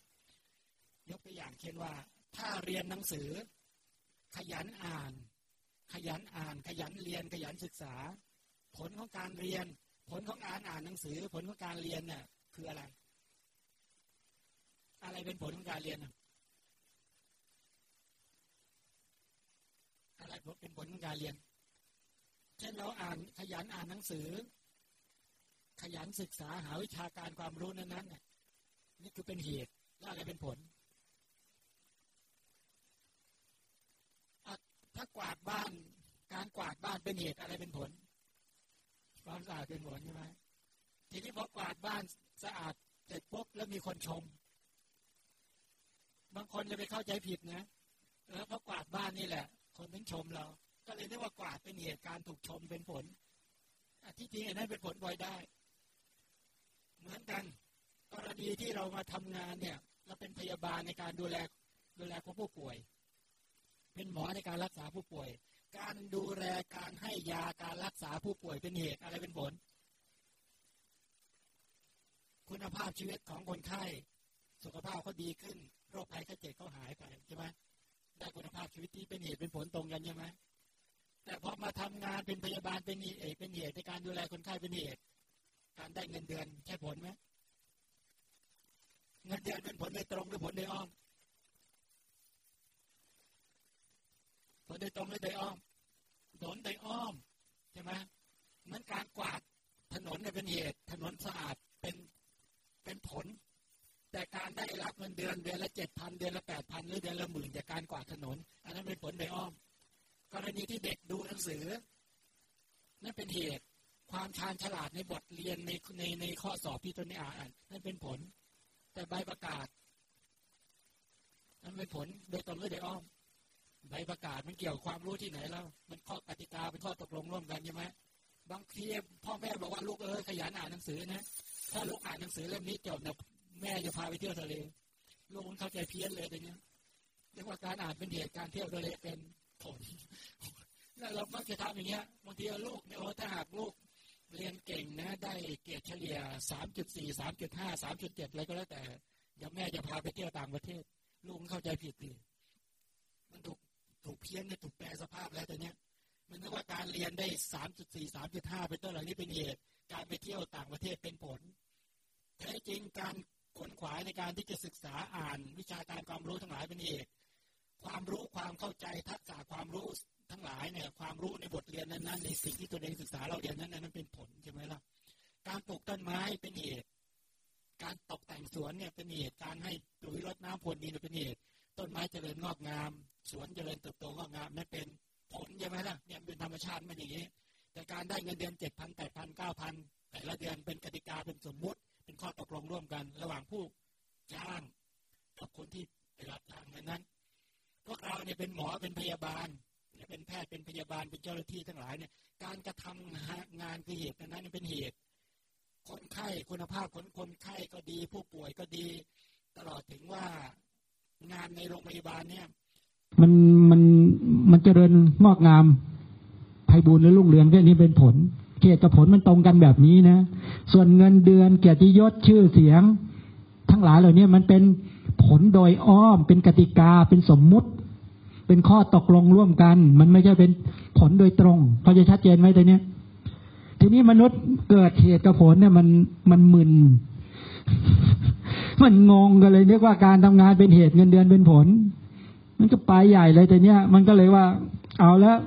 ยกตัวอย่างเช่นว่า ถ้าเรียนหนังสือ ขยันอ่าน ขยันอ่าน ขยันเรียนขยันศึกษา ผลของการเรียน ผลของอ่านอ่านหนังสือ ผลของการเรียนเนี่ยคืออะไร อะไรเป็นผลของการเรียนอะไรเป็นผลของการเรียน เช่นเราอ่านขยันอ่านหนังสือ ขยันศึกษาหาวิชาการความรู้นั้นๆนี่คือเป็นเหตุแล้วอะไรเป็นผลถ้ากวาดบ้าน การกวาดบ้านเป็นเหตุอะไรเป็นผล ความสะอาดเป็นผลใช่ไหมทีนี้พอกวาดบ้านสะอาดเสร็จปุ๊บแล้วมีคนชม บางคนจะไปเข้าใจผิดนะแล้วพอกวาดบ้านนี่แหละ คนถึงชมเรา ก็เลยเรียกว่ากวาดเป็นเหตุการณ์ถูกชมเป็นผลที่จริงอันนั้นเป็นผลบ่อยได้ เหมือนกัน กรณีที่เรามาทำงานเนี่ย เราเป็นพยาบาลในการดูแลดูแลผู้ป่วย เป็นหมอในการรักษาผู้ป่วย การดูแลการให้ยาการรักษาผู้ป่วยเป็นเหตุอะไรเป็นผล คุณภาพชีวิตของคนไข้ สุขภาพเขาดีขึ้น โรคภัยไข้เจ็บเขาหายไปใช่ไหมได้คุณภาพชีวิตที่เป็นเหตุเป็นผลตรงกันใช่ไหมแต่พอมาทำงานเป็นพยาบาลเป็นเอกเป็นเหตุในการดูแลคนไข้เป็นเหตุ การได้เงินเดือนใช่ผลไหมเงินเดือนเป็นผลโดยตรงหรือผลโดยอ้อม ผลโดยตรงหรือโดยอ้อมผลโดยอ้อมใช่ไหมมันการกวาดถนนเนี่ยเป็นเหตุ ถนนสะอาดเป็นเป็นผล แต่การได้รับเงินเดือนเดือนละเจ็ดพันเดือนละแปดพันหรือเดือนละหมื่นจากการกวาดถนน อันนั้นเป็นผลโดยอ้อม กรณีที่เด็กดูหนังสือ นั่นเป็นเหตุความชาญฉลาดในบทเรียนในในในข้อสอบที่ตนนี้อ่านนั่นเป็นผล แต่ใบประกาศ นั่นเป็นผลโดยตรงหรือโดยอ้อม ใบประกาศมันเกี่ยวความรู้ที่ไหนแล้ว มันข้อกติกาเป็นข้อตกลงร่วมกันใช่ไหมบางทีพ่อแม่บอกว่าลูกเออขยันอ่านหนังสือนะถ้าลูกอ่านหนังสือเล่มนี้จบเนี่ยแม่จะพาไปเที่ยวทะเลลูกมันเข้าใจเพี้ยนเลยตรงนี้เรียกว่าการอ่านเป็นเหตุการเที่ยวทะเลเป็นผลแล้วเรามักจะทำอย่างเงี้ยบางทีลูกเนี่ยถ้าหากลูกเรียนเก่งนะ ได้เกรดเฉลี่ยสามจุดสี่สามจุดห้าสามจุดเจ็ดอะไรก็แล้วแต่อย่าแม่จะพาไปเที่ยวต่างประเทศลูกเข้าใจผิดเลยมันถูก ถูกเพี้ยนเนี่ยถูกแปลสภาพแล้วแต่เนี้ยมันนึกว่าการเรียนได้สามจุดสี่สามจุดห้าเป็นต้นเหล่านี้เป็นเหตุ การไปเที่ยวต่างประเทศเป็นผลแท้จริงการขวนขวายในการที่จะศึกษาอ่านวิชาการความรู้ทั้งหลายเป็นเหตุ ความรู้ความเข้าใจทักษะความรู้ทั้งหลายเนี่ยความรู้ในบทเรียนนั้นๆในสิ่งที่ตัวเองศึกษาเราเรียนนั้นนั้นเป็นผลใช่ไหมล่ะการปลูกต้นไม้เป็นเหตุ การตกแต่งสวนเนี่ยเป็นเหตุการให้ปุ๋ยรดน้ำพรวนดินเป็นเหตุ ต้นไม้เจริญงอกงาม สวนเจริญเติบโตงอกงามนั่นเป็นผลใช่ไหมล่ะเนี่ยเป็นธรรมชาติมันอย่างนี้ แต่การได้เงินเดือนเจ็ดพันแปดพันเก้าพันแต่ละเดือนเป็นกติกาเป็นสมมุติ เป็นข้อตกลงร่วมกัน ระหว่างผู้จ้างกับคนที่ไปรับจ้างนั้นพวกเราเนี่ยเป็นหมอเป็นพยาบาลเป็นแพทย์เป็นพยาบาลเป็นเจ้าหน้าที่ทั้งหลายเนี่ยการกระทำงานคือเหตุนั้นเป็นเหตุ คนไข้คุณภาพคนคนไข้ก็ดี ผู้ป่วยก็ดี ตลอดถึงว่า งานในโรงพยาบาลเนี่ย
มันมันมันเจริญงอกงามไพบูรณ์และรุ่งเรืองแค่นี้เป็นผล เกียรติกับผลมันตรงกันแบบนี้นะ ส่วนเงินเดือนเกียรติยศชื่อเสียง ทั้งหลายเหล่านี้มันเป็นผลโดยอ้อมเป็นกติกาเป็นสมมุติ เป็นข้อตกลงร่วมกัน มันไม่ใช่เป็นผลโดยตรงพอจะชัดเจนไหมตัวเนี้ยทีนี้มนุษย์เกิดเหตุกับผลเนี่ยมันมันมึน มันงงกันเลยเรียกว่าการทำงานเป็นเหตุเงินเดือนเป็นผล มันก็ไปใหญ่เลยแต่เนี้ยมันก็เลยว่า เอาแล้ว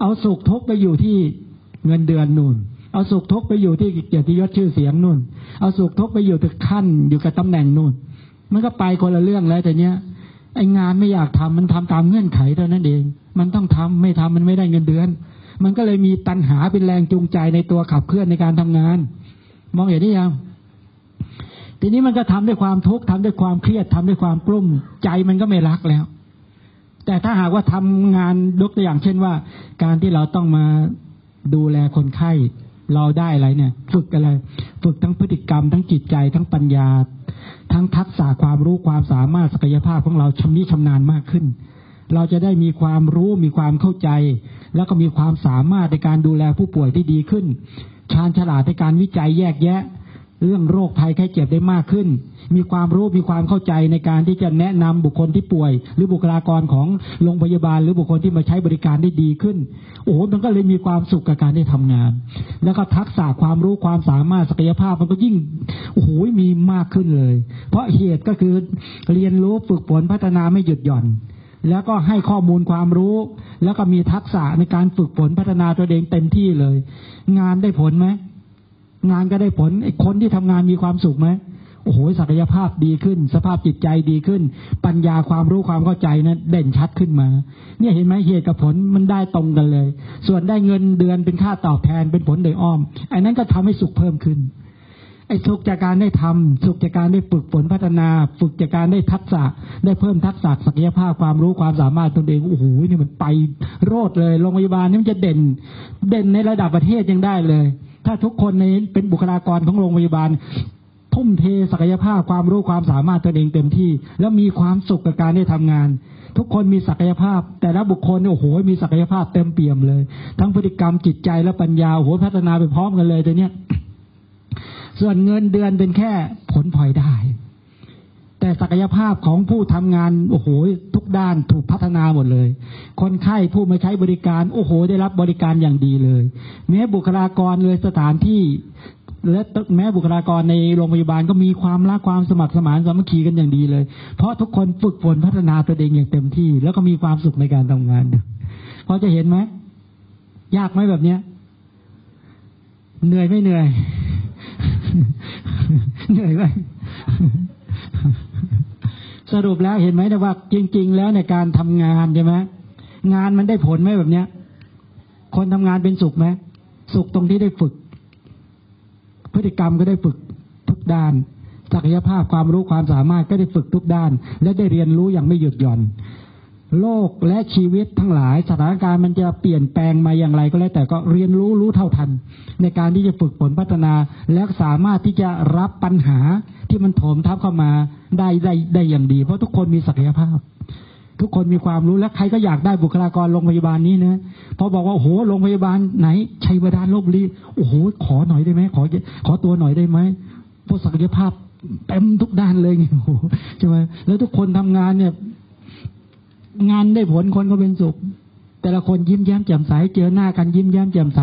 เอาสุขทุกไปอยู่ที่เงินเดือนนู่น เอาสุขทุกไปอยู่ที่เกียรติยศชื่อเสียงนู่น เอาสุขทุกไปอยู่ที่ขั้นอยู่กับตำแหน่งนู่น มันก็ไปคนละเรื่องแล้วแต่เนี้ยไองานไม่อยากทำมันทำตามเงื่อนไขเท่านั้นเอง มันต้องทำไม่ทำมันไม่ได้เงินเดือน
มันก็เลยมีตัณหาเป็นแรงจูงใจในตัวขับเคลื่อนในการทำงาน มองเห็นได้ยัง ทีนี้มันก็ทำด้วยความทุกข์ทำด้วยความเครียดทำด้วยความกลุ้มใจมันก็ไม่รักแล้ว แต่ถ้าหากว่าทำงานยกตัวอย่างเช่นว่า การที่เราต้องมาดูแลคนไข้เราได้อะไรเนี่ย ฝึกอะไร ฝึกทั้งพฤติกรรม ทั้งจิตใจ ทั้งปัญญา ทั้งทักษะความรู้ความสามารถศักยภาพของเราชำนิชำนาญมากขึ้น เราจะได้มีความรู้มีความเข้าใจ แล้วก็มีความสามารถในการดูแลผู้ป่วยที่ดีขึ้น ชาญฉลาดในการวิจัยแยกแยะ เรื่องโรคภัยไข้เจ็บได้มากขึ้น มีความรู้มีความเข้าใจในการที่จะแนะนำบุคคลที่ป่วย หรือบุคลากรของโรงพยาบาล หรือบุคคลที่มาใช้บริการได้ดีขึ้น โอ้โหมันก็เลยมีความสุขกับการได้ทำงาน แล้วก็ทักษะความรู้ความสามารถศักยภาพมันก็ยิ่งโอ้โหมีมากขึ้นเลย เพราะเหตุก็คือเรียนรู้ฝึกฝนพัฒนาไม่หยุดหย่อน แล้วก็ให้ข้อมูลความรู้ แล้วก็มีทักษะในการฝึกฝนพัฒนาตัวเองเต็มที่เลย งานได้ผลไหม งานก็ได้ผลไอ้คนที่ทำงานมีความสุขไหมโอ้โหศักยภาพดีขึ้น สภาพจิตใจดีขึ้น ปัญญาความรู้ความเข้าใจนะเด่นชัดขึ้นมา เนี่ยเห็นไหมเหตุกับผลมันได้ตรงกันเลย ส่วนได้เงินเดือนเป็นค่าตอบแทนเป็นผลโดยอ้อมไอ้นั้นก็ทำให้สุขเพิ่มขึ้นไอ้สุขจากการได้ทำสุขจากการได้ฝึกฝนพัฒนา ฝึกจากการได้ทักษะ ได้เพิ่มทักษะศักยภาพความรู้ความสามารถตนเองโอ้โหนี่มันไปโรดเลยโรงพยาบาลนี่มันจะเด่น เด่นในระดับประเทศยังได้เลย ถ้าทุกคนในเป็นบุคลากรของโรงพยาบาล ทุ่มเทศักยภาพความรู้ความสามารถตนเองเต็มที่ แล้วมีความสุขกับการได้ทำงาน ทุกคนมีศักยภาพ แต่ละบุคคลเนี่ยโอ้โหมีศักยภาพเต็มเปี่ยมเลย ทั้งพฤติกรรมจิตใจและปัญญาโอ้โหพัฒนาไปพร้อมกันเลยตัวเนี้ยส่วนเงินเดือนเป็นแค่ผลพลอยได้ แต่ศักยภาพของผู้ทำงานโอ้โหทุกด้านถูกพัฒนาหมดเลย คนไข้ผู้มาใช้บริการโอ้โห ได้รับบริการอย่างดีเลย แม้บุคลากรเลยสถานที่และแม้บุคลากรในโรงพยาบาลก็มีความรักความสมัครสมานสามัคคีกันอย่างดีเลย เพราะทุกคนฝึกฝนพัฒนาตัวเองอย่างเต็มที่ แล้วก็มีความสุขในการทำงานพอจะเห็นไหมยากไหมแบบเนี้ย เหนื่อยไม่เหนื่อย เหนื่อยไหม สรุปแล้วเห็นไหมนะว่า จริง ๆ แล้วในการทำงานใช่ไหมงานมันได้ผลไหมแบบเนี้ย คนทำงานเป็นสุขไหมสุขตรงที่ได้ฝึก พฤติกรรมก็ได้ฝึกทุกด้านศักยภาพความรู้ความสามารถก็ได้ฝึกทุกด้าน และได้เรียนรู้อย่างไม่หยุดหย่อน โลกและชีวิตทั้งหลายสถานการณ์มันจะเปลี่ยนแปลงมาอย่างไรก็แล้ว แต่ก็เรียนรู้รู้เท่าทัน ในการที่จะฝึกฝนพัฒนา และสามารถที่จะรับปัญหาที่มันโถมทับเข้ามาได้ได้ได้อย่างดี เพราะทุกคนมีศักยภาพ ทุกคนมีความรู้และใครก็อยากได้บุคลากรโรงพยาบาลนี้นะพอบอกว่าโอ้โหโรงพยาบาลไหนชัยบาดาลลบบุรีโอ้โหขอหน่อยได้ไหมขอขอตัวหน่อยได้ไหมเพราะศักยภาพเต็มทุกด้านเลยไงโอ้โหใช่ไหมแล้วทุกคนทำงานเนี่ย งานได้ผลคนก็เป็นสุข แต่ละคนยิ้มแย้มแจ่มใสเจอหน้ากันยิ้มแย้มแจ่มใส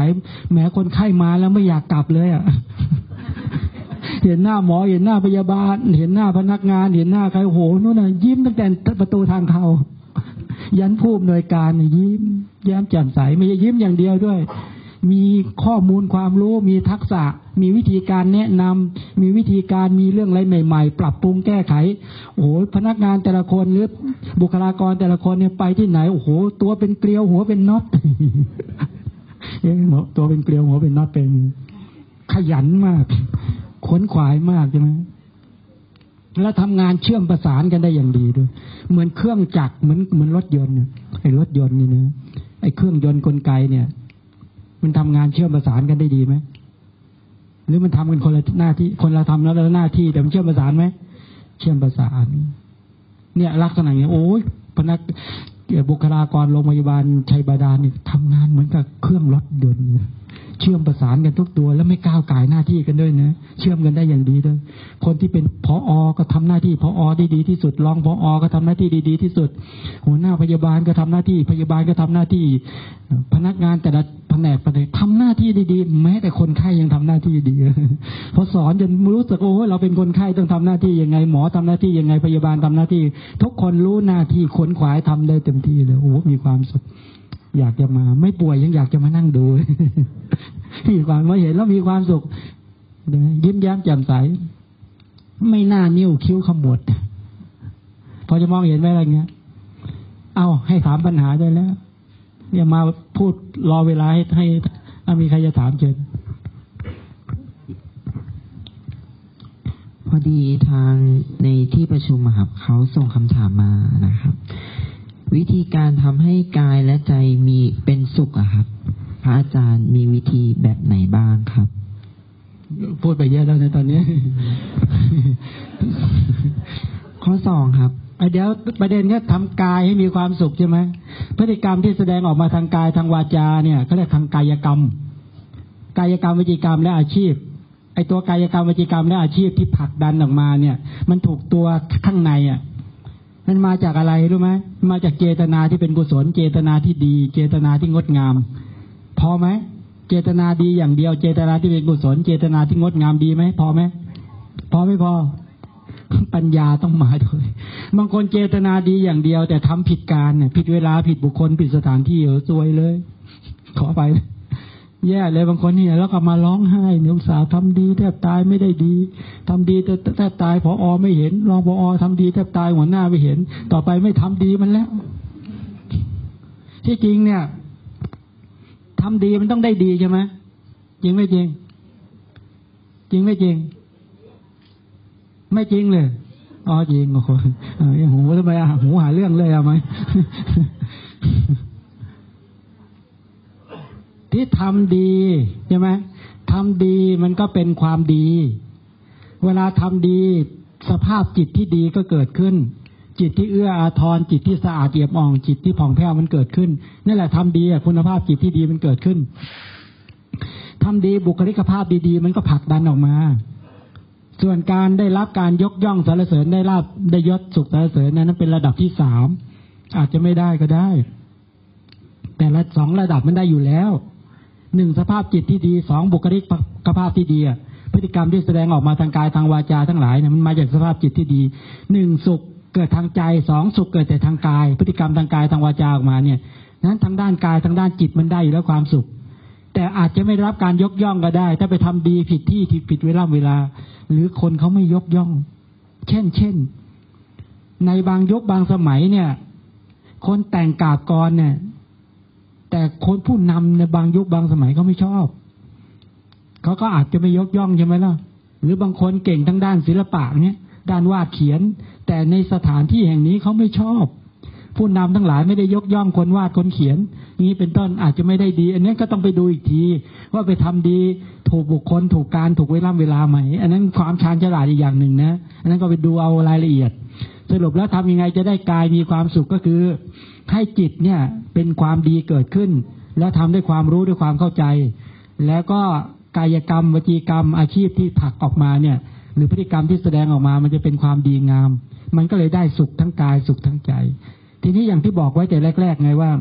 แหมคนไข้มาแล้วไม่อยากกลับเลยอะเห็นหน้าหมอเห็นหน้าพยาบาล เห็นหน้าพนักงาน เห็นหน้าใครโหนู่นน่ะยิ้มตั้งแต่ประตูทางเข้ายันผู้อำนวยการยิ้มแย้มแจ่มใสไม่ใช่ยิ้มอย่างเดียวด้วย มีข้อมูลความรู้มีทักษะ มีวิธีการแนะนำมีวิธีการมีเรื่องอะไรใหม่ ๆ ปรับปรุงแก้ไข โอ้โหพนักงานแต่ละคนหรือบุคลากรแต่ละคนเนี่ยไปที่ไหนโอ้โห ตัวเป็นเกลียวหัวเป็นน็อตเอ๊ะตัวเป็นเกลียวหัวเป็นน็อตเป็นขยันมากขนขวายมากใช่ไหมแล้วทำงานเชื่อมประสานกันได้อย่างดีด้วย เหมือนเครื่องจักรเหมือนเหมือนรถยนต์ไอ้รถยนต์นี่นะไอ้เครื่องยนต์กลไกเนี่ย มันทำงานเชื่อมประสานกันได้ดีไหมหรือมันทำกันคนละหน้าที่ คนละทำแล้วละหน้าที่แต่มันเชื่อมประสานไหมเชื่อมประสาน เนี่ยลักษณะอย่างนี้โอ้ยพนักบุคลากรโรงพยาบาลชัยบาดาลนี่ทำงานเหมือนกับเครื่องรถยนต์ เชื่อมประสานกันทุกตัวแล้วไม่ก้าวไก่หน้าที่กันด้วยนะเชื่อมกันได้อย่างดีด้วย คนที่เป็นพออก็ทำหน้าที่พออได้ดีที่สุดรองพออก็ทำหน้าที่ดีๆที่สุด หัวหน้าพยาบาลก็ทำหน้าที่พยาบาลก็ทำหน้าที่ พนักงานแต่ละแผนกไปเลยทำหน้าที่ดีๆแม้แต่คนไข้ยังทำหน้าที่ดีพอสอนจนรู้สึกโอ้เราเป็นคนไข้ต้องทำหน้าที่ยังไงหมอทำหน้าที่ยังไงพยาบาลทำหน้าที่ ทุกคนรู้หน้าที่ขนขวายทำได้เต็มที่เลยโอ้มีความสุข อยากจะมา ไม่ป่วยยังอยากจะมานั่งดูมีความมาเห็นแล้วมีความสุขยิ้มแย้มแจ่มใส ไม่น่านิ้วคิ้วขมวดพอจะมองเห็นไหมอะไรเงี้ย เอาให้ถามปัญหาได้แล้ว เนี่ยมาพูดรอเวลาให้ให้ถ้ามีใครจะถามเชิญ
พอดีทางในที่ประชุมครับเขาส่งคำถามมานะครับ วิธีการทำให้กายและใจมีเป็นสุขอะครับ พระอาจารย์มีวิธีแบบไหนบ้างครับ
พูดไปเยอะแล้วในตอนนี้
ข้อสองครับ
อะเดี๋ยวประเด็นเนี้ยทำกายให้มีความสุขใช่ไหมพฤติกรรมที่แสดงออกมาทางกายทางวาจาเนี่ยเขาเรียกทางกายกรรม กายกรรมวิจิกรรมและอาชีพไอตัวกายกรรมวิจิกรรมและอาชีพที่ผลักดันออกมาเนี่ย มันถูกตัวข้างในอะ มันมาจากอะไรรู้ไหมมาจากเจตนาที่เป็นกุศล เจตนาที่ดี เจตนาที่งดงาม พอไหมเจตนาดีอย่างเดียว เจตนาที่เป็นกุศล เจตนาที่งดงามดีไหมพอไหมพอไม่พอปัญญาต้องมาด้วยบางคนเจตนาดีอย่างเดียว แต่ทำผิดการเนี่ยผิดเวลาผิดบุคคลผิดสถานที่เออซวยเลย ขอไป แย่เลยบางคนเนี่ยแล้วก็มาร้องไห้เนี่ยอุตส่าห์ทำดีแทบตายไม่ได้ดีทำดีแต่แทบตายพออไม่เห็นรองพออทำดีแทบตายหัวหน้าไม่เห็น ต่อไปไม่ทำดีมันแล้ว ที่จริงเนี่ยทำดีมันต้องได้ดีใช่ไหมจริงไม่จริง จริงไม่จริง ไม่จริงเลยอ๋อจริงโอ้โหหูทำไมหูหาเรื่องเลยเอาไหม ที่ทำดีใช่ไหมทำดีมันก็เป็นความดี เวลาทำดีสภาพจิตที่ดีก็เกิดขึ้น จิตที่เอื้ออาทรจิตที่สะอาดเอี่ยมอ่อง จิตที่ผ่องแผ้วมันเกิดขึ้นนั่นแหละทำดีคุณภาพจิตที่ดีมันเกิดขึ้นทำดีบุคลิกภาพดีๆ มันก็ผลักดันออกมา ส่วนการได้รับการยกย่องสรรเสริญได้รับได้ยศสุขสรรเสริญนั้นเป็นระดับที่สามอาจจะไม่ได้ก็ได้ แต่ละสองระดับมันได้อยู่แล้ว หนึ่งสภาพจิตที่ดีสองบุคลิกภาพที่ดีพฤติกรรมที่แสดงออกมาทางกายทางวาจาทั้งหลายเนี่ยมันมาจากสภาพจิตที่ดีหนึ่งสุขเกิดทางใจสองสุขเกิดแต่ทางกาย พฤติกรรมทางกายทางวาจาออกมาเนี่ยนั้นทางด้านกายทางด้านจิตมันได้อยู่แล้วความสุข แต่อาจจะไม่ได้รับการยกย่องก็ได้ ถ้าไปทำดีผิดที่ที่ผิดเวลาเวลา หรือคนเขาไม่ยกย่อง เช่น เช่น ในบางยุคบางสมัยเนี่ย คนแต่งกาบกรเนี่ย แต่คนผู้นำในบางยุคบางสมัยเขาไม่ชอบ เขาก็อาจจะไม่ยกย่องใช่ไหมล่ะ หรือบางคนเก่งทั้งด้านศิลปะเนี่ยด้านวาดเขียน แต่ในสถานที่แห่งนี้เขาไม่ชอบ ผู้นำทั้งหลายไม่ได้ยกย่องคนวาดคนเขียน นี้เป็นต้นอาจจะไม่ได้ดี อันนี้ก็ต้องไปดูอีกที ว่าไปทำดีถูกบุคคลถูกการถูกเวลาเวลาไหม อันนั้นความชาญฉลาดอีกอย่างหนึ่งนะ อันนั้นก็ไปดูเอารายละเอียด สรุปแล้วทำยังไงจะได้กายมีความสุขก็คือ ให้จิตเนี่ยเป็นความดีเกิดขึ้น แล้วทำด้วยความรู้ด้วยความเข้าใจ แล้วก็กายกรรมวจีกรรมอาชีพที่ผลักออกมาเนี่ย หรือพฤติกรรมที่แสดงออกมา มันจะเป็นความดีงาม มันก็เลยได้สุขทั้งกายสุขทั้งใจ ทีนี้อย่างที่บอกไว้แต่แรก ๆ ไงว่า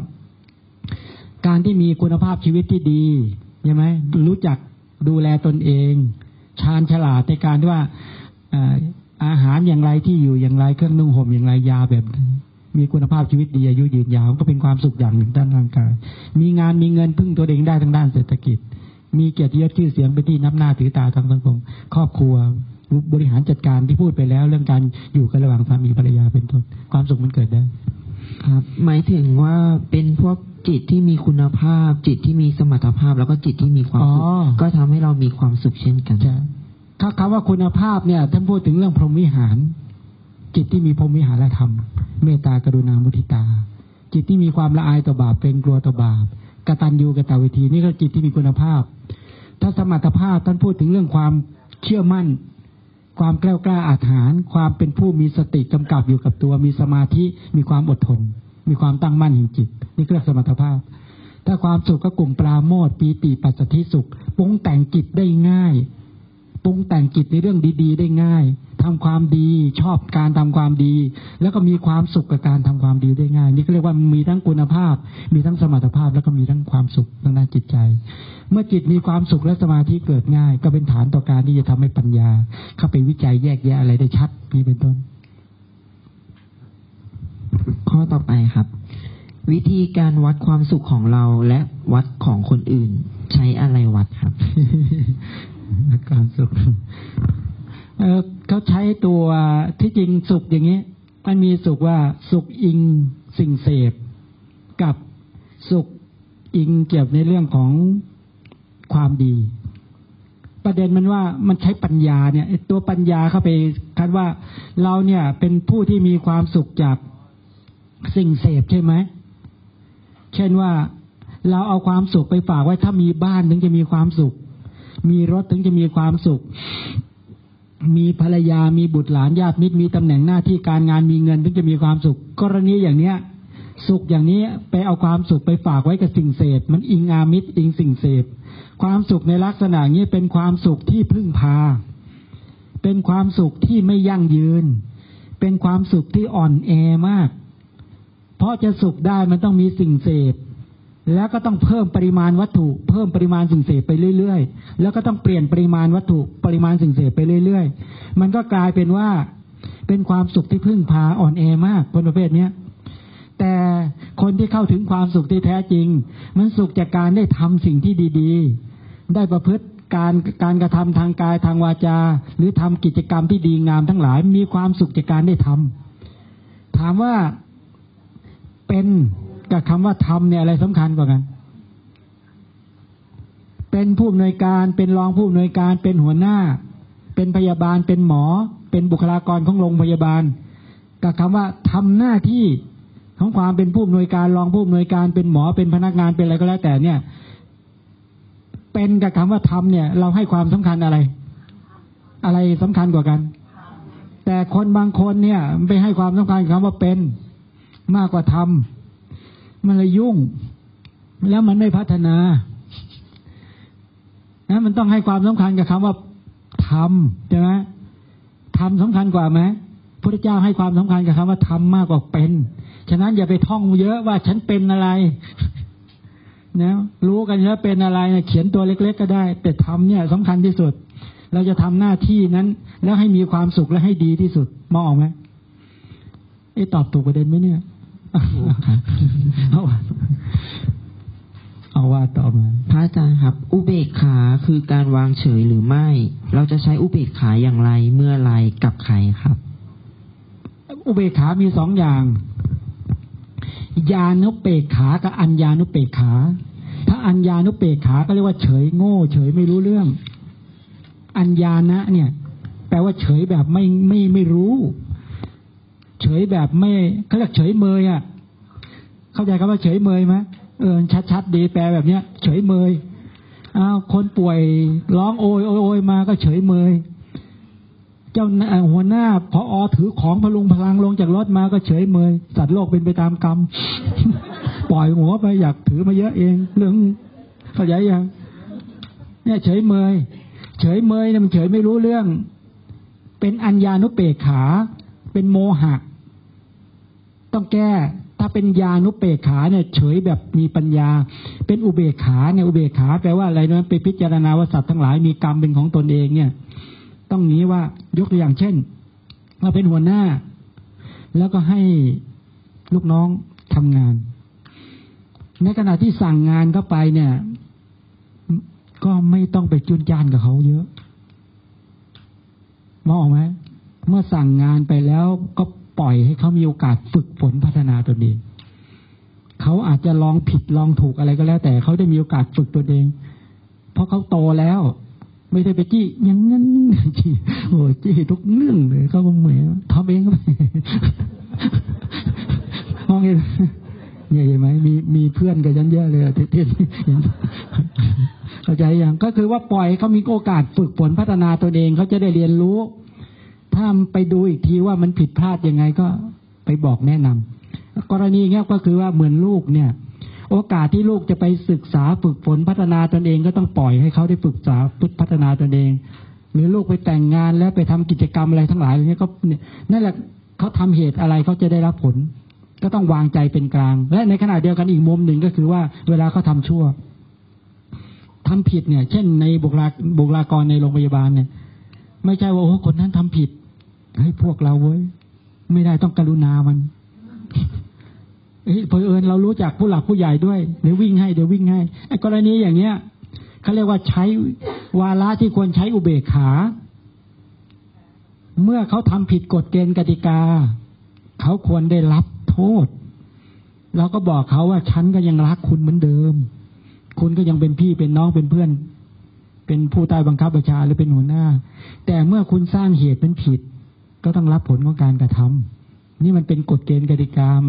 การที่มีคุณภาพชีวิตที่ดีใช่ไหมรู้จักดูแลตนเองชาญฉลาดในการที่ว่าอาหารอย่างไรที่อยู่อย่างไรเครื่องนุ่งห่มอย่างไรยาแบบ มีคุณภาพชีวิตดีอายุยืนยาวก็เป็นความสุขอย่างหนึ่งด้านร่างกาย มีงานมีเงินพึ่งตัวเองได้ทางด้านเศรษฐกิจ มีเกียรติยศชื่อเสียงเป็นที่นับหน้าถือตาทางสังคมครอบครัวบริหารจัดการที่พูดไปแล้ว เรื่องการอยู่กันระหว่างสามีภรรยาเป็นต้นความสุขมันเกิดได้
ครับ หมายถึงว่าเป็นพวกจิตที่มีคุณภาพ จิตที่มีสมรรถภาพแล้วก็จิตที่มีความสุข
อ๋อ
ก็ทำให้เรามีความสุขเช่นกัน
ใช่ถ้าคำว่าคุณภาพเนี่ยท่านพูดถึงเรื่องพรหมวิหาร จิตที่มีพรหมวิหารธรรม เมตตากรุณามุทิตา จิตที่มีความละอายต่อบาปเกรงกลัวต่อบาปกตัญญูกตเวทีนี่ก็จิตที่มีคุณภาพ ถ้าสมรรถภาพท่านพูดถึงเรื่องความเชื่อมั่น ความแกล้วกล้าอาถรรความเป็นผู้มีสติกำกับอยู่กับตัว มีสมาธิมีความอดทน มีความตั้งมั่นแห่งจิต นี่ก็เรียกสมรรถภาพ ถ้าความสุขก็กลุ่มปราโมทปีติปัสสธิสุขปรุงแต่งจิตได้ง่าย ปรุงแต่งจิตในเรื่องดี ๆ ได้ง่ายทำความดีชอบการทำความดี แล้วก็มีความสุขกับการทำความดีได้ง่าย นี่ก็เรียกว่ามีทั้งคุณภาพ มีทั้งสมรรถภาพแล้วก็มีทั้งความสุขทางด้านจิตใจ เมื่อจิตมีความสุขและสมาธิเกิดง่าย ก็เป็นฐานต่อการที่จะทำให้ปัญญา เข้าไปวิจัยแยกแยะอะไรได้ชัดนี่เป็นต้น
ข้อต่อไปครับวิธีการวัดความสุขของเราและวัดของคนอื่น ใช้อะไรวัดครับ อา
การสุขเออเขาใช้ตัวที่จริงสุขอย่างนี้มันมีสุขว่าสุขอิงสิ่งเสพ กับสุขอิงเกี่ยวในเรื่องของความดี ประเด็นมันว่ามันใช้ปัญญาเนี่ยตัวปัญญาเข้าไปคัดว่าเราเนี่ยเป็นผู้ที่มีความสุขจากสิ่งเสพใช่ไหม เช่นว่าเราเอาความสุขไปฝากไว้ถ้ามีบ้านถึงจะมีความสุข มีรถถึงจะมีความสุข มีภรรยามีบุตรหลานญาติมิตรมีตำแหน่งหน้าที่การงานมีเงินถึงจะมีความสุข กรณีอย่างเนี้ย สุขอย่างนี้ไปเอาความสุขไปฝากไว้กับสิ่งเสพมันอิงอามิตรอิงสิ่งเสพความสุขในลักษณะนี้เป็นความสุขที่พึ่งพา เป็นความสุขที่ไม่ยั่งยืน เป็นความสุขที่อ่อนแอมาก เพราะจะสุขได้มันต้องมีสิ่งเสพ แล้วก็ต้องเพิ่มปริมาณวัตถุ เพิ่มปริมาณสิ่งเสพไปเรื่อยๆ แล้วก็ต้องเปลี่ยนปริมาณวัตถุปริมาณสิ่งเสพไปเรื่อยๆ มันก็กลายเป็นว่าเป็นความสุขที่พึ่งพาอ่อนแอมากคนประเภทเนี้ยแต่คนที่เข้าถึงความสุขที่แท้จริง มันสุขจากการได้ทำสิ่งที่ดีๆ ได้ประพฤติการการกระทำทางกายทางวาจา หรือทำกิจกรรมที่ดีงามทั้งหลายมีความสุขจากการได้ทำถามว่าเป็น กับคำว่าทำเนี่ยอะไรสำคัญกว่ากัน เป็นผู้อำนวยการ เป็นรองผู้อำนวยการ เป็นหัวหน้า เป็นพยาบาล เป็นหมอ เป็นบุคลากรของโรงพยาบาล กับคำว่าทำหน้าที่ของความเป็นผู้อำนวยการ รองผู้อำนวยการ เป็นหมอ เป็นพนักงาน เป็นอะไรก็แล้วแต่เนี่ย เป็นกับคำว่าทำเนี่ย เราให้ความสำคัญอะไร อะไรสำคัญกว่ากัน แต่คนบางคนเนี่ยไปให้ความสำคัญคำว่าเป็นมากกว่าทำ มันเลยยุ่ง แล้วมันไม่พัฒนานะมันต้องให้ความสำคัญกับคำว่าทำใช่ไหมทำสำคัญกว่าไหมพระเจ้าให้ความสำคัญกับคำว่าทำมากกว่าเป็น ฉะนั้นอย่าไปท่องเยอะว่าฉันเป็นอะไรนะรู้กันเยอะเป็นอะไรนะเขียนตัวเล็ก ๆ ก็ได้ แต่ทำเนี่ยสำคัญที่สุด เราจะทำหน้าที่นั้น แล้วให้มีความสุขและให้ดีที่สุดมองออกไหมไอ้ตอบถูกประเด็นไหมเนี่ย เอาว่าเอาว่าต่อมา
พระอาจารย์ครับ อุเบกขาคือการวางเฉยหรือไม่ เราจะใช้อุเบกขาอย่างไรเมื่อไรกับใครครับ
อุเบกขามีสองอย่างญาณุเปกขากับอัญญานุเปกขา ถ้าอัญญานุเปกขาก็เรียกว่าเฉยโง่ เฉยไม่รู้เรื่อง อัญญานะเนี่ย แปลว่าเฉยแบบไม่ไม่ไม่รู้ เฉยแบบไม่เขาเรียกเฉยเมยอะ เข้าใจคำว่าเฉยเมยไหมเออชัดๆดีแปลแบบเนี้ย เฉยเมยอ้าวคนป่วยร้องโอยโอยโอยมาก็เฉยเมย เจ้าหัวหน้าพออถือของพลุงพลังลงจากรถมาก็เฉยเมย สัตว์โลกเป็นไปตามกรรม ปล่อยหัวไปอยากถือมาเยอะเอง เรื่องเข้าใจยังเนี่ยเฉยเมย เฉยเมยเนี่ยมันเฉยไม่รู้เรื่อง เป็นอัญญานุเปกขา เป็นโมหะ ต้องแก้ ถ้าเป็นญานุเปกขาเนี่ยเฉยแบบมีปัญญา เป็นอุเบกขาเนี่ยอุเบกขาแปลว่าอะไรนะไปพิจารณาว่าสัตว์ทั้งหลายมีกรรมเป็นของตนเองเนี่ย ต้องนี้ว่ายกตัวอย่างเช่นเราเป็นหัวหน้า แล้วก็ให้ลูกน้องทำงาน ในขณะที่สั่งงานเข้าไปเนี่ย ก็ไม่ต้องไปจุนจานกับเขาเยอะมองออกไหม เมื่อสั่งงานไปแล้วก็ปล่อยให้เขามีโอกาสฝึกฝนพัฒนาตนเองเขาอาจจะลองผิดลองถูกอะไรก็แล้ว แต่เขาได้มีโอกาสฝึกตนเอง เพราะเขาโตแล้ว ไม่ได้ไปจี้ยังงั้นจี้โอ้จี้ทุกเรื่องเลยเขาก็เหมือนทำเองก็ไปมองเห็นเนี่ยเห็นไหมมีมีเพื่อนกับฉันเยอะเลยเท่เห็นเข้าใจอย่างก็คือว่าปล่อยเขามีโอกาสฝึกฝนพัฒนาตัวเองเขาจะได้เรียนรู้ ถ้าไปดูอีกทีว่ามันผิดพลาดยังไงก็ไปบอกแนะนำกรณีเงี้ยก็คือว่าเหมือนลูกเนี่ย โอกาสที่ลูกจะไปศึกษาฝึกฝนพัฒนาตนเองก็ต้องปล่อยให้เขาได้ฝึกษาฝึกพัฒนาตนเอง หรือลูกไปแต่งงานแล้วไปทำกิจกรรมอะไรทั้งหลายเนี่ยก็นั่นแหละเขาทำเหตุอะไรเขาจะได้รับผล ก็ต้องวางใจเป็นกลาง และในขณะเดียวกันอีกมุมหนึ่งก็คือว่าเวลาเขาทาชั่วทำผิดเนี่ย เช่นในบุคลาบุคลากรในโรงพยาบาลเนี่ย ไม่ใช่ว่าโอ้คนนั้นทำผิด ให้พวกเราเว้ยไม่ได้ต้องกรุณามันเฮ้ยเผอิญเรารู้จักผู้หลักผู้ใหญ่ด้วยเดี๋ยววิ่งให้เดี๋ยววิ่งให้ไอ้กรณีอย่างเนี้ยเขาเรียกว่าใช้วาระที่ควรใช้อุเบกขา เมื่อเขาทำผิดกฎเกณฑ์กติกา เขาควรได้รับโทษ เราก็บอกเขาว่าฉันก็ยังรักคุณเหมือนเดิม คุณก็ยังเป็นพี่เป็นน้องเป็นเพื่อน เป็นผู้ใต้บังคับบัญชาหรือเป็นหัวหน้า แต่เมื่อคุณสร้างเหตุเป็นผิด ก็ต้องรับผลของการกระทำนี่มันเป็นกฎเกณฑ์กติกาม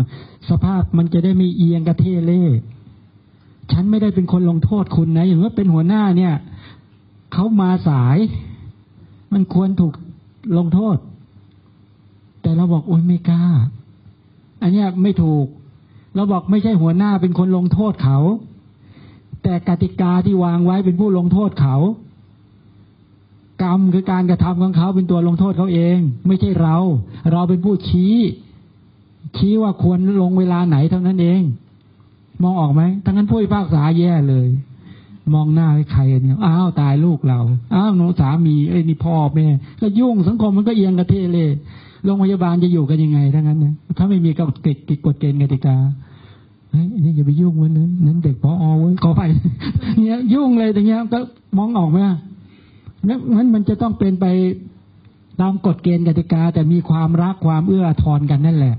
สภาพมันจะได้ไม่เอียงกระเทเล่ฉันไม่ได้เป็นคนลงโทษคุณนะ อย่างว่าเป็นหัวหน้าเนี่ยเขามาสาย มันควรถูกลงโทษ แต่เราบอกโอ้ยไม่กล้า อันนี้ไม่ถูก เราบอกไม่ใช่หัวหน้าเป็นคนลงโทษเขา แต่กติกาที่วางไว้เป็นผู้ลงโทษเขา กรรมคือการกระทำของเขาเป็นตัวลงโทษเขาเอง ไม่ใช่เรา เราเป็นผู้ชี้ ชี้ว่าควรลงเวลาไหนเท่านั้นเอง มองออกไหมทั้งนั้นผู้พิพากษาแย่เลย มองหน้าใครเนี่ยอ้าวตายลูกเราอ้าวหนูสามีเอ้ยนี่พ่อแม่ก็ยุ่งสังคมมันก็เอียงกระเทเลย โรงพยาบาลจะอยู่กันยังไงทั้งนั้นเนี่ยถ้าไม่มีกฎเกณฑ์กฎเกณฑ์กติกาเฮ้ยนี่อย่าไปยุ่งมันนั้นนั้นเด็กพออเว้ยขอไปเนี่ยยุ่งเลยแต่างเงี้ยก็มองออกไหม งั้นมันจะต้องเป็นไปตามกฎเกณฑ์กติกา แต่มีความรักความเอื้อทอนกันนั่นแหละ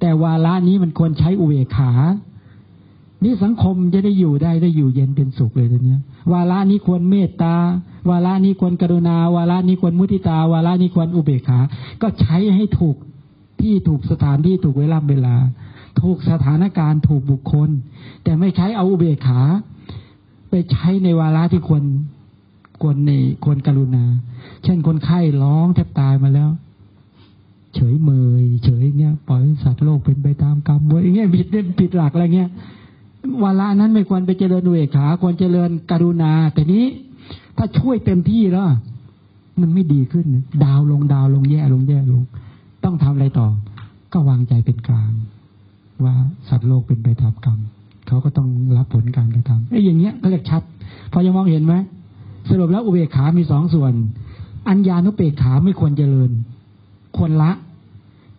แต่วาระนี้มันควรใช้อุเบกขา นี่สังคมจะได้อยู่ได้ได้อยู่เย็นเป็นสุขเลยทีเนี้ยวาระนี้ควรเมตตาวาระนี้ควรกรุณา วาระนี้ควรมุทิตา วาระนี้ควรอุเบกขา ก็ใช้ให้ถูกที่ถูกสถานที่ถูกเวลาเวลา ถูกสถานการณ์ถูกบุคคล แต่ไม่ใช้เอาอุเบกขา ไปใช้ในวาระที่ควร ควรในควรกรุณา เช่นคนไข้ร้องแทบตายมาแล้ว เฉยเมย เฉยเงี้ยปล่อยสัตว์โลกเป็นไปตามกรรมเว้ยเงี้ยผิดผิดหลักอะไรเงี้ยวาระนั้นไม่ควรไปเจริญเบกขา ควรเจริญกรุณา แต่นี้ถ้าช่วยเต็มที่แล้ว มันไม่ดีขึ้น ดาวลงดาวลงแย่ลงแย่ลง ต้องทำอะไรต่อ ก็วางใจเป็นกลาง ว่าสัตว์โลกเป็นไปตามกรรมเขาก็ต้องรับผลการกระทำไอ้อย่างเงี้ยก็เรียกชัด พอจะมองเห็นไหม สรุปแล้วอุเบกขามีสองส่วน อัญญานุเบกขาไม่ควรเจริญ ควรละ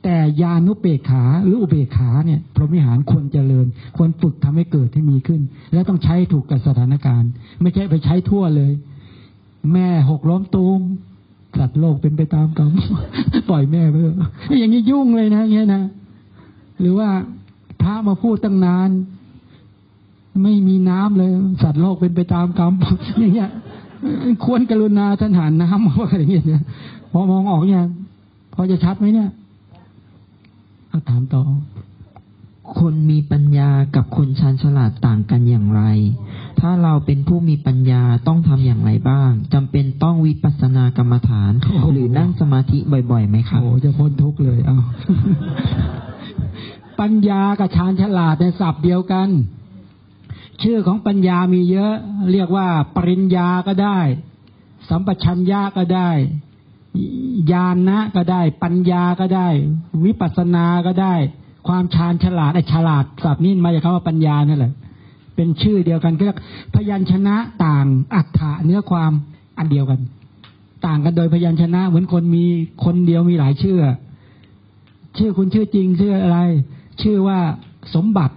แต่ญานุเบกขาหรืออุเบกขาเนี่ยพรหมิหารควรเจริญ ควรฝึกทำให้เกิดให้มีขึ้น แล้วต้องใช้ถูกกับสถานการณ์ ไม่ใช่ไปใช้ทั่วเลย แม่หกล้มตูมสัตว์โลกเป็นไปตามกรรมปล่อยแม่ไปเถอะอย่างนี้ยุ่งเลยนะเงี้ยนะหรือว่าพระมาพูดตั้งนาน ไม่มีน้ำเลย สัตว์โลกเป็นไปตามกรรมอย่างเงี้ย ควรกรุณาท่านหาน้ำมาว่าอย่างเงี้ยเนี่ยพอมองออกยังพอจะชัดไหมเนี่ยเอาถามต่อ
คนมีปัญญากับคนชาญฉลาดต่างกันอย่างไร ถ้าเราเป็นผู้มีปัญญาต้องทำอย่างไรบ้างจำเป็นต้องวิปัสสนากรรมฐาน
โอ้โห
หรือนั่งสมาธิบ่อยๆไหมครับ
โอ้จะพ้นทุกข์เลย เอาปัญญากับชาญฉลาดในศัพท์เดียวกัน ชื่อของปัญญามีเยอะ เรียกว่า ปริญญาก็ได้ สัมปชัญญะก็ได้ญาณนะก็ได้ ปัญญาก็ได้ วิปัสสนาก็ได้ ความชาญฉลาดไอ้ฉลาดศัพท์นี้มาจากคำว่าปัญญานั่นแหละ เป็นชื่อเดียวกันก็เรียกพยัญชนะต่างอัฏฐะเนื้อความอันเดียวกัน ต่างกันโดยพยัญชนะ เหมือนคนมีคนเดียวมีหลายชื่อ ชื่อคุณชื่อจริงชื่ออะไร ชื่อว่าสมบัติ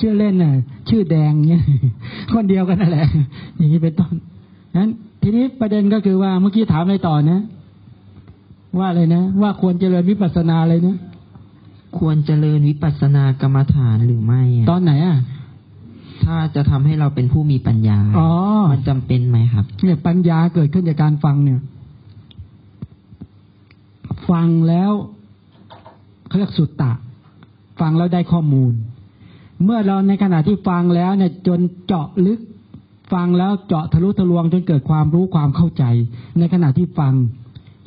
ชื่อเล่นน่ะ ชื่อแดงเนี่ยคนเดียวกันนั่นแหละ อย่างนี้เป็นต้นนั้นทีนี้ประเด็นก็คือว่าเมื่อกี้ถามอะไรต่อนะ ว่าอะไรนะ ว่าควรเจริญวิปัสสนาอะไรนะ
ควรเจริญวิปัสสนากรรมฐานหรือไม่อะ
ตอนไหนอะ
ถ้าจะทำให้เราเป็นผู้มีปัญญา
อ๋อ
มันจำเป็นไหมครับ
เนี่ยปัญญาเกิดขึ้นจากการฟังเนี่ย ฟังแล้วเขาเรียกสุตตะ ฟังแล้วได้ข้อมูล เมื่อเราในขณะที่ฟังแล้วเนี่ยจนเจาะลึกฟังแล้วเจาะทะลุทะลวงจนเกิดความรู้ความเข้าใจ ในขณะที่ฟัง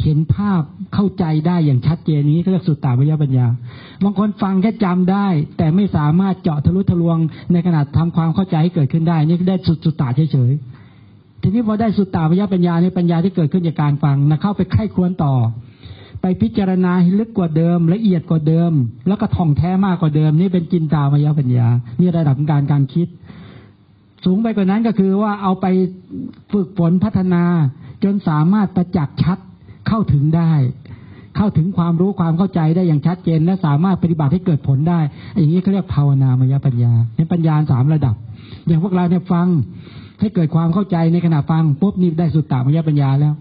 เห็นภาพเข้าใจได้อย่างชัดเจนนี้ก็เรียกสุตตาวิยปัญญาบางคนฟังแค่จำได้ แต่ไม่สามารถเจาะทะลุทะลวง ในขณะทำความเข้าใจให้เกิดขึ้นได้ นี่ก็ได้สุดสุตตาเฉยๆทีนี้พอได้สุตตาวิยปัญญาในปัญญาที่เกิดขึ้นจากการฟังนะเข้าไปไข้ควรต่อ ไปพิจารณาให้ลึกกว่าเดิม ละเอียดกว่าเดิม แล้วก็ท่องแท้มากกว่าเดิม นี่เป็นจินตามายปัญญา นี่ระดับของการการคิด สูงไปกว่านั้นก็คือว่าเอาไปฝึกฝนพัฒนา จนสามารถประจักษ์ชัดเข้าถึงได้ เข้าถึงความรู้ความเข้าใจได้อย่างชัดเจน และสามารถปฏิบัติให้เกิดผลได้ อย่างนี้เขาเรียกภาวนามยปัญญาเป็นปัญญาสามระดับ อย่างพวกเราเนี่ยฟังให้เกิดความเข้าใจในขณะฟังปุ๊บนี่ได้สุตตามยปัญญาแล้ว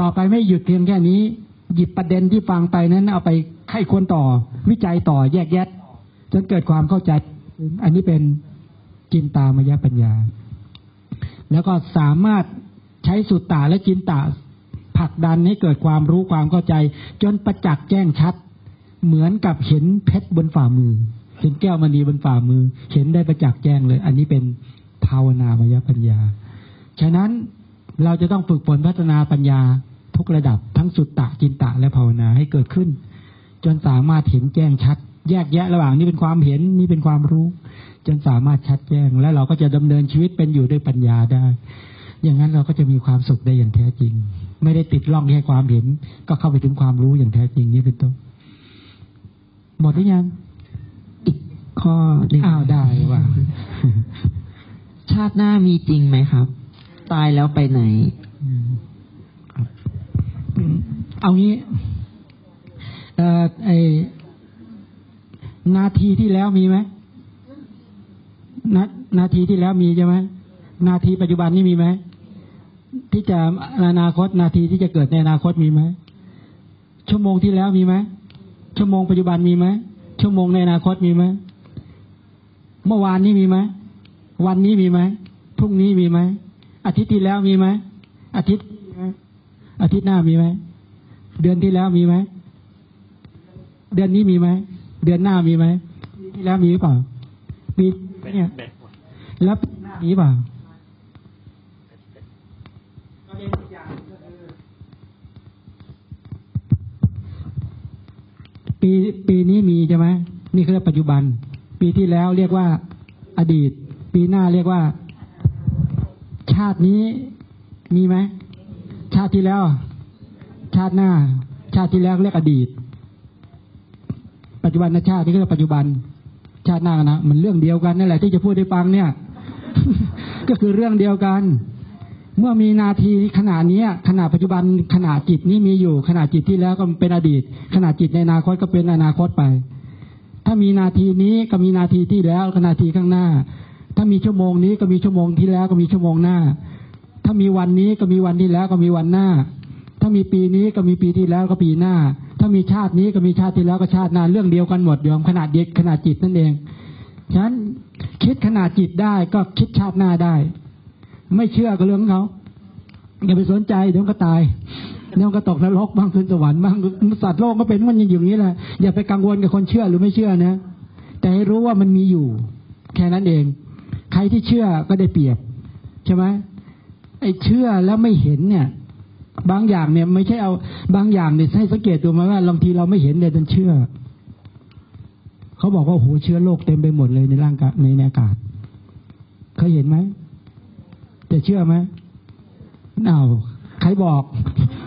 ต่อไปไม่หยุดเพียงแค่นี้ หยิบประเด็นที่ฟังไปนั้นเอาไปไข้ควรต่อ วิจัยต่อแยกแยะ จนเกิดความเข้าใจ อันนี้เป็นจินตามยปัญญา แล้วก็สามารถใช้สุตตาและจินตาผลักดันให้เกิดความรู้ความเข้าใจ จนประจักษ์แจ้งชัด เหมือนกับเห็นเพชรบนฝ่ามือ เห็นแก้วมณีบนฝ่ามือ เห็นได้ประจักษ์แจ้งเลย อันนี้เป็นภาวนามยปัญญา ฉะนั้นเราจะต้องฝึกฝนพัฒนาปัญญา ทุกระดับทั้งสุตตะจินตะและภาวนาให้เกิดขึ้น จนสามารถเห็นแจ้งชัด แยกแยะระหว่างนี้เป็นความเห็นนี่เป็นความรู้ จนสามารถชัดแจ้ง และเราก็จะดำเนินชีวิตเป็นอยู่ด้วยปัญญาได้ อย่างนั้นเราก็จะมีความสุขได้อย่างแท้จริง ไม่ได้ติดล่องแค่ความเห็น ก็เข้าไปถึงความรู้อย่างแท้จริงนี่เป็นต้นหมดหรือยัง
อีกข้อหนึ่ง
อ้าวได้ว่า
ชาติหน้ามีจริงไหมครับ ตายแล้วไปไหน
อืม เอางี้เอ่อไอนาทีที่แล้วมีไหมนานาทีที่แล้วมีใช่ไหมนาทีปัจจุบันนี่มีไหมที่จะอนาคตนาทีที่จะเกิดในอนาคตมีไหมชั่วโมงที่แล้วมีไหมชั่วโมงปัจจุบันมีไหมชั่วโมงในอนาคตมีไหมเมื่อวานนี้มีไหมวันนี้มีไหมพรุ่งนี้มีไหมอาทิตย์ที่แล้วมีไหมอาทิตย์ อาทิตย์หน้ามีไหม เดือนที่แล้วมีไหม เดือนนี้มีไหม เดือนหน้ามีไหมที่แล้วมีหรือเปล่าปีเนี่ยแล้วมีหรือเปล่าปีปีนี้มีใช่ไหมนี่คือปัจจุบัน ปีที่แล้วเรียกว่าอดีต ปีหน้าเรียกว่า ชาตินี้มีไหม ชาติที่แล้ว ชาติหน้า ชาติที่แล้วเรียกอดีต ปัจจุบันชาตินี่ก็เรียกปัจจุบัน ชาติหน้านะมันเรื่องเดียวกันนั่นแหละที่จะพูดให้ฟังเนี่ย ก็คือเรื่องเดียวกัน เมื่อมีนาทีขณะนี้ขณะปัจจุบันขณะจิตนี้มีอยู่ขณะจิตที่แล้วก็เป็นอดีตขณะจิตในอนาคตก็เป็นอนาคตไป ถ้ามีนาทีนี้ก็มีนาทีที่แล้วขณะทีข้างหน้า ถ้ามีชั่วโมงนี้ก็มีชั่วโมงที่แล้วก็มีชั่วโมงหน้า ถ้ามีวันนี้ก็มีวันที่แล้วก็มีวันหน้า ถ้ามีปีนี้ก็มีปีที่แล้วก็ปีหน้า ถ้ามีชาตินี้ก็มีชาติที่แล้วก็ชาติหน้าเรื่องเดียวกันหมดโยมขนาดเด็กขนาดจิตนั่นเองฉะนั้นคิดขนาดจิตได้ก็คิดชาติหน้าได้ ไม่เชื่อก็เรื่องเขาอย่าไปสนใจเดี๋ยวก็ตายเดี๋ยวก็ตกนรกบ้างขึ้นสวรรค์บ้างสัตว์โลกก็เป็นมันยังอย่างนี้แหละอย่าไปกังวลกับคนเชื่อหรือไม่เชื่อนะแต่ให้รู้ว่ามันมีอยู่ แค่นั้นเอง ใครที่เชื่อก็ได้เปรียบ ใช่ไหม ไอ้เชื่อแล้วไม่เห็นเนี่ย บางอย่างเนี่ย ไม่ใช่เอา บางอย่างเนี่ยให้สังเกตดูมาว่าบางทีเราไม่เห็นเนี่ยดันเชื่อ เขาบอกว่าโอ้โหเชื้อโรคเต็มไปหมดเลยในร่างกายในอากาศเคยเห็นไหมจะเชื่อไหมอ้าวใครบอก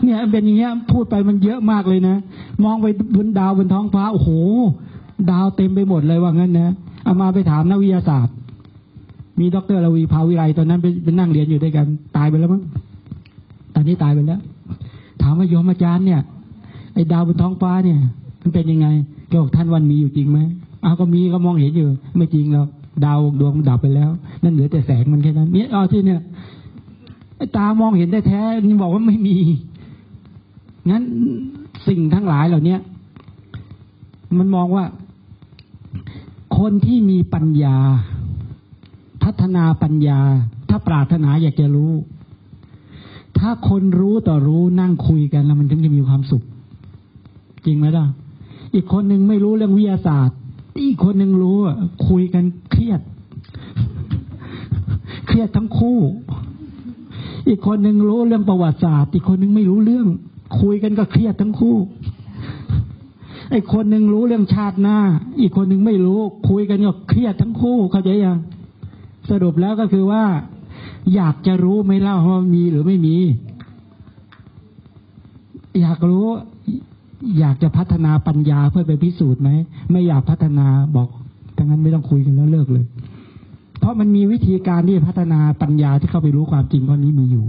เนี่ยเป็นอย่างเงี้ย พูดไปมันเยอะมากเลยนะ มองไปบนดาวบนท้องฟ้า โอ้โห ดาวเต็มไปหมดเลยว่างั้นนะ เอามาไปถามนักวิทยาศาสตร์ มีดรระวีภาวิไลตอนนั้นเป็นนั่งเรียนอยู่ด้วยกัน ตายไปแล้วมั้งตอนนี้ตายไปแล้ว ถามว่าโยมอาจารย์เนี่ยไอ้ดาวบนท้องฟ้าเนี่ย มันเป็นยังไงแกบอกท่านวันมีอยู่จริงไหมอ้าวก็มีก็มองเห็นอยู่ ไม่จริงหรอกดาวดวงดับไปแล้ว นั่นเหลือแต่แสงมันแค่นั้นเนี่ยอ๋อที่เนี่ยไอ้ตามองเห็นได้แท้นี่บอกว่าไม่มีงั้นสิ่งทั้งหลายเหล่านี้มันมองว่า คนที่มีปัญญา พัฒนาปัญญา ถ้าปรารถนาอยากจะรู้ ถ้าคนรู้ต่อรู้นั่งคุยกันแล้วมันถึงจะมีความสุข จริงไหมล่ะ อีกคนหนึ่งไม่รู้เรื่องวิทยาศาสตร์ อีกคนหนึ่งรู้คุยกันเครียด เครียดทั้งคู่ อีกคนหนึ่งรู้เรื่องประวัติศาสตร์ อีกคนหนึ่งไม่รู้เรื่อง คุยกันก็เครียดทั้งคู่ไอ้คนหนึ่งรู้เรื่องชาติหน้า อีกคนหนึ่งไม่รู้ คุยกันก็เครียดทั้งคู่ เข้าใจยัง สรุปแล้วก็คือว่า อยากจะรู้ไหมเล่าว่ามีหรือไม่มี อยากรู้ อยากจะพัฒนาปัญญาเพื่อไปพิสูจน์ไหมไม่อยากพัฒนาบอกดังนั้นไม่ต้องคุยกันแล้วเลิกเลย เพราะมันมีวิธีการที่จะพัฒนาปัญญาที่เข้าไปรู้ความจริงข้อนี้มีอยู่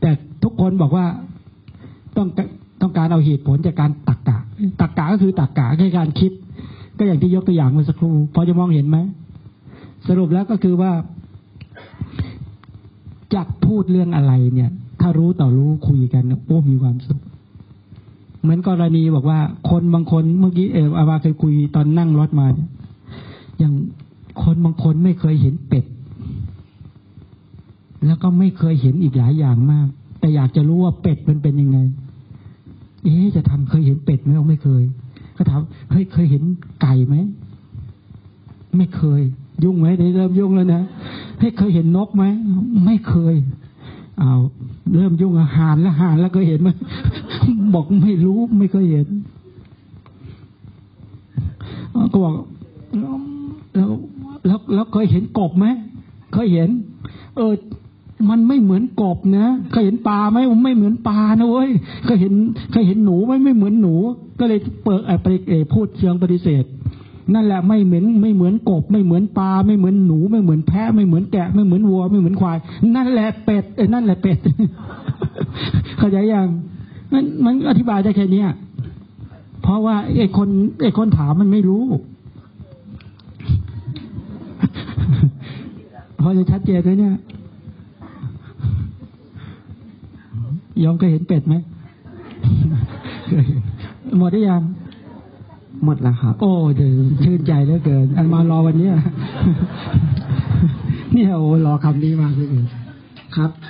แต่ทุกคนบอกว่าต้องต้องการเอาเหตุผลจากการตักกะตักกะก็คือตักกะคือการคิด ก็อย่างที่ยกตัวอย่างเมื่อสักครู่พอจะมองเห็นไหม สรุปแล้วก็คือว่าจะพูดเรื่องอะไรเนี่ย ถ้ารู้ต่อรู้คุยกันโอ้มีความสุขเหมือนกรณีบอกว่า คนบางคนเมื่อกี้เอออาวาเคยคุยตอนนั่งรถมาเนี่ยอย่างคนบางคนไม่เคยเห็นเป็ด แล้วก็ไม่เคยเห็นอีกหลายอย่างมาก แต่อยากจะรู้ว่าเป็ดมันเป็นยังไง เอ๊จะทำเคยเห็นเป็ดไหมไม่เคย ก็ถามเฮ้ยเคยเห็นไก่ไหมไม่เคย ยุ่งไหมได้เริ่มยุ่งแล้วนะเฮ้เคยเห็นนกไหมไม่เคยเอาวเริ่มยุ่งอาหารแล้วหานแล้วเคยเห็นไหมบอกไม่รู้ไม่เคยเห็นก็บอกแล้วแล้วแล้วเคยเห็นกบไหมเคยเห็น เออ มันไม่เหมือนกบนะเคยเห็นปลาไหมมันไม่เหมือนปลานะเว้ยเคยเห็นเคยเห็นหนูไหมไม่เหมือนหนู ก็เลยเปิดเอ่อไปเอ่อพูดเชิงปฏิเสธ นั่นแหละไม่เหมือนไม่เหมือนกบ ไม่เหมือนปลาไม่เหมือนหนู ไม่เหมือนแพะ ไม่เหมือนแกะ ไม่เหมือนวัว ไม่เหมือนควาย นั่นแหละเป็ดเอ้นั่นแหละเป็ดเข้าใจยังมันมันอธิบายได้แค่เนี้ยเพราะว่าไอ้คนไอ้คนถามมันไม่รู้พอจะชัดเจนไหมเนี่ยยอมเคยเห็นเป็ดไหมเคยเห็นหมดได้ยัง
หมดแล้วครับ
โอ้เดี๋ยวชื่นใจเหลือเกินอันมารอวันนี้เนี่ยโอ้รอคำนี้มากเลย
ครับ